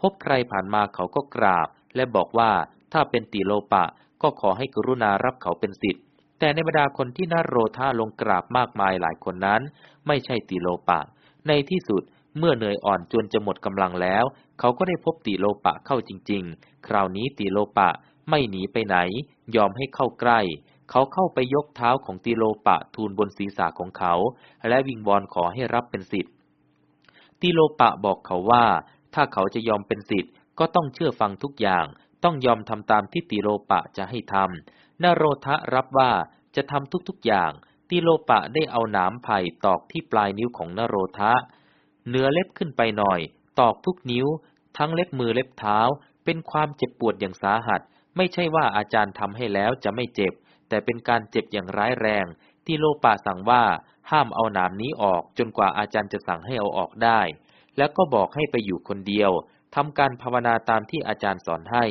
พบใครผ่านมาเขาก็กราบ และบอกว่า ถ้าเป็นติโลปะก็ขอให้กรุณารับเขาเป็นสิทธิ์ แต่ในบรรดาคนที่น่าโรธาลงกราบมากมายหลายคนนั้น ไม่ใช่ติโลปะ ในที่สุดเมื่อเหนื่อยอ่อนจนจะหมดกำลังแล้ว เขาก็ได้พบติโลปะเข้าจริง ๆ คราวนี้ติโลปะไม่หนีไปไหน ยอมให้เข้าใกล้ เขาเข้าไปยกเท้าของติโลปะทูลบนศีรษะของเขา และวิงวอนขอให้รับเป็นสิทธิ์ติโลปะบอกเขาว่า ถ้าเขาจะยอมเป็นสิทธิ์ก็ต้องเชื่อฟังทุกอย่าง ต้องยอมทำตามที่ติโลปะจะให้ทำนโรทะรับว่าจะทำทุกๆอย่าง ติโลปะได้เอาหนามไผ่ตอกที่ปลายนิ้วของนโรทะเนื้อเล็บขึ้นไปหน่อย ตอกทุกนิ้ว ทั้งเล็บมือเล็บเท้า เป็นความเจ็บปวดอย่างสาหัส ไม่ใช่ว่าอาจารย์ทำให้แล้วจะไม่เจ็บ แต่เป็นการเจ็บอย่างร้ายแรง ติโลปะสั่งว่าห้ามเอาหนามนี้ออกจนกว่าอาจารย์จะสั่งให้เอาออกได้ แล้วก็บอกให้ไปอยู่คนเดียวทำการภาวนาตามที่อาจารย์สอนให้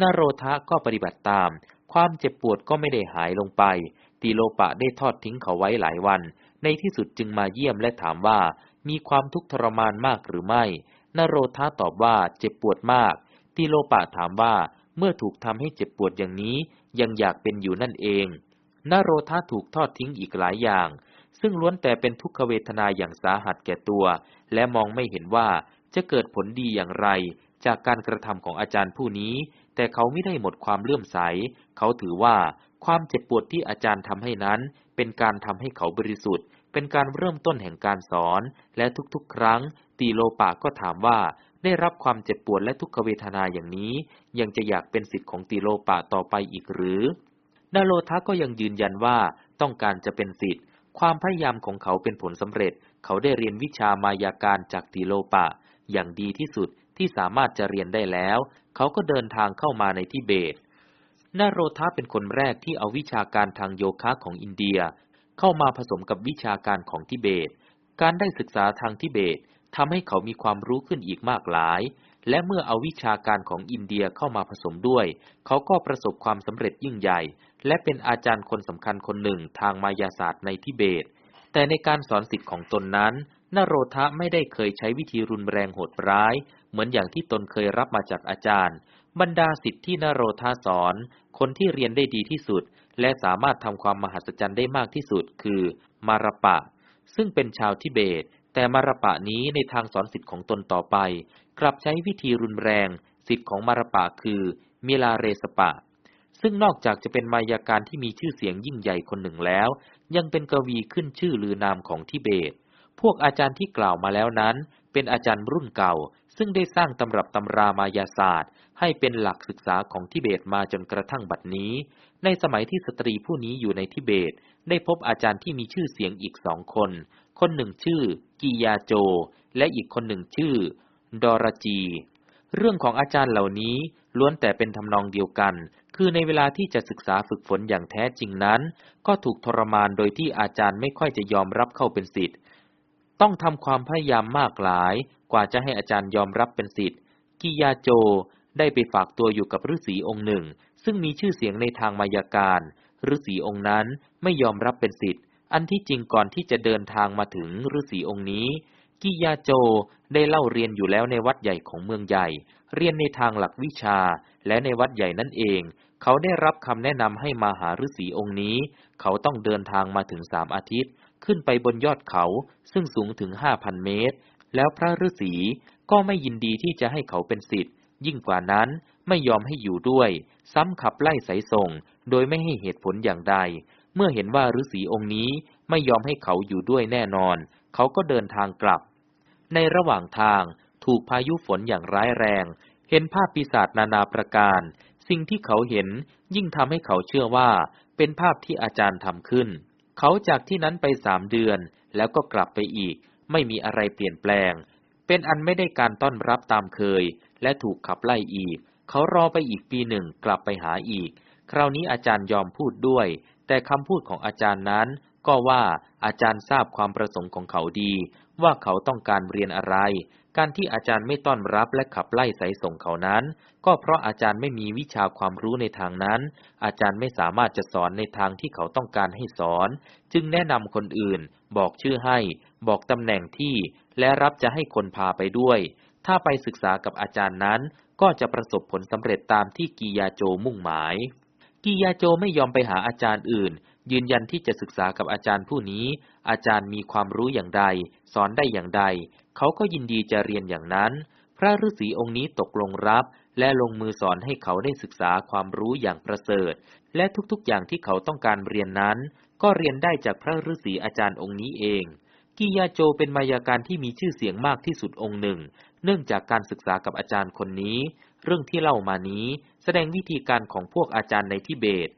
นโรธะก็ปฏิบัติตาม ความเจ็บปวดก็ไม่ได้หายลงไปตีโลปะได้ทอดทิ้งเขาไว้หลายวัน ในที่สุดจึงมาเยี่ยมและถามว่า มีความทุกข์ทรมานมากหรือไม่ นโรธาตอบว่าเจ็บปวดมากตีโลปะถามว่าเมื่อถูกทำให้เจ็บปวดอย่างนี้ ยังอยากเป็นอยู่นั่นเองนโรธาถูกทอดทิ้งอีกหลายอย่าง ซึ่งล้วนแต่เป็นทุกขเวทนาอย่างสาหัสแก่ตัว และมองไม่เห็นว่าจะเกิดผลดีอย่างไร จากการกระทำของอาจารย์ผู้นี้ แต่เขาไม่ได้หมดความเลื่อมใส เขาถือว่าความเจ็บปวดที่อาจารย์ทำให้นั้น เป็นการทำให้เขาบริสุทธิ์ เป็นการเริ่มต้นแห่งการสอน และทุกๆ ครั้ง ตีโลปาก็ถามว่า ได้รับความเจ็บปวดและทุกขเวทนาอย่างนี้ ยังจะอยากเป็นสิทธิ์ของตีโลปาต่อไปอีกหรือนาโลทะก็ยังยืนยันว่าต้องการจะเป็นสิทธิ์ ความพยายามของเขาเป็นผลสำเร็จ เขาได้เรียนวิชามายาการจากตีโลปะ อย่างดีที่สุด ที่สามารถจะเรียนได้แล้ว เขาก็เดินทางเข้ามาในทิเบตนาโรธาเป็นคนแรกที่เอาวิชาการทางโยคะของอินเดีย เข้ามาผสมกับวิชาการของทิเบต การได้ศึกษาทางทิเบตทำให้เขามีความรู้ขึ้นอีกมากหลาย และเมื่อเอาวิชาการของอินเดียเข้ามาผสมด้วย เขาก็ประสบความสำเร็จยิ่งใหญ่ และเป็นอาจารย์คนสำคัญคนหนึ่งทางมายาศาสตร์ในทิเบต แต่ในการสอนสิทธิ์ของตนนั้น นโรธะไม่ได้เคยใช้วิธีรุนแรงโหดร้าย เหมือนอย่างที่ตนเคยรับมาจากอาจารย์ บรรดาสิทธิ์ที่นโรธาสอน คนที่เรียนได้ดีที่สุด และสามารถทำความมหัศจรรย์ได้มากที่สุด คือ มารปะ ซึ่งเป็นชาวทิเบต แต่มารปะนี้ในทางสอนสิทธิ์ของตนต่อไป กลับใช้วิธีรุนแรง สิทธิ์ของมารปะคือ มิลาเรสปะ ซึ่งนอกจากจะเป็นมายาการที่มีชื่อเสียงยิ่งใหญ่คนหนึ่งแล้ว ยังเป็นกวีขึ้นชื่อลือนามของทิเบต พวกอาจารย์ที่กล่าวมาแล้วนั้น เป็นอาจารย์รุ่นเก่า ซึ่งได้สร้างตำรับตำรามายาศาสตร์ ให้เป็นหลักศึกษาของทิเบตมาจนกระทั่งบัดนี้ ในสมัยที่สตรีผู้นี้อยู่ในทิเบต ได้พบอาจารย์ที่มีชื่อเสียงอีกสองคน คนหนึ่งชื่อกิยาโจ และอีกคนหนึ่งชื่อ ดอรจี เรื่องของอาจารย์เหล่านี้ล้วนแต่เป็นทำนองเดียวกัน คือในเวลาที่จะศึกษาฝึกฝนอย่างแท้จริงนั้น ก็ถูกทรมานโดยที่อาจารย์ไม่ค่อยจะยอมรับเข้าเป็นสิทธิ์ ต้องทำความพยายามมากหลาย กว่าจะให้อาจารย์ยอมรับเป็นสิทธิ์กิยาโจได้ไปฝากตัวอยู่กับฤาษีองค์หนึ่ง ซึ่งมีชื่อเสียงในทางมายาการฤาษีองค์นั้นไม่ยอมรับเป็นสิทธิ์ อันที่จริงก่อนที่จะเดินทางมาถึงฤาษีองค์นี้กิยาโจได้เล่าเรียนอยู่แล้วในวัดใหญ่ของเมืองใหญ่ เรียนในทางหลักวิชา และในวัดใหญ่นั่นเอง เขาได้รับคำแนะนำให้มาหาฤาษีองค์นี้ เขาต้องเดินทางมาถึงสามอาทิตย์ ขึ้นไปบนยอดเขาซึ่งสูงถึงห้าพันเมตร แล้วพระฤาษีก็ไม่ยินดีที่จะให้เขาเป็นสิทธิ์ ยิ่งกว่านั้นไม่ยอมให้อยู่ด้วย ซ้ำขับไล่สายส่ง โดยไม่ให้เหตุผลอย่างใด เมื่อเห็นว่าฤาษีองค์นี้ไม่ยอมให้เขาอยู่ด้วยแน่นอน เขาก็เดินทางกลับ ในระหว่างทางถูกพายุฝนอย่างร้ายแรง เห็นภาพปีศาจนานาประการ สิ่งที่เขาเห็นยิ่งทำให้เขาเชื่อว่า เป็นภาพที่อาจารย์ทำขึ้น เขาจากที่นั้นไปสามเดือน แล้วก็กลับไปอีก ไม่มีอะไรเปลี่ยนแปลง เป็นอันไม่ได้การต้อนรับตามเคย และถูกขับไล่อีก เขารอไปอีกปีหนึ่งกลับไปหาอีก คราวนี้อาจารย์ยอมพูดด้วย แต่คำพูดของอาจารย์นั้น ก็ว่าอาจารย์ทราบความประสงค์ของเขาดี ว่าเขาต้องการเรียนอะไร การที่อาจารย์ไม่ต้อนรับและขับไล่สายส่งเขานั้น ก็เพราะอาจารย์ไม่มีวิชาความรู้ในทางนั้น อาจารย์ไม่สามารถจะสอนในทางที่เขาต้องการให้สอน จึงแนะนำคนอื่น บอกชื่อให้ บอกตำแหน่งที่ และรับจะให้คนพาไปด้วย ถ้าไปศึกษากับอาจารย์นั้น ก็จะประสบผลสำเร็จตามที่กิยาโจมุ่งหมายกิยาโจไม่ยอมไปหาอาจารย์อื่น ยืนยันที่จะศึกษากับอาจารย์ผู้นี้ อาจารย์มีความรู้อย่างใด สอนได้อย่างใด เขาก็ยินดีจะเรียนอย่างนั้น พระฤาษีองค์นี้ตกลงรับ และลงมือสอนให้เขาได้ศึกษาความรู้อย่างประเสริฐ และทุกๆอย่างที่เขาต้องการเรียนนั้น ก็เรียนได้จากพระฤาษีอาจารย์องค์นี้เองกิยาโจเป็นมายาการที่มีชื่อเสียงมากที่สุดองค์หนึ่ง เนื่องจากการศึกษากับอาจารย์คนนี้ เรื่องที่เล่ามานี้แสดงวิธีการของพวกอาจารย์ในทิเบต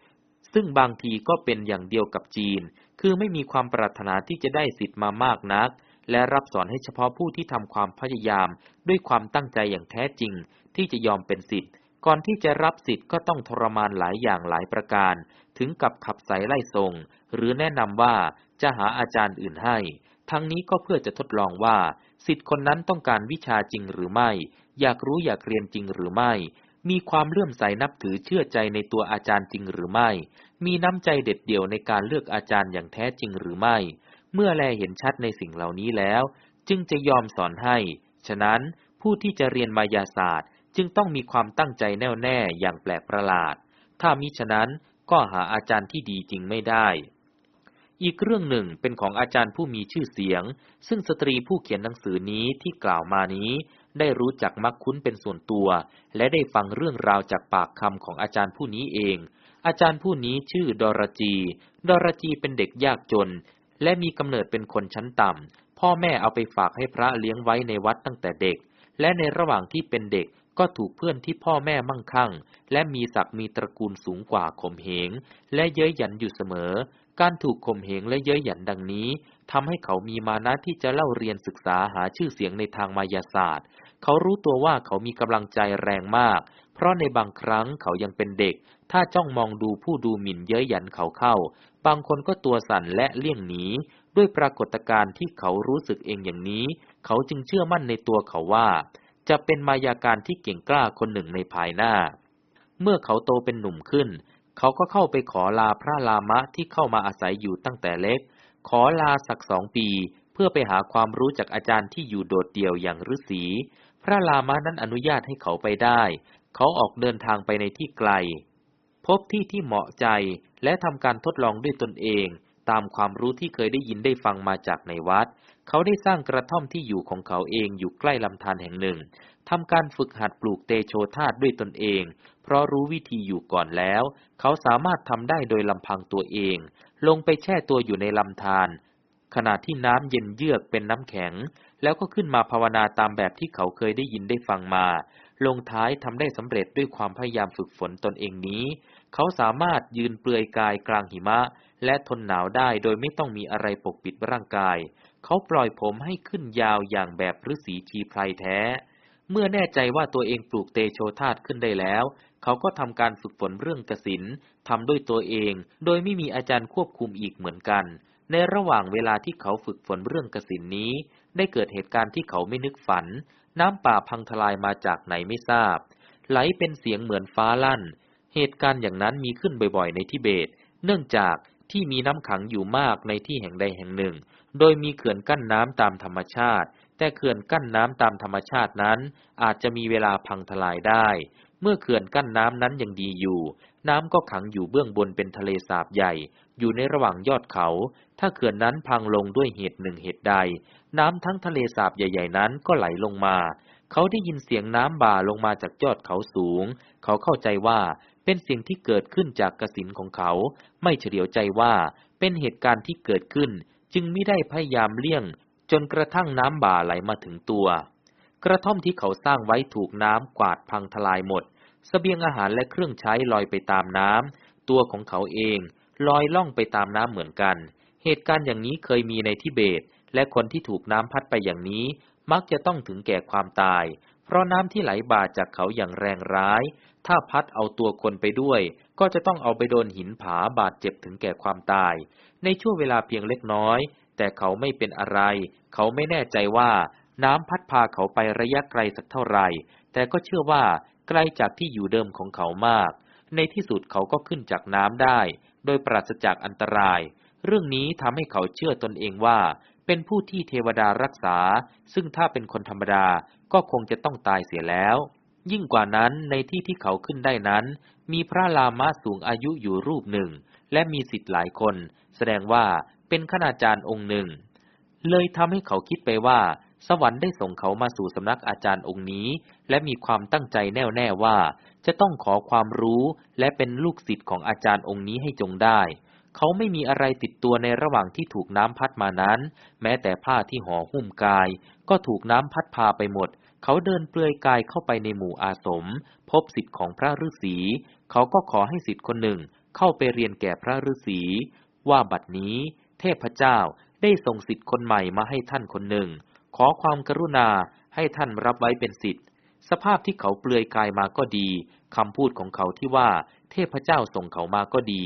ซึ่งบางทีก็เป็นอย่างเดียวกับจีน คือไม่มีความปรารถนาที่จะได้สิทธิ์มามากนัก และรับสอนให้เฉพาะผู้ที่ทำความพยายาม ด้วยความตั้งใจอย่างแท้จริง ที่จะยอมเป็นสิทธิ์ ก่อนที่จะรับสิทธิ์ก็ต้องทรมานหลายอย่างหลายประการ ถึงกับขับสายไล่ส่งหรือแนะนำว่าจะหาอาจารย์อื่นให้ ทั้งนี้ก็เพื่อจะทดลองว่า สิทธิ์คนนั้นต้องการวิชาจริงหรือไม่ อยากรู้อยากเรียนจริงหรือไม่ มีความเลื่อมใสนับถือเชื่อใจในตัวอาจารย์จริงหรือไม่ มีน้ำใจเด็ดเดี่ยวในการเลือกอาจารย์อย่างแท้จริงหรือไม่ เมื่อแลเห็นชัดในสิ่งเหล่านี้แล้ว จึงจะยอมสอนให้ ฉะนั้นผู้ที่จะเรียนมายาศาสตร์ จึงต้องมีความตั้งใจแน่วแน่อย่างแปลกประหลาด ถ้ามิฉะนั้นก็หาอาจารย์ที่ดีจริงไม่ได้ อีกเรื่องหนึ่งเป็นของอาจารย์ผู้มีชื่อเสียง ซึ่งสตรีผู้เขียนหนังสือนี้ที่กล่าวมานี้ ได้รู้จักมักคุ้นเป็นส่วนตัว และได้ฟังเรื่องราวจากปากคำของอาจารย์ผู้นี้เองอาจารย์ผู้นี้ชื่อดอรจี ดอรจีเป็นเด็กยากจน และมีกำเนิดเป็นคนชั้นต่ำ พ่อแม่เอาไปฝากให้พระเลี้ยงไว้ในวัดตั้งแต่เด็ก และในระหว่างที่เป็นเด็กก็ถูกเพื่อนที่พ่อแม่มั่งคั่ง และมีศักดิ์มีตระกูลสูงกว่าข่มเหง และเย้ยหยันอยู่เสมอ การถูกข่มเหงและเย้ยหยันดังนี้ทำให้เขามีมานะที่จะเล่าเรียนศึกษาหาชื่อเสียงในทางมายาศาสตร์ เขารู้ตัวว่าเขามีกำลังใจแรงมาก เพราะในบางครั้งเขายังเป็นเด็ก ถ้าจ้องมองดูผู้ดูหมิ่นเย้ยหยันเขาเข้า บางคนก็ตัวสั่นและเลี่ยงหนี ด้วยปรากฏการณ์ที่เขารู้สึกเองอย่างนี้ เขาจึงเชื่อมั่นในตัวเขาว่า จะเป็นมายาการที่เก่งกล้าคนหนึ่งในภายหน้า เมื่อเขาโตเป็นหนุ่มขึ้น เขาก็เข้าไปขอลาพระลามะที่เข้ามาอาศัยอยู่ตั้งแต่เล็ก ขอลาสักสองปี เพื่อไปหาความรู้จากอาจารย์ที่อยู่โดดเดี่ยวอย่างฤาษี พระลามะนั้นอนุญาตให้เขาไปได้ เขาออกเดินทางไปในที่ไกล พบที่ที่เหมาะใจและทำการทดลองด้วยตนเอง ตามความรู้ที่เคยได้ยินได้ฟังมาจากในวัด เขาได้สร้างกระท่อมที่อยู่ของเขาเองอยู่ใกล้ลำธารแห่งหนึ่งทำการฝึกหัดปลูกเตโชธาตด้วยตนเอง เพราะรู้วิธีอยู่ก่อนแล้ว เขาสามารถทำได้โดยลำพังตัวเอง ลงไปแช่ตัวอยู่ในลำธารขณะที่น้ำเย็นเยือกเป็นน้ำแข็ง แล้วก็ขึ้นมาภาวนาตามแบบที่เขาเคยได้ยินได้ฟังมา ลงท้ายทำได้สำเร็จด้วยความพยายามฝึกฝนตนเองนี้ เขาสามารถยืนเปลือยกายกลางหิมะ และทนหนาวได้โดยไม่ต้องมีอะไรปกปิดร่างกาย เขาปล่อยผมให้ขึ้นยาวอย่างแบบฤาษีชีไพรแท้ เมื่อแน่ใจว่าตัวเองปลูกเตโชธาตขึ้นได้แล้ว เขาก็ทำการฝึกฝนเรื่องกสินทำด้วยตัวเอง โดยไม่มีอาจารย์ควบคุมอีกเหมือนกัน ในระหว่างเวลาที่เขาฝึกฝนเรื่องกสินนี้ ได้เกิดเหตุการณ์ที่เขาไม่นึกฝัน น้ำป่าพังทลายมาจากไหนไม่ทราบ ไหลเป็นเสียงเหมือนฟ้าลั่น เหตุการณ์อย่างนั้นมีขึ้นบ่อยๆ ในทิเบต เนื่องจากที่มีน้ำขังอยู่มากในที่แห่งใดแห่งหนึ่ง โดยมีเขื่อนกั้นน้ำตามธรรมชาติ แต่เขื่อนกั้นน้ำตามธรรมชาตินั้น อาจจะมีเวลาพังทลายได้ เมื่อเขื่อนกั้นน้ำนั้นยังดีอยู่ น้ำก็ขังอยู่เบื้องบนเป็นทะเลสาบใหญ่ อยู่ในระหว่างยอดเขา ถ้าเขื่อนนั้นพังลงด้วยเหตุหนึ่งเหตุใด น้ำทั้งทะเลสาบใหญ่ ๆ นั้นก็ไหลลงมา เขาได้ยินเสียงน้ำบ่าลงมาจากยอดเขาสูง เขาเข้าใจว่า เป็นสียงที่เกิดขึ้นจากกสินของเขา ไม่เฉลียวใจว่าเป็นเหตุการณ์ที่เกิดขึ้น จึงไม่ได้พยายามเลี่ยง จนกระทั่งน้ำบ่าไหลมาถึงตัว กระท่อมที่เขาสร้างไว้ถูกน้ำกวาดพังทลายหมดสเสบียงอาหารและเครื่องใช้ลอยไปตามน้ำตัวของเขาเองลอยล่องไปตามน้ำเหมือนกัน เหตุการณ์อย่างนี้เคยมีในทิเบต และคนที่ถูกน้ำพัดไปอย่างนี้ มักจะต้องถึงแก่ความตาย เพราะน้ำที่ไหลบ่าจากเขาอย่างแรงร้าย ถ้าพัดเอาตัวคนไปด้วย ก็จะต้องเอาไปโดนหินผาบาดเจ็บถึงแก่ความตาย ในช่วงเวลาเพียงเล็กน้อย แต่เขาไม่เป็นอะไร เขาไม่แน่ใจว่า น้ำพัดพาเขาไประยะไกลสักเท่าไหร่ แต่ก็เชื่อว่าไกลจากที่อยู่เดิมของเขามาก ในที่สุดเขาก็ขึ้นจากน้ำได้ โดยปราศจากอันตราย เรื่องนี้ทำให้เขาเชื่อตนเองว่า เป็นผู้ที่เทวดารักษา ซึ่งถ้าเป็นคนธรรมดาก็คงจะต้องตายเสียแล้ว ยิ่งกว่านั้นในที่ที่เขาขึ้นได้นั้น มีพระลามะสูงอายุอยู่รูปหนึ่ง และมีสิทธิ์หลายคน แสดงว่าเป็นคณาจารย์องค์หนึ่ง เลยทำให้เขาคิดไปว่า สวรรค์ได้ส่งเขามาสู่สำนักอาจารย์องค์นี้ และมีความตั้งใจแน่วแน่ว่า จะต้องขอความรู้และเป็นลูกศิษย์ของอาจารย์องค์นี้ให้จงได้ เขาไม่มีอะไรติดตัวในระหว่างที่ถูกน้ำพัดมานั้น แม้แต่ผ้าที่ห่อหุ้มกาย ก็ถูกน้ำพัดพาไปหมด เขาเดินเปลือยกายเข้าไปในหมู่อาสม พบศิษย์ของพระฤาษีเขาก็ขอให้ศิษย์คนหนึ่งเข้าไปเรียนแก่พระฤาษี ว่าบัดนี้ เทพเจ้าได้ส่งศิษย์คนใหม่มาให้ท่านคนหนึ่ง ขอความกรุณาให้ท่านรับไว้เป็นสิทธิ์ สภาพที่เขาเปลือยกายมาก็ดีคำพูดของเขาที่ว่าเทพเจ้าส่งเขามาก็ดี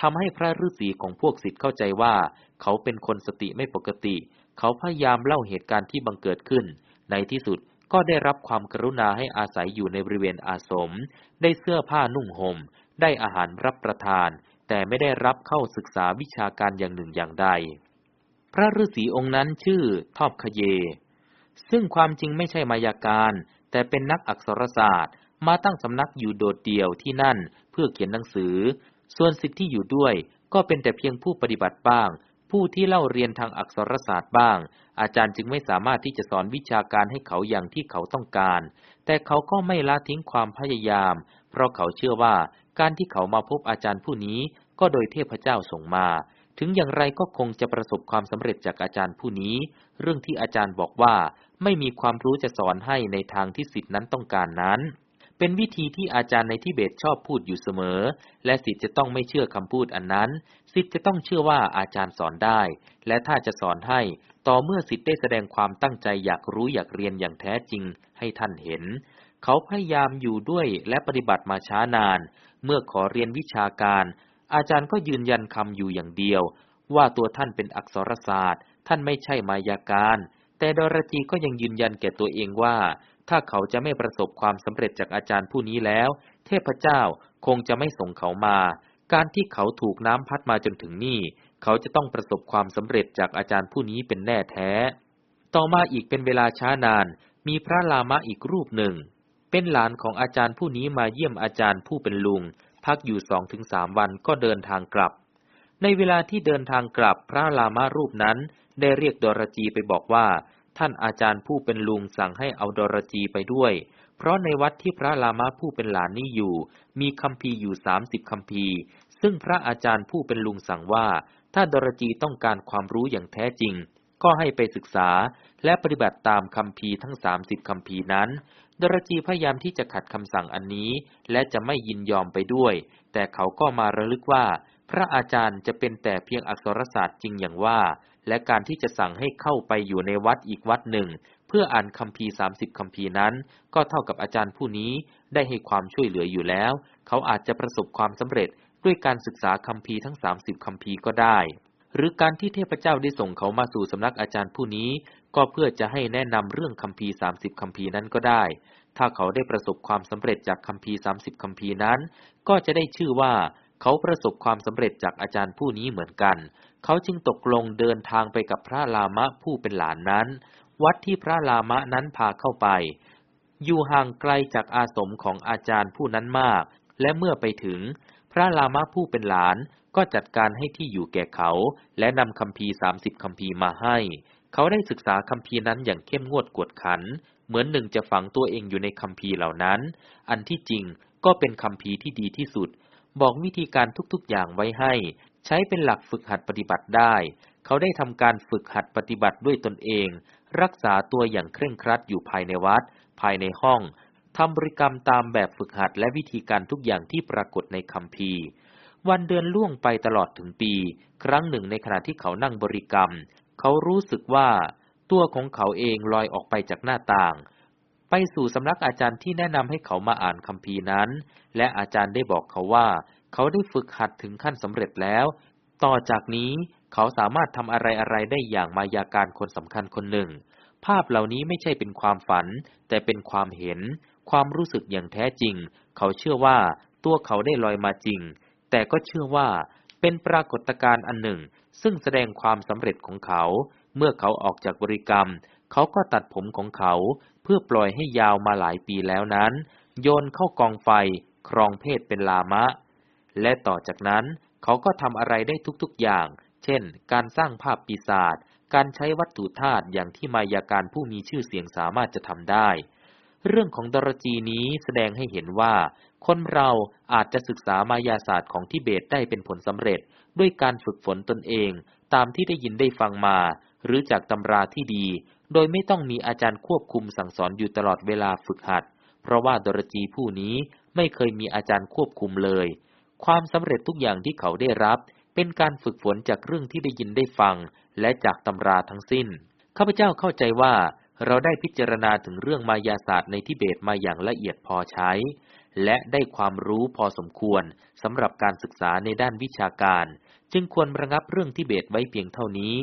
ทำให้พระฤาษีของพวกสิทธิ์เข้าใจว่า เขาเป็นคนสติไม่ปกติ เขาพยายามเล่าเหตุการณ์ที่บังเกิดขึ้น ในที่สุด ก็ได้รับความกรุณาให้อาศัยอยู่ในบริเวณอาสม ได้เสื้อผ้านุ่งหม่ม ได้อาหารรับประทาน แต่ไม่ได้รับเข้าศึกษาวิชาการอย่างหนึ่งอย่างใด พระฤาษีองค์นั้นชื่อทอบขเย ซึ่งความจริงไม่ใช่มายาการ แต่เป็นนักอักษรศาสตร์ มาตั้งสำนักอยู่โดดเดี่ยวที่นั่นเพื่อเขียนหนังสือ ส่วนสิทธิ์ที่อยู่ด้วยก็เป็นแต่เพียงผู้ปฏิบัติบ้าง ผู้ที่เล่าเรียนทางอักษรศาสตร์บ้าง อาจารย์จึงไม่สามารถที่จะสอนวิชาการให้เขาอย่างที่เขาต้องการ แต่เขาก็ไม่ละทิ้งความพยายาม เพราะเขาเชื่อว่าการที่เขามาพบอาจารย์ผู้นี้ก็โดยเทพเจ้าส่งมา ถึงอย่างไรก็คงจะประสบความสำเร็จจากอาจารย์ผู้นี้ เรื่องที่อาจารย์บอกว่าไม่มีความรู้จะสอนให้ในทางที่สิทธินั้นต้องการนั้น เป็นวิธีที่อาจารย์ในทิเบตชอบพูดอยู่เสมอ และสิทธิจะต้องไม่เชื่อคำพูดอันนั้น สิทธิ์จะต้องเชื่อว่าอาจารย์สอนได้ และถ้าจะสอนให้ ต่อเมื่อสิทธิ์ได้แสดงความตั้งใจอยากรู้อยากเรียนอย่างแท้จริงให้ท่านเห็น เขาพยายามอยู่ด้วยและปฏิบัติมาช้านาน เมื่อขอเรียนวิชาการ อาจารย์ก็ยืนยันคำอยู่อย่างเดียว ว่าตัวท่านเป็นอักษรศาสตร์ ท่านไม่ใช่มายาการ แต่ดรจีก็ยังยืนยันแก่ตัวเองว่า ถ้าเขาจะไม่ประสบความสำเร็จจากอาจารย์ผู้นี้แล้ว เทพเจ้าคงจะไม่ส่งเขามา การที่เขาถูกน้ำพัดมาจนถึงนี่ เขาจะต้องประสบความสำเร็จจากอาจารย์ผู้นี้เป็นแน่แท้ ต่อมาอีกเป็นเวลาช้านาน มีพระลามะอีกรูปหนึ่ง เป็นหลานของอาจารย์ผู้นี้มาเยี่ยมอาจารย์ผู้เป็นลุง พักอยู่สองถึงสามวันก็เดินทางกลับ ในเวลาที่เดินทางกลับพระลามะรูปนั้น ได้เรียกดรจีไปบอกว่า ท่านอาจารย์ผู้เป็นลุงสั่งให้เอาดรจีไปด้วย เพราะในวัดที่พระลามะผู้เป็นหลานนี้อยู่ มีคัมภีอยู่สามสิบคัมภีซึ่งพระอาจารย์ผู้เป็นลุงสั่งว่า ถ้าดรจีต้องการความรู้อย่างแท้จริง ก็ให้ไปศึกษาและปฏิบัติตามคัมภีทั้งสามสิบคัมภีนั้น ดรจีพยายามที่จะขัดคำสั่งอันนี้ และจะไม่ยินยอมไปด้วย แต่เขาก็มาระลึกว่า พระอาจารย์จะเป็นแต่เพียงอักษรศาสตร์จริงอย่างว่าและการที่จะสั่งให้เข้าไปอยู่ในวัดอีกวัดหนึ่ง พื่ออ่านคัมภีสามสิบคัมภีนั้น ก็เท่ากับอาจารย์ผู้นี้ได้ให้ความช่วยเหลืออยู่แล้ว เขาอาจจะประสบความสำเร็จด้วยการศึกษาคัมภีทั้งสามสิบคัมภีก็ได้ หรือการที่เทพเจ้าได้ส่งเขามาสู่สำนักอาจารย์ผู้นี้ ก็เพื่อจะให้แนะนำเรื่องคัมภีสามสิบคัมภีนั้นก็ได้ ถ้าเขาได้ประสบความสำเร็จจากคัมภีสามสิบคัมภีนั้น ก็จะได้ชื่อว่าเขาประสบความสำเร็จจากอาจารย์ผู้นี้เหมือนกัน เขาจึงตกลงเดินทางไปกับพระลามะผู้เป็นหลานนั้น วัดที่พระลามะนั้นพาเข้าไป อยู่ห่างไกลจากอาสมของอาจารย์ผู้นั้นมาก และเมื่อไปถึง พระลามะผู้เป็นหลานก็จัดการให้ที่อยู่แก่เขา และนำคัมภีสามสิบคัมภีมาให้ เขาได้ศึกษาคัมภีนั้นอย่างเข้มงวดกวดขัน เหมือนหนึ่งจะฝังตัวเองอยู่ในคัมภีเหล่านั้น อันที่จริงก็เป็นคัมภีที่ดีที่สุด บอกวิธีการทุกๆอย่างไว้ให้ ใช้เป็นหลักฝึกหัดปฏิบัติได้ เขาได้ทำการฝึกหัดปฏิบัติด้วยตนเอง รักษาตัวอย่างเคร่งครัดอยู่ภายในวัด ภายในห้องทำบริกรรมตามแบบฝึกหัดและวิธีการทุกอย่างที่ปรากฏในคัมภีร์วันเดือนล่วงไปตลอดถึงปี ครั้งหนึ่งในขณะที่เขานั่งบริกรรม เขารู้สึกว่า ตัวของเขาเองลอยออกไปจากหน้าต่าง ไปสู่สำนักอาจารย์ที่แนะนำให้เขามาอ่านคัมภีนั้น และอาจารย์ได้บอกเขาว่า เขาได้ฝึกหัดถึงขั้นสำเร็จแล้ว ต่อจากนี้ เขาสามารถทำอะไรอะไรได้อย่างมายาการคนสำคัญคนหนึ่ง ภาพเหล่านี้ไม่ใช่เป็นความฝัน แต่เป็นความเห็น ความรู้สึกอย่างแท้จริง เขาเชื่อว่าตัวเขาได้ลอยมาจริง แต่ก็เชื่อว่าเป็นปรากฏการณ์อันหนึ่ง ซึ่งแสดงความสำเร็จของเขา เมื่อเขาออกจากบริกรรม เขาก็ตัดผมของเขา เพื่อปล่อยให้ยาวมาหลายปีแล้วนั้น โยนเข้ากองไฟ ครองเพศเป็นลามะ และต่อจากนั้นเขาก็ทำอะไรได้ทุกๆอย่าง เช่น การสร้างภาพปีศาจ การใช้วัตถุธาตุอย่างที่มายาการผู้มีชื่อเสียงสามารถจะทำได้ เรื่องของดรจีนี้แสดงให้เห็นว่า คนเราอาจจะศึกษามายาศาสตร์ของทิเบตได้เป็นผลสำเร็จ ด้วยการฝึกฝนตนเอง ตามที่ได้ยินได้ฟังมา หรือจากตำราที่ดี โดยไม่ต้องมีอาจารย์ควบคุมสั่งสอนอยู่ตลอดเวลาฝึกหัด เพราะว่าดรจีผู้นี้ไม่เคยมีอาจารย์ควบคุมเลย ความสำเร็จทุกอย่างที่เขาได้รับ เป็นการฝึกฝนจากเรื่องที่ได้ยินได้ฟัง และจากตำราทั้งสิ้น ข้าพเจ้าเข้าใจว่า เราได้พิจารณาถึงเรื่องมายาศาสตร์ในทิเบตมาอย่างละเอียดพอใช้ และได้ความรู้พอสมควรสำหรับการศึกษาในด้านวิชาการ จึงควรระงับเรื่องทิเบตไว้เพียงเท่านี้